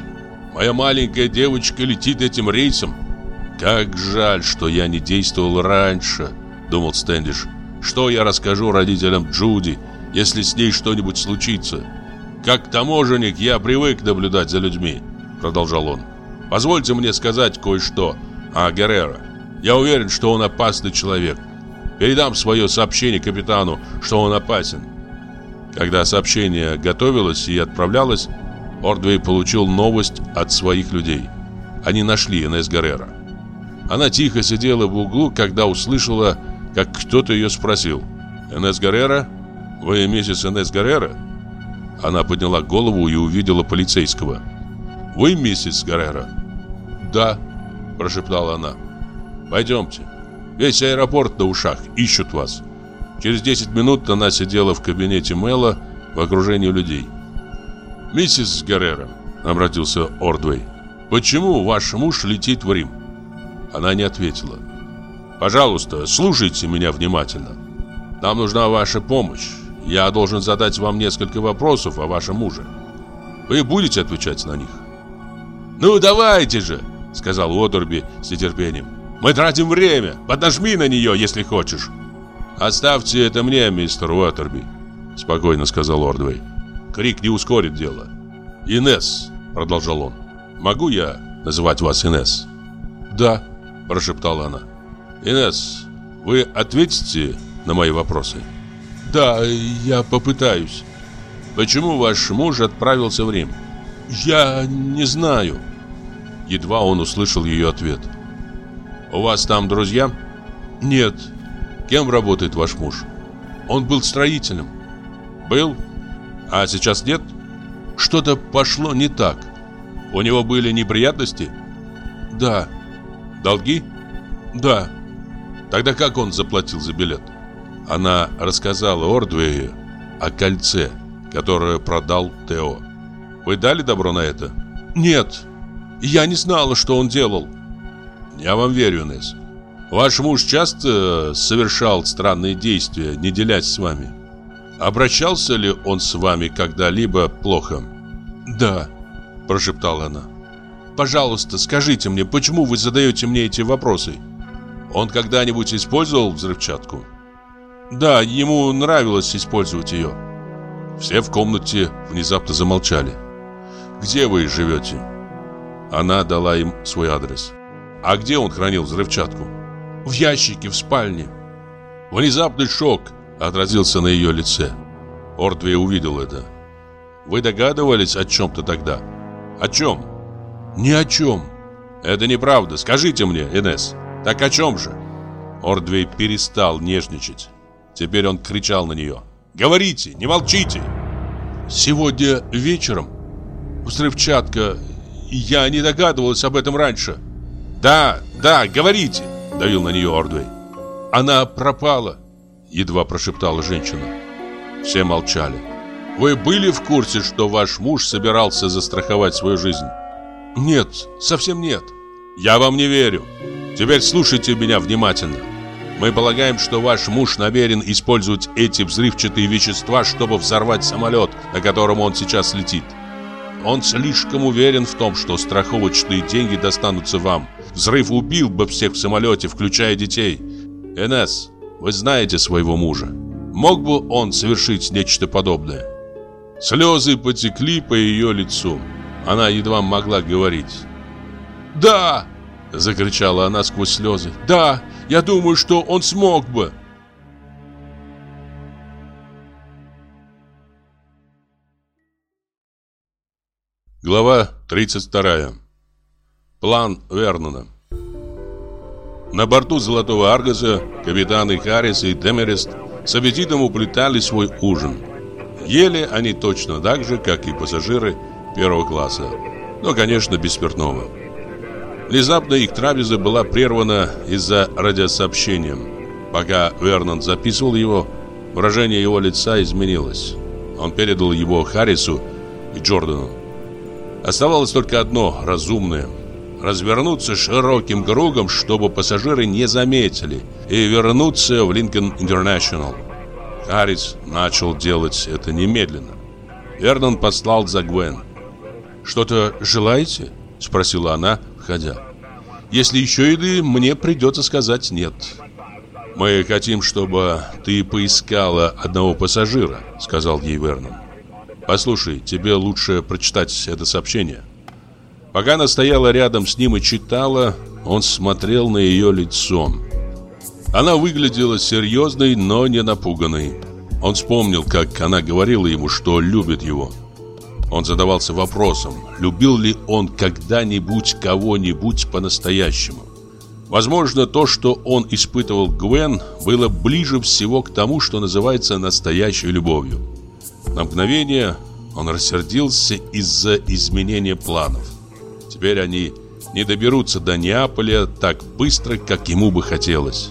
Моя маленькая девочка летит этим рейсом. Как жаль, что я не действовал раньше», — думал Стэндиш. «Что я расскажу родителям Джуди, если с ней что-нибудь случится?» Как таможенник я привык наблюдать за людьми, продолжал он. Позвольте мне сказать кое-что о Геррера. Я уверен, что он опасный человек. Передам свое сообщение капитану, что он опасен. Когда сообщение готовилось и отправлялось, Ордвей получил новость от своих людей. Они нашли Инесс Геррера. Она тихо сидела в углу, когда услышала, как кто-то ее спросил. «Инесс Геррера? Вы миссис Инесс Геррера?» Она подняла голову и увидела полицейского. «Вы миссис Гаррера?» «Да», – прошептала она. «Пойдемте. Весь аэропорт на ушах. Ищут вас». Через 10 минут она сидела в кабинете Мэла в окружении людей. «Миссис Гаррера», – обратился Ордвей, – «почему ваш муж летит в Рим?» Она не ответила. «Пожалуйста, слушайте меня внимательно. Нам нужна ваша помощь. Я должен задать вам несколько вопросов о вашем муже. Вы будете отвечать на них? Ну, давайте же, сказал Уотерби с нетерпением. Мы тратим время. Поднажми на нее, если хочешь. Оставьте это мне, мистер Уотерби, спокойно сказал Ордвей. Крик не ускорит дело. Инес, продолжал он. Могу я называть вас Инес? Да, прошептала она. Инес, вы ответите на мои вопросы? Да, я попытаюсь. Почему ваш муж отправился в Рим? Я не знаю. Едва он услышал ее ответ. У вас там друзья? Нет. Кем работает ваш муж? Он был строителем. Был? А сейчас нет? Что-то пошло не так. У него были неприятности? Да. Долги? Да. Тогда как он заплатил за билет? Она рассказала Ордвею о кольце, которое продал Тео. Вы дали добро на это? Нет. Я не знала, что он делал. Я вам верю, Инесс. Ваш муж часто совершал странные действия, не делясь с вами. Обращался ли он с вами когда-либо плохо? Да, прошептала она. Пожалуйста, скажите мне, почему вы задаете мне эти вопросы? Он когда-нибудь использовал взрывчатку? Да, ему нравилось использовать ее. Все в комнате внезапно замолчали. «Где вы живете?» Она дала им свой адрес. «А где он хранил взрывчатку?» «В ящике, в спальне». Внезапный шок отразился на ее лице. Ордвей увидел это. «Вы догадывались о чем-то тогда?» «О чем?» «Ни о чем». «Это неправда. Скажите мне, Инесс. Так о чем же?» Ордвей перестал нежничать. Теперь он кричал на нее. «Говорите, не молчите!» «Сегодня вечером взрывчатка. Я не догадывалась об этом раньше». «Да, да, говорите!» — давил на нее Ордвей. «Она пропала», — едва прошептала женщина. Все молчали. «Вы были в курсе, что ваш муж собирался застраховать свою жизнь?» «Нет, совсем нет». «Я вам не верю. Теперь слушайте меня внимательно. Мы полагаем, что ваш муж намерен использовать эти взрывчатые вещества, чтобы взорвать самолет, на котором он сейчас летит. Он слишком уверен в том, что страховочные деньги достанутся вам. Взрыв убил бы всех в самолете, включая детей. Энесс, вы знаете своего мужа. Мог бы он совершить нечто подобное? Слезы потекли по ее лицу. Она едва могла говорить. «Да!» – закричала она сквозь слезы. «Да!» Я думаю, что он смог бы. Глава 32. План Вернона. На борту Золотого Аргаса капитаны Харрис и Демерест с аппетитом уплетали свой ужин. Ели они точно так же, как и пассажиры первого класса, но, конечно, без спиртного. Внезапно их трапеза была прервана из-за радиосообщения. Пока Вернон записывал его, выражение его лица изменилось. Он передал его Харрису и Джордану. Оставалось только одно разумное – развернуться широким кругом, чтобы пассажиры не заметили, и вернуться в Линкольн Интернешнл. Харрис начал делать это немедленно. Вернон послал за Гвен. «Что-то желаете?» – спросила она, входя. «Если еще еды, мне придется сказать нет». «Мы хотим, чтобы ты поискала одного пассажира», — сказал ей Вернон. «Послушай, тебе лучше прочитать это сообщение». Пока она стояла рядом с ним и читала, он смотрел на ее лицо. Она выглядела серьезной, но не напуганной. Он вспомнил, как она говорила ему, что любит его. Он задавался вопросом, любил ли он когда-нибудь кого-нибудь по-настоящему. Возможно, то, что он испытывал Гвен, было ближе всего к тому, что называется настоящей любовью. На мгновение он рассердился из-за изменения планов. Теперь они не доберутся до Неаполя так быстро, как ему бы хотелось.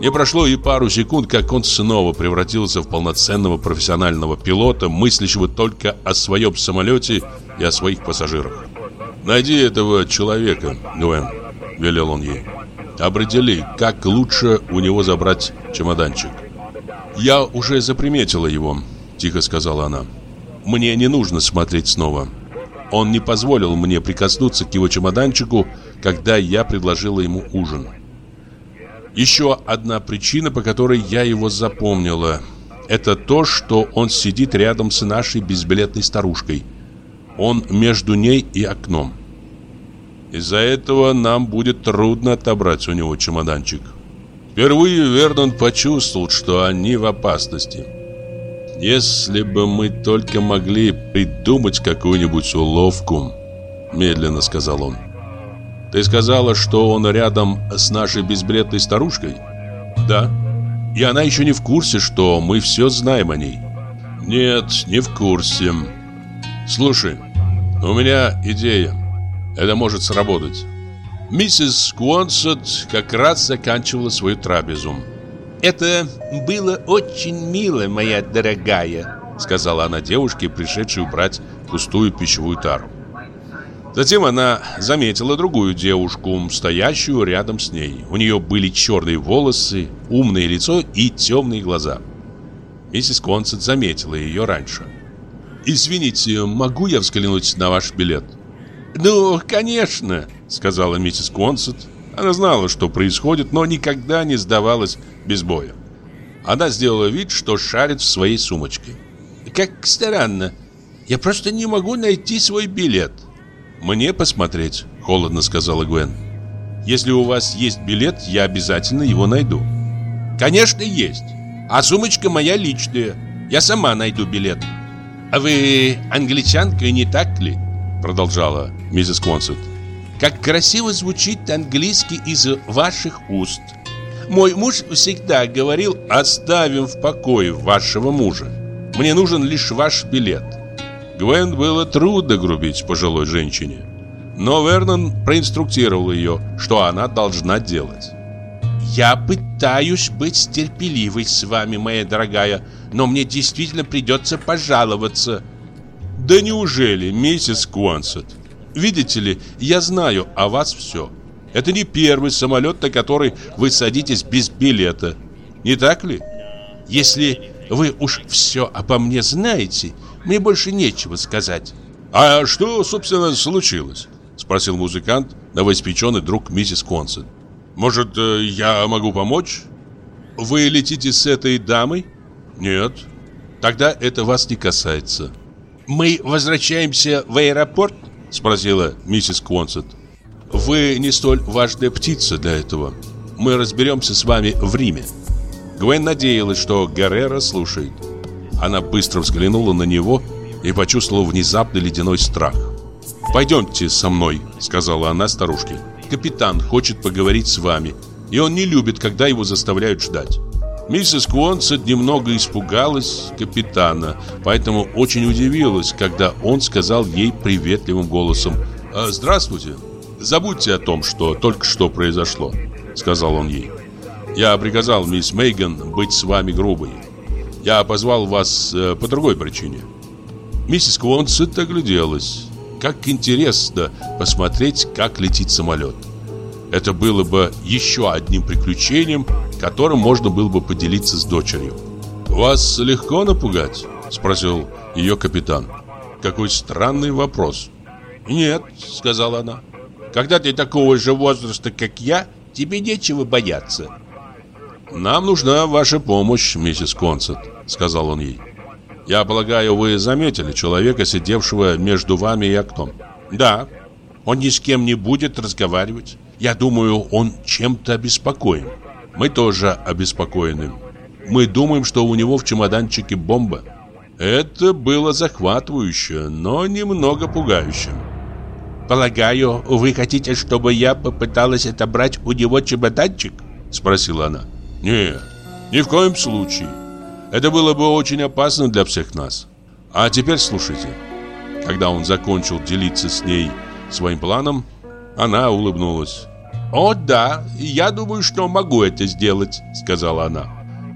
Не прошло и пару секунд, как он снова превратился в полноценного профессионального пилота, мыслящего только о своем самолете и о своих пассажирах. «Найди этого человека, Гвен», — велел он ей. «Определи, как лучше у него забрать чемоданчик». «Я уже заприметила его», — тихо сказала она. «Мне не нужно смотреть снова. Он не позволил мне прикоснуться к его чемоданчику, когда я предложила ему ужин». Еще одна причина, по которой я его запомнила, это то, что он сидит рядом с нашей безбилетной старушкой. Он между ней и окном. Из-за этого нам будет трудно отобрать у него чемоданчик. Впервые Вернон почувствовал, что они в опасности. Если бы мы только могли придумать какую-нибудь уловку, медленно сказал он. Ты сказала, что он рядом с нашей безбредной старушкой? Да. И она еще не в курсе, что мы все знаем о ней. Нет, не в курсе. Слушай, у меня идея. Это может сработать. Миссис Куонсет как раз заканчивала свою трапезу. «Это было очень мило, моя дорогая», сказала она девушке, пришедшей убрать пустую пищевую тару. Затем она заметила другую девушку, стоящую рядом с ней. У нее были черные волосы, умное лицо и темные глаза. Миссис Консет заметила ее раньше. «Извините, могу я взглянуть на ваш билет?» «Ну, конечно», — сказала миссис Консет. Она знала, что происходит, но никогда не сдавалась без боя. Она сделала вид, что шарит в своей сумочке. «Как странно. Я просто не могу найти свой билет». «Мне посмотреть», — холодно сказала Гвен. «Если у вас есть билет, я обязательно его найду». «Конечно, есть. А сумочка моя личная. Я сама найду билет». «А вы англичанка, не так ли?» Продолжала миссис Консет. «Как красиво звучит английский из ваших уст. Мой муж всегда говорил, оставим в покое вашего мужа. Мне нужен лишь ваш билет. Гвен было трудно грубить пожилой женщине. Но Вернон проинструктировал ее, что она должна делать. «Я пытаюсь быть терпеливой с вами, моя дорогая, но мне действительно придется пожаловаться». «Да неужели, миссис Куансет? Видите ли, я знаю о вас все. Это не первый самолет, на который вы садитесь без билета. Не так ли?» «Если вы уж все обо мне знаете, мне больше нечего сказать. А что, собственно, случилось? Спросил музыкант, новоиспеченный друг миссис Консет. Может, э, я могу помочь? Вы летите с этой дамой? Нет. Тогда это вас не касается. Мы возвращаемся в аэропорт? Спросила миссис Консет. Вы не столь важная птица для этого. Мы разберемся с вами в Риме. Гвен надеялась, что Геррера слушает. Она быстро взглянула на него и почувствовала внезапный ледяной страх. «Пойдемте со мной», — сказала она старушке. «Капитан хочет поговорить с вами, и он не любит, когда его заставляют ждать». Миссис Куонсет немного испугалась капитана, поэтому очень удивилась, когда он сказал ей приветливым голосом «А, «Здравствуйте». «Забудьте о том, что только что произошло», — сказал он ей. «Я приказал мисс Мейган быть с вами грубой. Я позвал вас э, по другой причине». Миссис Квонсет огляделась. Как интересно посмотреть, как летит самолет. Это было бы еще одним приключением, которым можно было бы поделиться с дочерью. «Вас легко напугать?» – спросил ее капитан. «Какой странный вопрос». «Нет», – сказала она. «Когда ты такого же возраста, как я, тебе нечего бояться». «Нам нужна ваша помощь, миссис Консет», — сказал он ей. «Я полагаю, вы заметили человека, сидевшего между вами и окном?» «Да, он ни с кем не будет разговаривать. Я думаю, он чем-то обеспокоен». «Мы тоже обеспокоены. Мы думаем, что у него в чемоданчике бомба». Это было захватывающе, но немного пугающе. «Полагаю, вы хотите, чтобы я попыталась отобрать у него чемоданчик?» Спросила она. Нет, ни в коем случае. Это было бы очень опасно для всех нас. А теперь слушайте. Когда он закончил делиться с ней своим планом, она улыбнулась. «О, да, я думаю, что могу это сделать», — сказала она.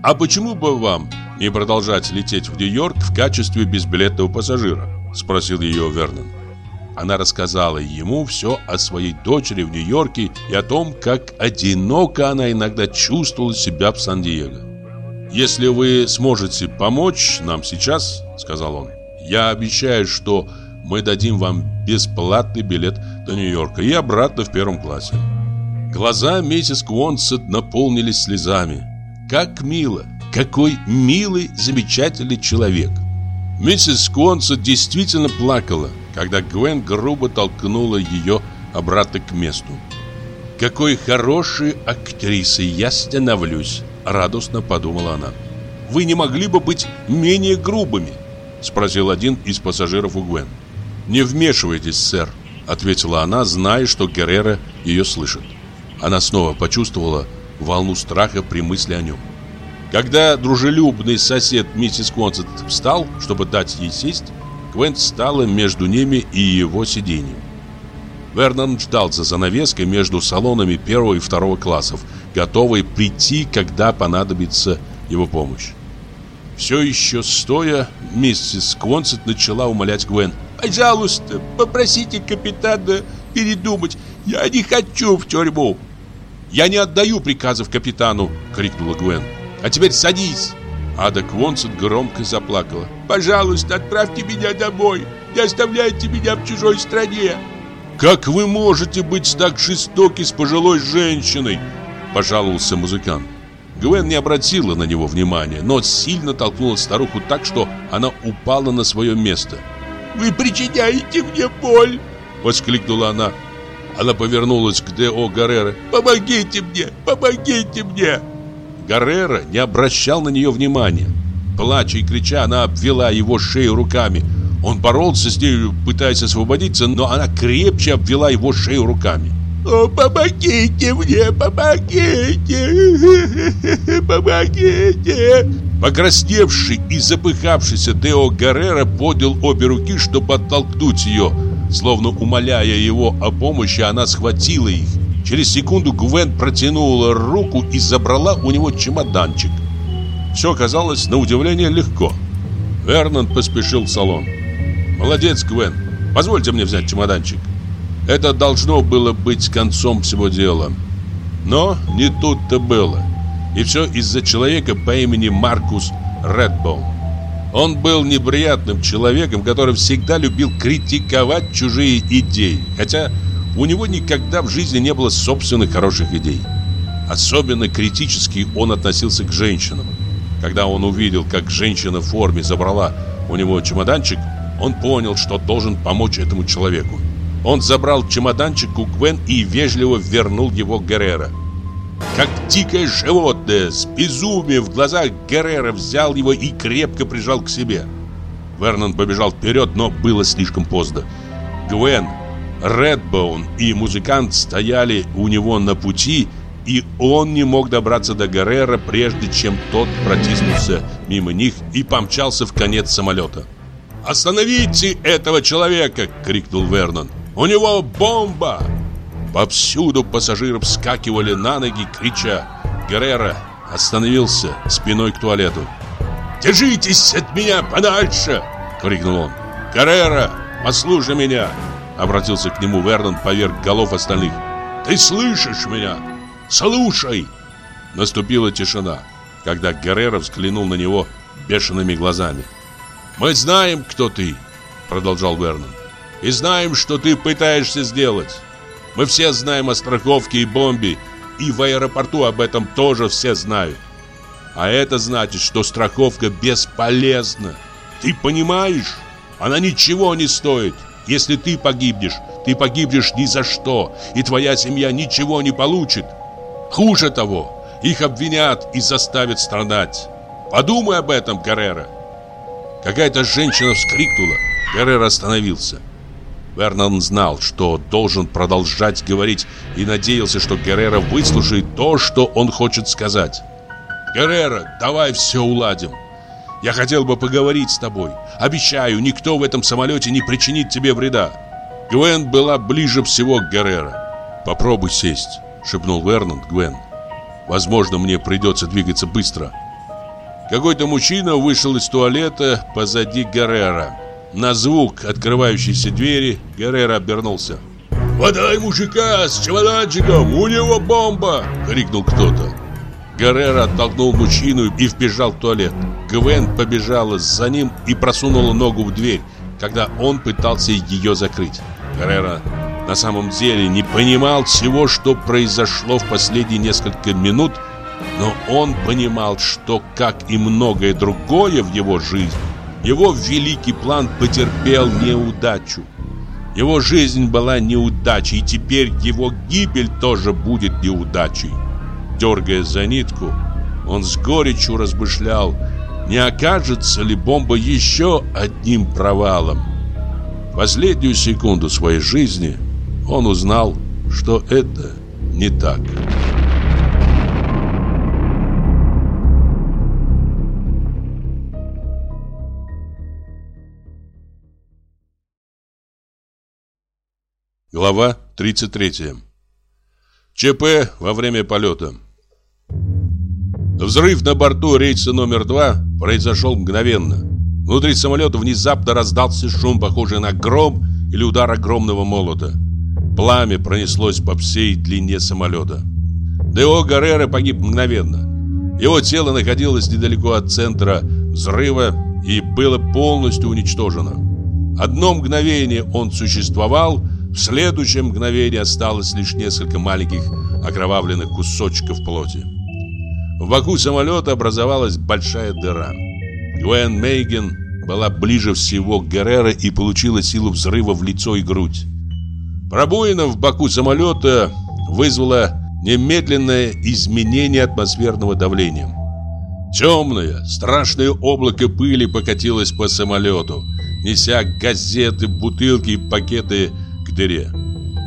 «А почему бы вам не продолжать лететь в Нью-Йорк в качестве безбилетного пассажира?» — спросил ее Вернон. Она рассказала ему все о своей дочери в Нью-Йорке и о том, как одиноко она иногда чувствовала себя в Сан-Диего. «Если вы сможете помочь нам сейчас, — сказал он, — я обещаю, что мы дадим вам бесплатный билет до Нью-Йорка и обратно в первом классе». Глаза миссис Квонсет наполнились слезами. «Как мило! Какой милый, замечательный человек!» Миссис Квонсет действительно плакала – когда Гвен грубо толкнула ее обратно к месту. «Какой хорошей актрисой я становлюсь!» – радостно подумала она. «Вы не могли бы быть менее грубыми?» – спросил один из пассажиров у Гвен. «Не вмешивайтесь, сэр», – ответила она, зная, что Геррера ее слышит. Она снова почувствовала волну страха при мысли о нем. Когда дружелюбный сосед миссис Консет встал, чтобы дать ей сесть, Гвен стала между ними и его сиденьем. Вернон ждал за занавеской между салонами первого и второго классов, готовый прийти, когда понадобится его помощь. Все еще стоя, миссис Консет начала умолять Гвен. «Пожалуйста, попросите капитана передумать. Я не хочу в тюрьму». «Я не отдаю приказов капитану!» — крикнула Гвен. «А теперь садись!» Ада Квонсет громко заплакала. «Пожалуйста, отправьте меня домой! Не оставляйте меня в чужой стране!» «Как вы можете быть так жестоки с пожилой женщиной?» Пожаловался музыкант. Гвен не обратила на него внимания, но сильно толкнула старуху так, что она упала на свое место. «Вы причиняете мне боль!» Воскликнула она. Она повернулась к Д.О. Гаррера. «Помогите мне! Помогите мне!» Гаррера не обращал на нее внимания. Плача и крича, она обвела его шею руками. Он боролся с ней, пытаясь освободиться, но она крепче обвела его шею руками. «О, помогите мне, помогите! Помогите!» Покрасневший и запыхавшийся Део Гаррера поднял обе руки, чтобы оттолкнуть ее. Словно умоляя его о помощи, она схватила их. Через секунду Гвен протянула руку и забрала у него чемоданчик. Все оказалось на удивление легко. Вернон поспешил в салон. «Молодец, Гвен. Позвольте мне взять чемоданчик». Это должно было быть концом всего дела. Но не тут-то было. И все из-за человека по имени Маркус Редбоун. Он был неприятным человеком, который всегда любил критиковать чужие идеи, хотя у него никогда в жизни не было собственных хороших идей. Особенно критически он относился к женщинам. Когда он увидел, как женщина в форме забрала у него чемоданчик, он понял, что должен помочь этому человеку. Он забрал чемоданчик у Гвен и вежливо вернул его Геррера. Как дикое животное, с безумием в глазах Геррера взял его и крепко прижал к себе. Вернон побежал вперед, но было слишком поздно. Гвен Редбоун и музыкант стояли у него на пути, и он не мог добраться до Гаррера, прежде чем тот протиснулся мимо них и помчался в конец самолета. «Остановите этого человека!» — крикнул Вернон. «У него бомба!» Повсюду пассажиры вскакивали на ноги, крича. Геррера остановился спиной к туалету. «Держитесь от меня подальше!» — крикнул он. «Геррера, послушай меня!» — обратился к нему Вернон поверх голов остальных. «Ты слышишь меня? Слушай!» Наступила тишина, когда Геррера взглянул на него бешеными глазами. «Мы знаем, кто ты!» — продолжал Вернон. «И знаем, что ты пытаешься сделать. Мы все знаем о страховке и бомбе, и в аэропорту об этом тоже все знают. А это значит, что страховка бесполезна. Ты понимаешь? Она ничего не стоит. Если ты погибнешь, ты погибнешь ни за что, и твоя семья ничего не получит. Хуже того, их обвинят и заставят страдать. Подумай об этом, Каррера. Какая-то женщина вскрикнула. Каррера остановился. Вернон знал, что должен продолжать говорить и надеялся, что Геррера выслушает то, что он хочет сказать. «Геррера, давай все уладим. Я хотел бы поговорить с тобой. Обещаю, никто в этом самолете не причинит тебе вреда». Гвен была ближе всего к Геррера. «Попробуй сесть», — шепнул Вернон Гвен. «Возможно, мне придется двигаться быстро». Какой-то мужчина вышел из туалета позади Геррера. На звук открывающейся двери Геррера обернулся. «Подай мужика с чемоданчиком, у него бомба!» — крикнул кто-то. Геррера оттолкнул мужчину и вбежал в туалет. Гвен побежала за ним и просунула ногу в дверь, когда он пытался ее закрыть. Геррера на самом деле не понимал всего, что произошло в последние несколько минут, но он понимал, что, как и многое другое в его жизни, его великий план потерпел неудачу. Его жизнь была неудачей, и теперь его гибель тоже будет неудачей. Дергая за нитку, он с горечью размышлял, не окажется ли бомба еще одним провалом. В последнюю секунду своей жизни он узнал, что это не так. Глава 33 ЧП во время полета Взрыв на борту рейса номер два произошел мгновенно. Внутри самолета внезапно раздался шум, похожий на гром или удар огромного молота. Пламя пронеслось по всей длине самолета. Део Гаррера погиб мгновенно. Его тело находилось недалеко от центра взрыва и было полностью уничтожено. Одно мгновение он существовал, в следующее мгновение осталось лишь несколько маленьких окровавленных кусочков плоти. В боку самолета образовалась большая дыра. Гвен Мейген была ближе всего к Геррера и получила силу взрыва в лицо и грудь. Пробоина в боку самолета вызвала немедленное изменение атмосферного давления. Темное, страшное облако пыли покатилось по самолету, неся газеты, бутылки и пакеты дыре.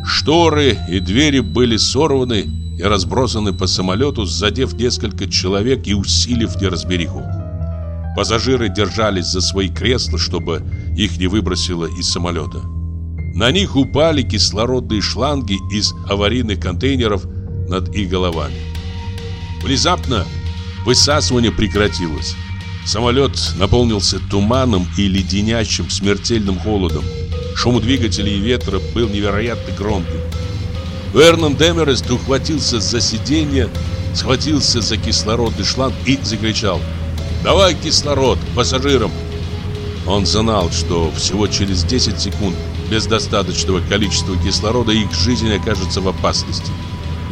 Шторы и двери были сорваны и разбросаны по самолету, задев несколько человек и усилив неразбериху. Пассажиры держались за свои кресла, чтобы их не выбросило из самолета. На них упали кислородные шланги из аварийных контейнеров над их головами. Внезапно высасывание прекратилось. Самолет наполнился туманом и леденящим смертельным холодом. Шум двигателей и ветра был невероятно громким. Вернон Демерест ухватился за сиденье, схватился за кислородный шланг и закричал «Давай кислород пассажирам!» Он знал, что всего через 10 секунд без достаточного количества кислорода их жизнь окажется в опасности.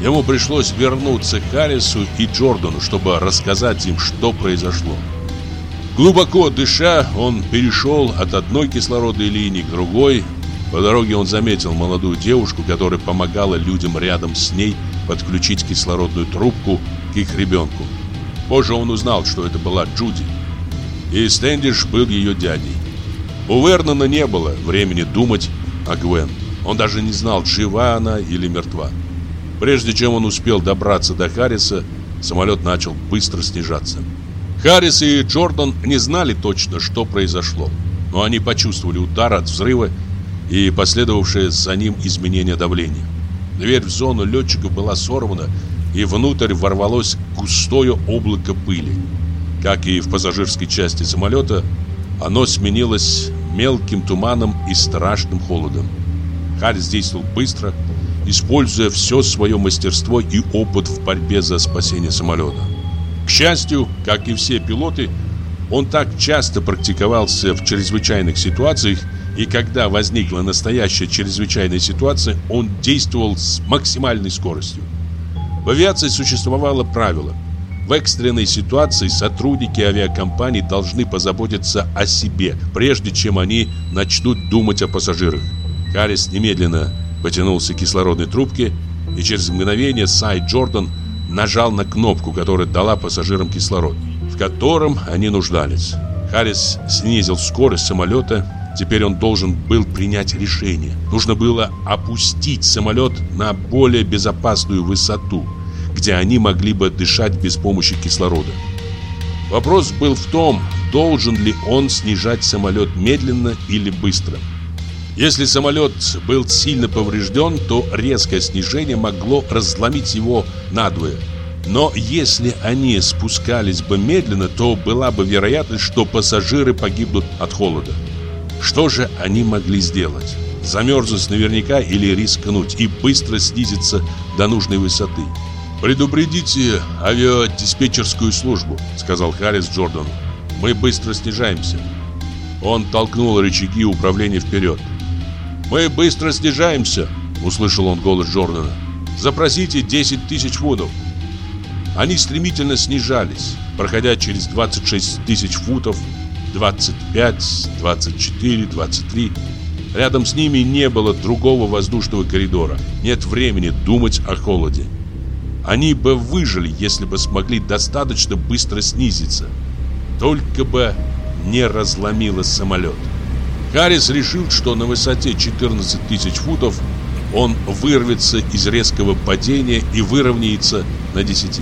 Ему пришлось вернуться к Харрису и Джордану, чтобы рассказать им, что произошло. Глубоко дыша, он перешел от одной кислородной линии к другой. По дороге он заметил молодую девушку, которая помогала людям рядом с ней подключить кислородную трубку к их ребенку. Позже он узнал, что это была Джуди. И Стэндиш был ее дядей. У Вернона не было времени думать о Гвен. Он даже не знал, жива она или мертва. Прежде чем он успел добраться до Харриса, самолет начал быстро снижаться. Харрис и Джордан не знали точно, что произошло, но они почувствовали удар от взрыва и последовавшее за ним изменение давления. Дверь в зону летчиков была сорвана, и внутрь ворвалось густое облако пыли. Как и в пассажирской части самолета, оно сменилось мелким туманом и страшным холодом. Харрис действовал быстро, используя все свое мастерство и опыт в борьбе за спасение самолета. К счастью, как и все пилоты, он так часто практиковался в чрезвычайных ситуациях, и когда возникла настоящая чрезвычайная ситуация, он действовал с максимальной скоростью. В авиации существовало правило. В экстренной ситуации сотрудники авиакомпаний должны позаботиться о себе, прежде чем они начнут думать о пассажирах. Харрис немедленно потянулся к кислородной трубке, и через мгновение Сай Джордан нажал на кнопку, которая дала пассажирам кислород, в котором они нуждались. Харрис снизил скорость самолета. Теперь он должен был принять решение. Нужно было опустить самолет на более безопасную высоту, где они могли бы дышать без помощи кислорода. Вопрос был в том, должен ли он снижать самолет медленно или быстро. Если самолет был сильно поврежден, то резкое снижение могло разломить его надвое. Но если они спускались бы медленно, то была бы вероятность, что пассажиры погибнут от холода. Что же они могли сделать? Замерзнуть наверняка или рискнуть и быстро снизиться до нужной высоты? «Предупредите авиадиспетчерскую службу», — сказал Харрис Джордану. «Мы быстро снижаемся». Он толкнул рычаги управления вперед. «Мы быстро снижаемся!» — услышал он голос Джордана. «Запросите 10 тысяч футов!» Они стремительно снижались, проходя через 26 тысяч футов, 25, 24, 23. Рядом с ними не было другого воздушного коридора. Нет времени думать о холоде. Они бы выжили, если бы смогли достаточно быстро снизиться. Только бы не разломило самолет. Харрис решил, что на высоте 14 тысяч футов он вырвется из резкого падения и выровняется на 10.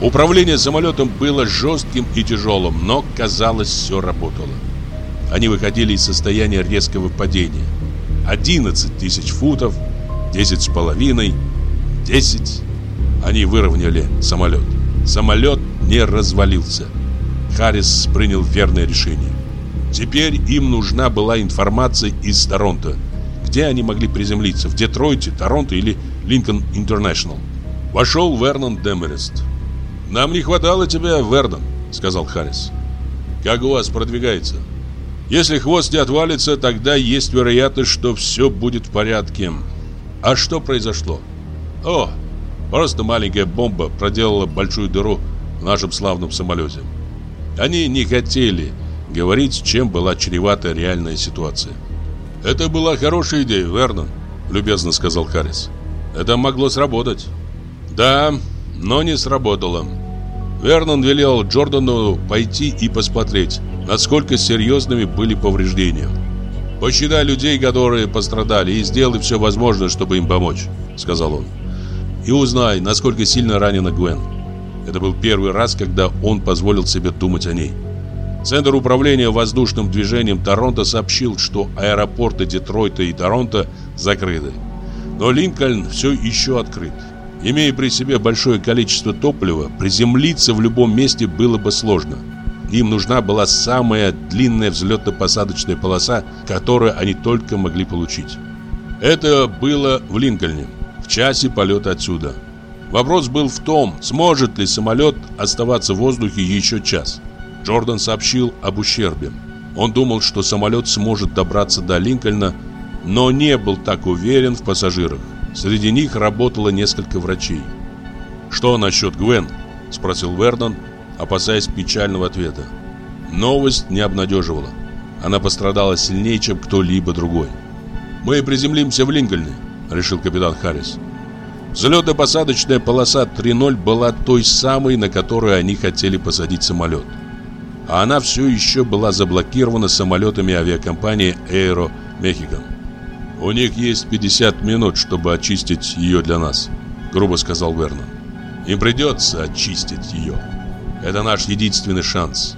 Управление самолетом было жестким и тяжелым, но, казалось, все работало. Они выходили из состояния резкого падения. 11 тысяч футов, 10 с половиной, 10. Они выровняли самолет. Самолет не развалился. Харрис принял верное решение. Теперь им нужна была информация из Торонто. Где они могли приземлиться? В Детройте, Торонто или Линкольн Интернешнл? Вошел Вернон Демерест. «Нам не хватало тебя, Вернон», — сказал Харрис. «Как у вас продвигается?» «Если хвост не отвалится, тогда есть вероятность, что все будет в порядке». «А что произошло?» «О, просто маленькая бомба проделала большую дыру в нашем славном самолете. Они не хотели говорить, чем была чревата реальная ситуация. «Это была хорошая идея, Вернон», — любезно сказал Харрис. «Это могло сработать». «Да, но не сработало». Вернон велел Джордану пойти и посмотреть, насколько серьезными были повреждения. «Посчитай людей, которые пострадали, и сделай все возможное, чтобы им помочь», — сказал он. «И узнай, насколько сильно ранена Гвен». Это был первый раз, когда он позволил себе думать о ней. Центр управления воздушным движением Торонто сообщил, что аэропорты Детройта и Торонто закрыты. Но Линкольн все еще открыт. Имея при себе большое количество топлива, приземлиться в любом месте было бы сложно. Им нужна была самая длинная взлетно-посадочная полоса, которую они только могли получить. Это было в Линкольне, в часе полета отсюда. Вопрос был в том, сможет ли самолет оставаться в воздухе еще час. Джордан сообщил об ущербе. Он думал, что самолет сможет добраться до Линкольна, но не был так уверен в пассажирах. Среди них работало несколько врачей. «Что насчет Гвен?» – спросил Вернон, опасаясь печального ответа. Новость не обнадеживала. Она пострадала сильнее, чем кто-либо другой. «Мы приземлимся в Линкольне», – решил капитан Харрис. Взлетно-посадочная полоса 3.0 была той самой, на которую они хотели посадить самолет а она все еще была заблокирована самолетами авиакомпании Aero Mexican. «У них есть 50 минут, чтобы очистить ее для нас», — грубо сказал Вернон. «Им придется очистить ее. Это наш единственный шанс».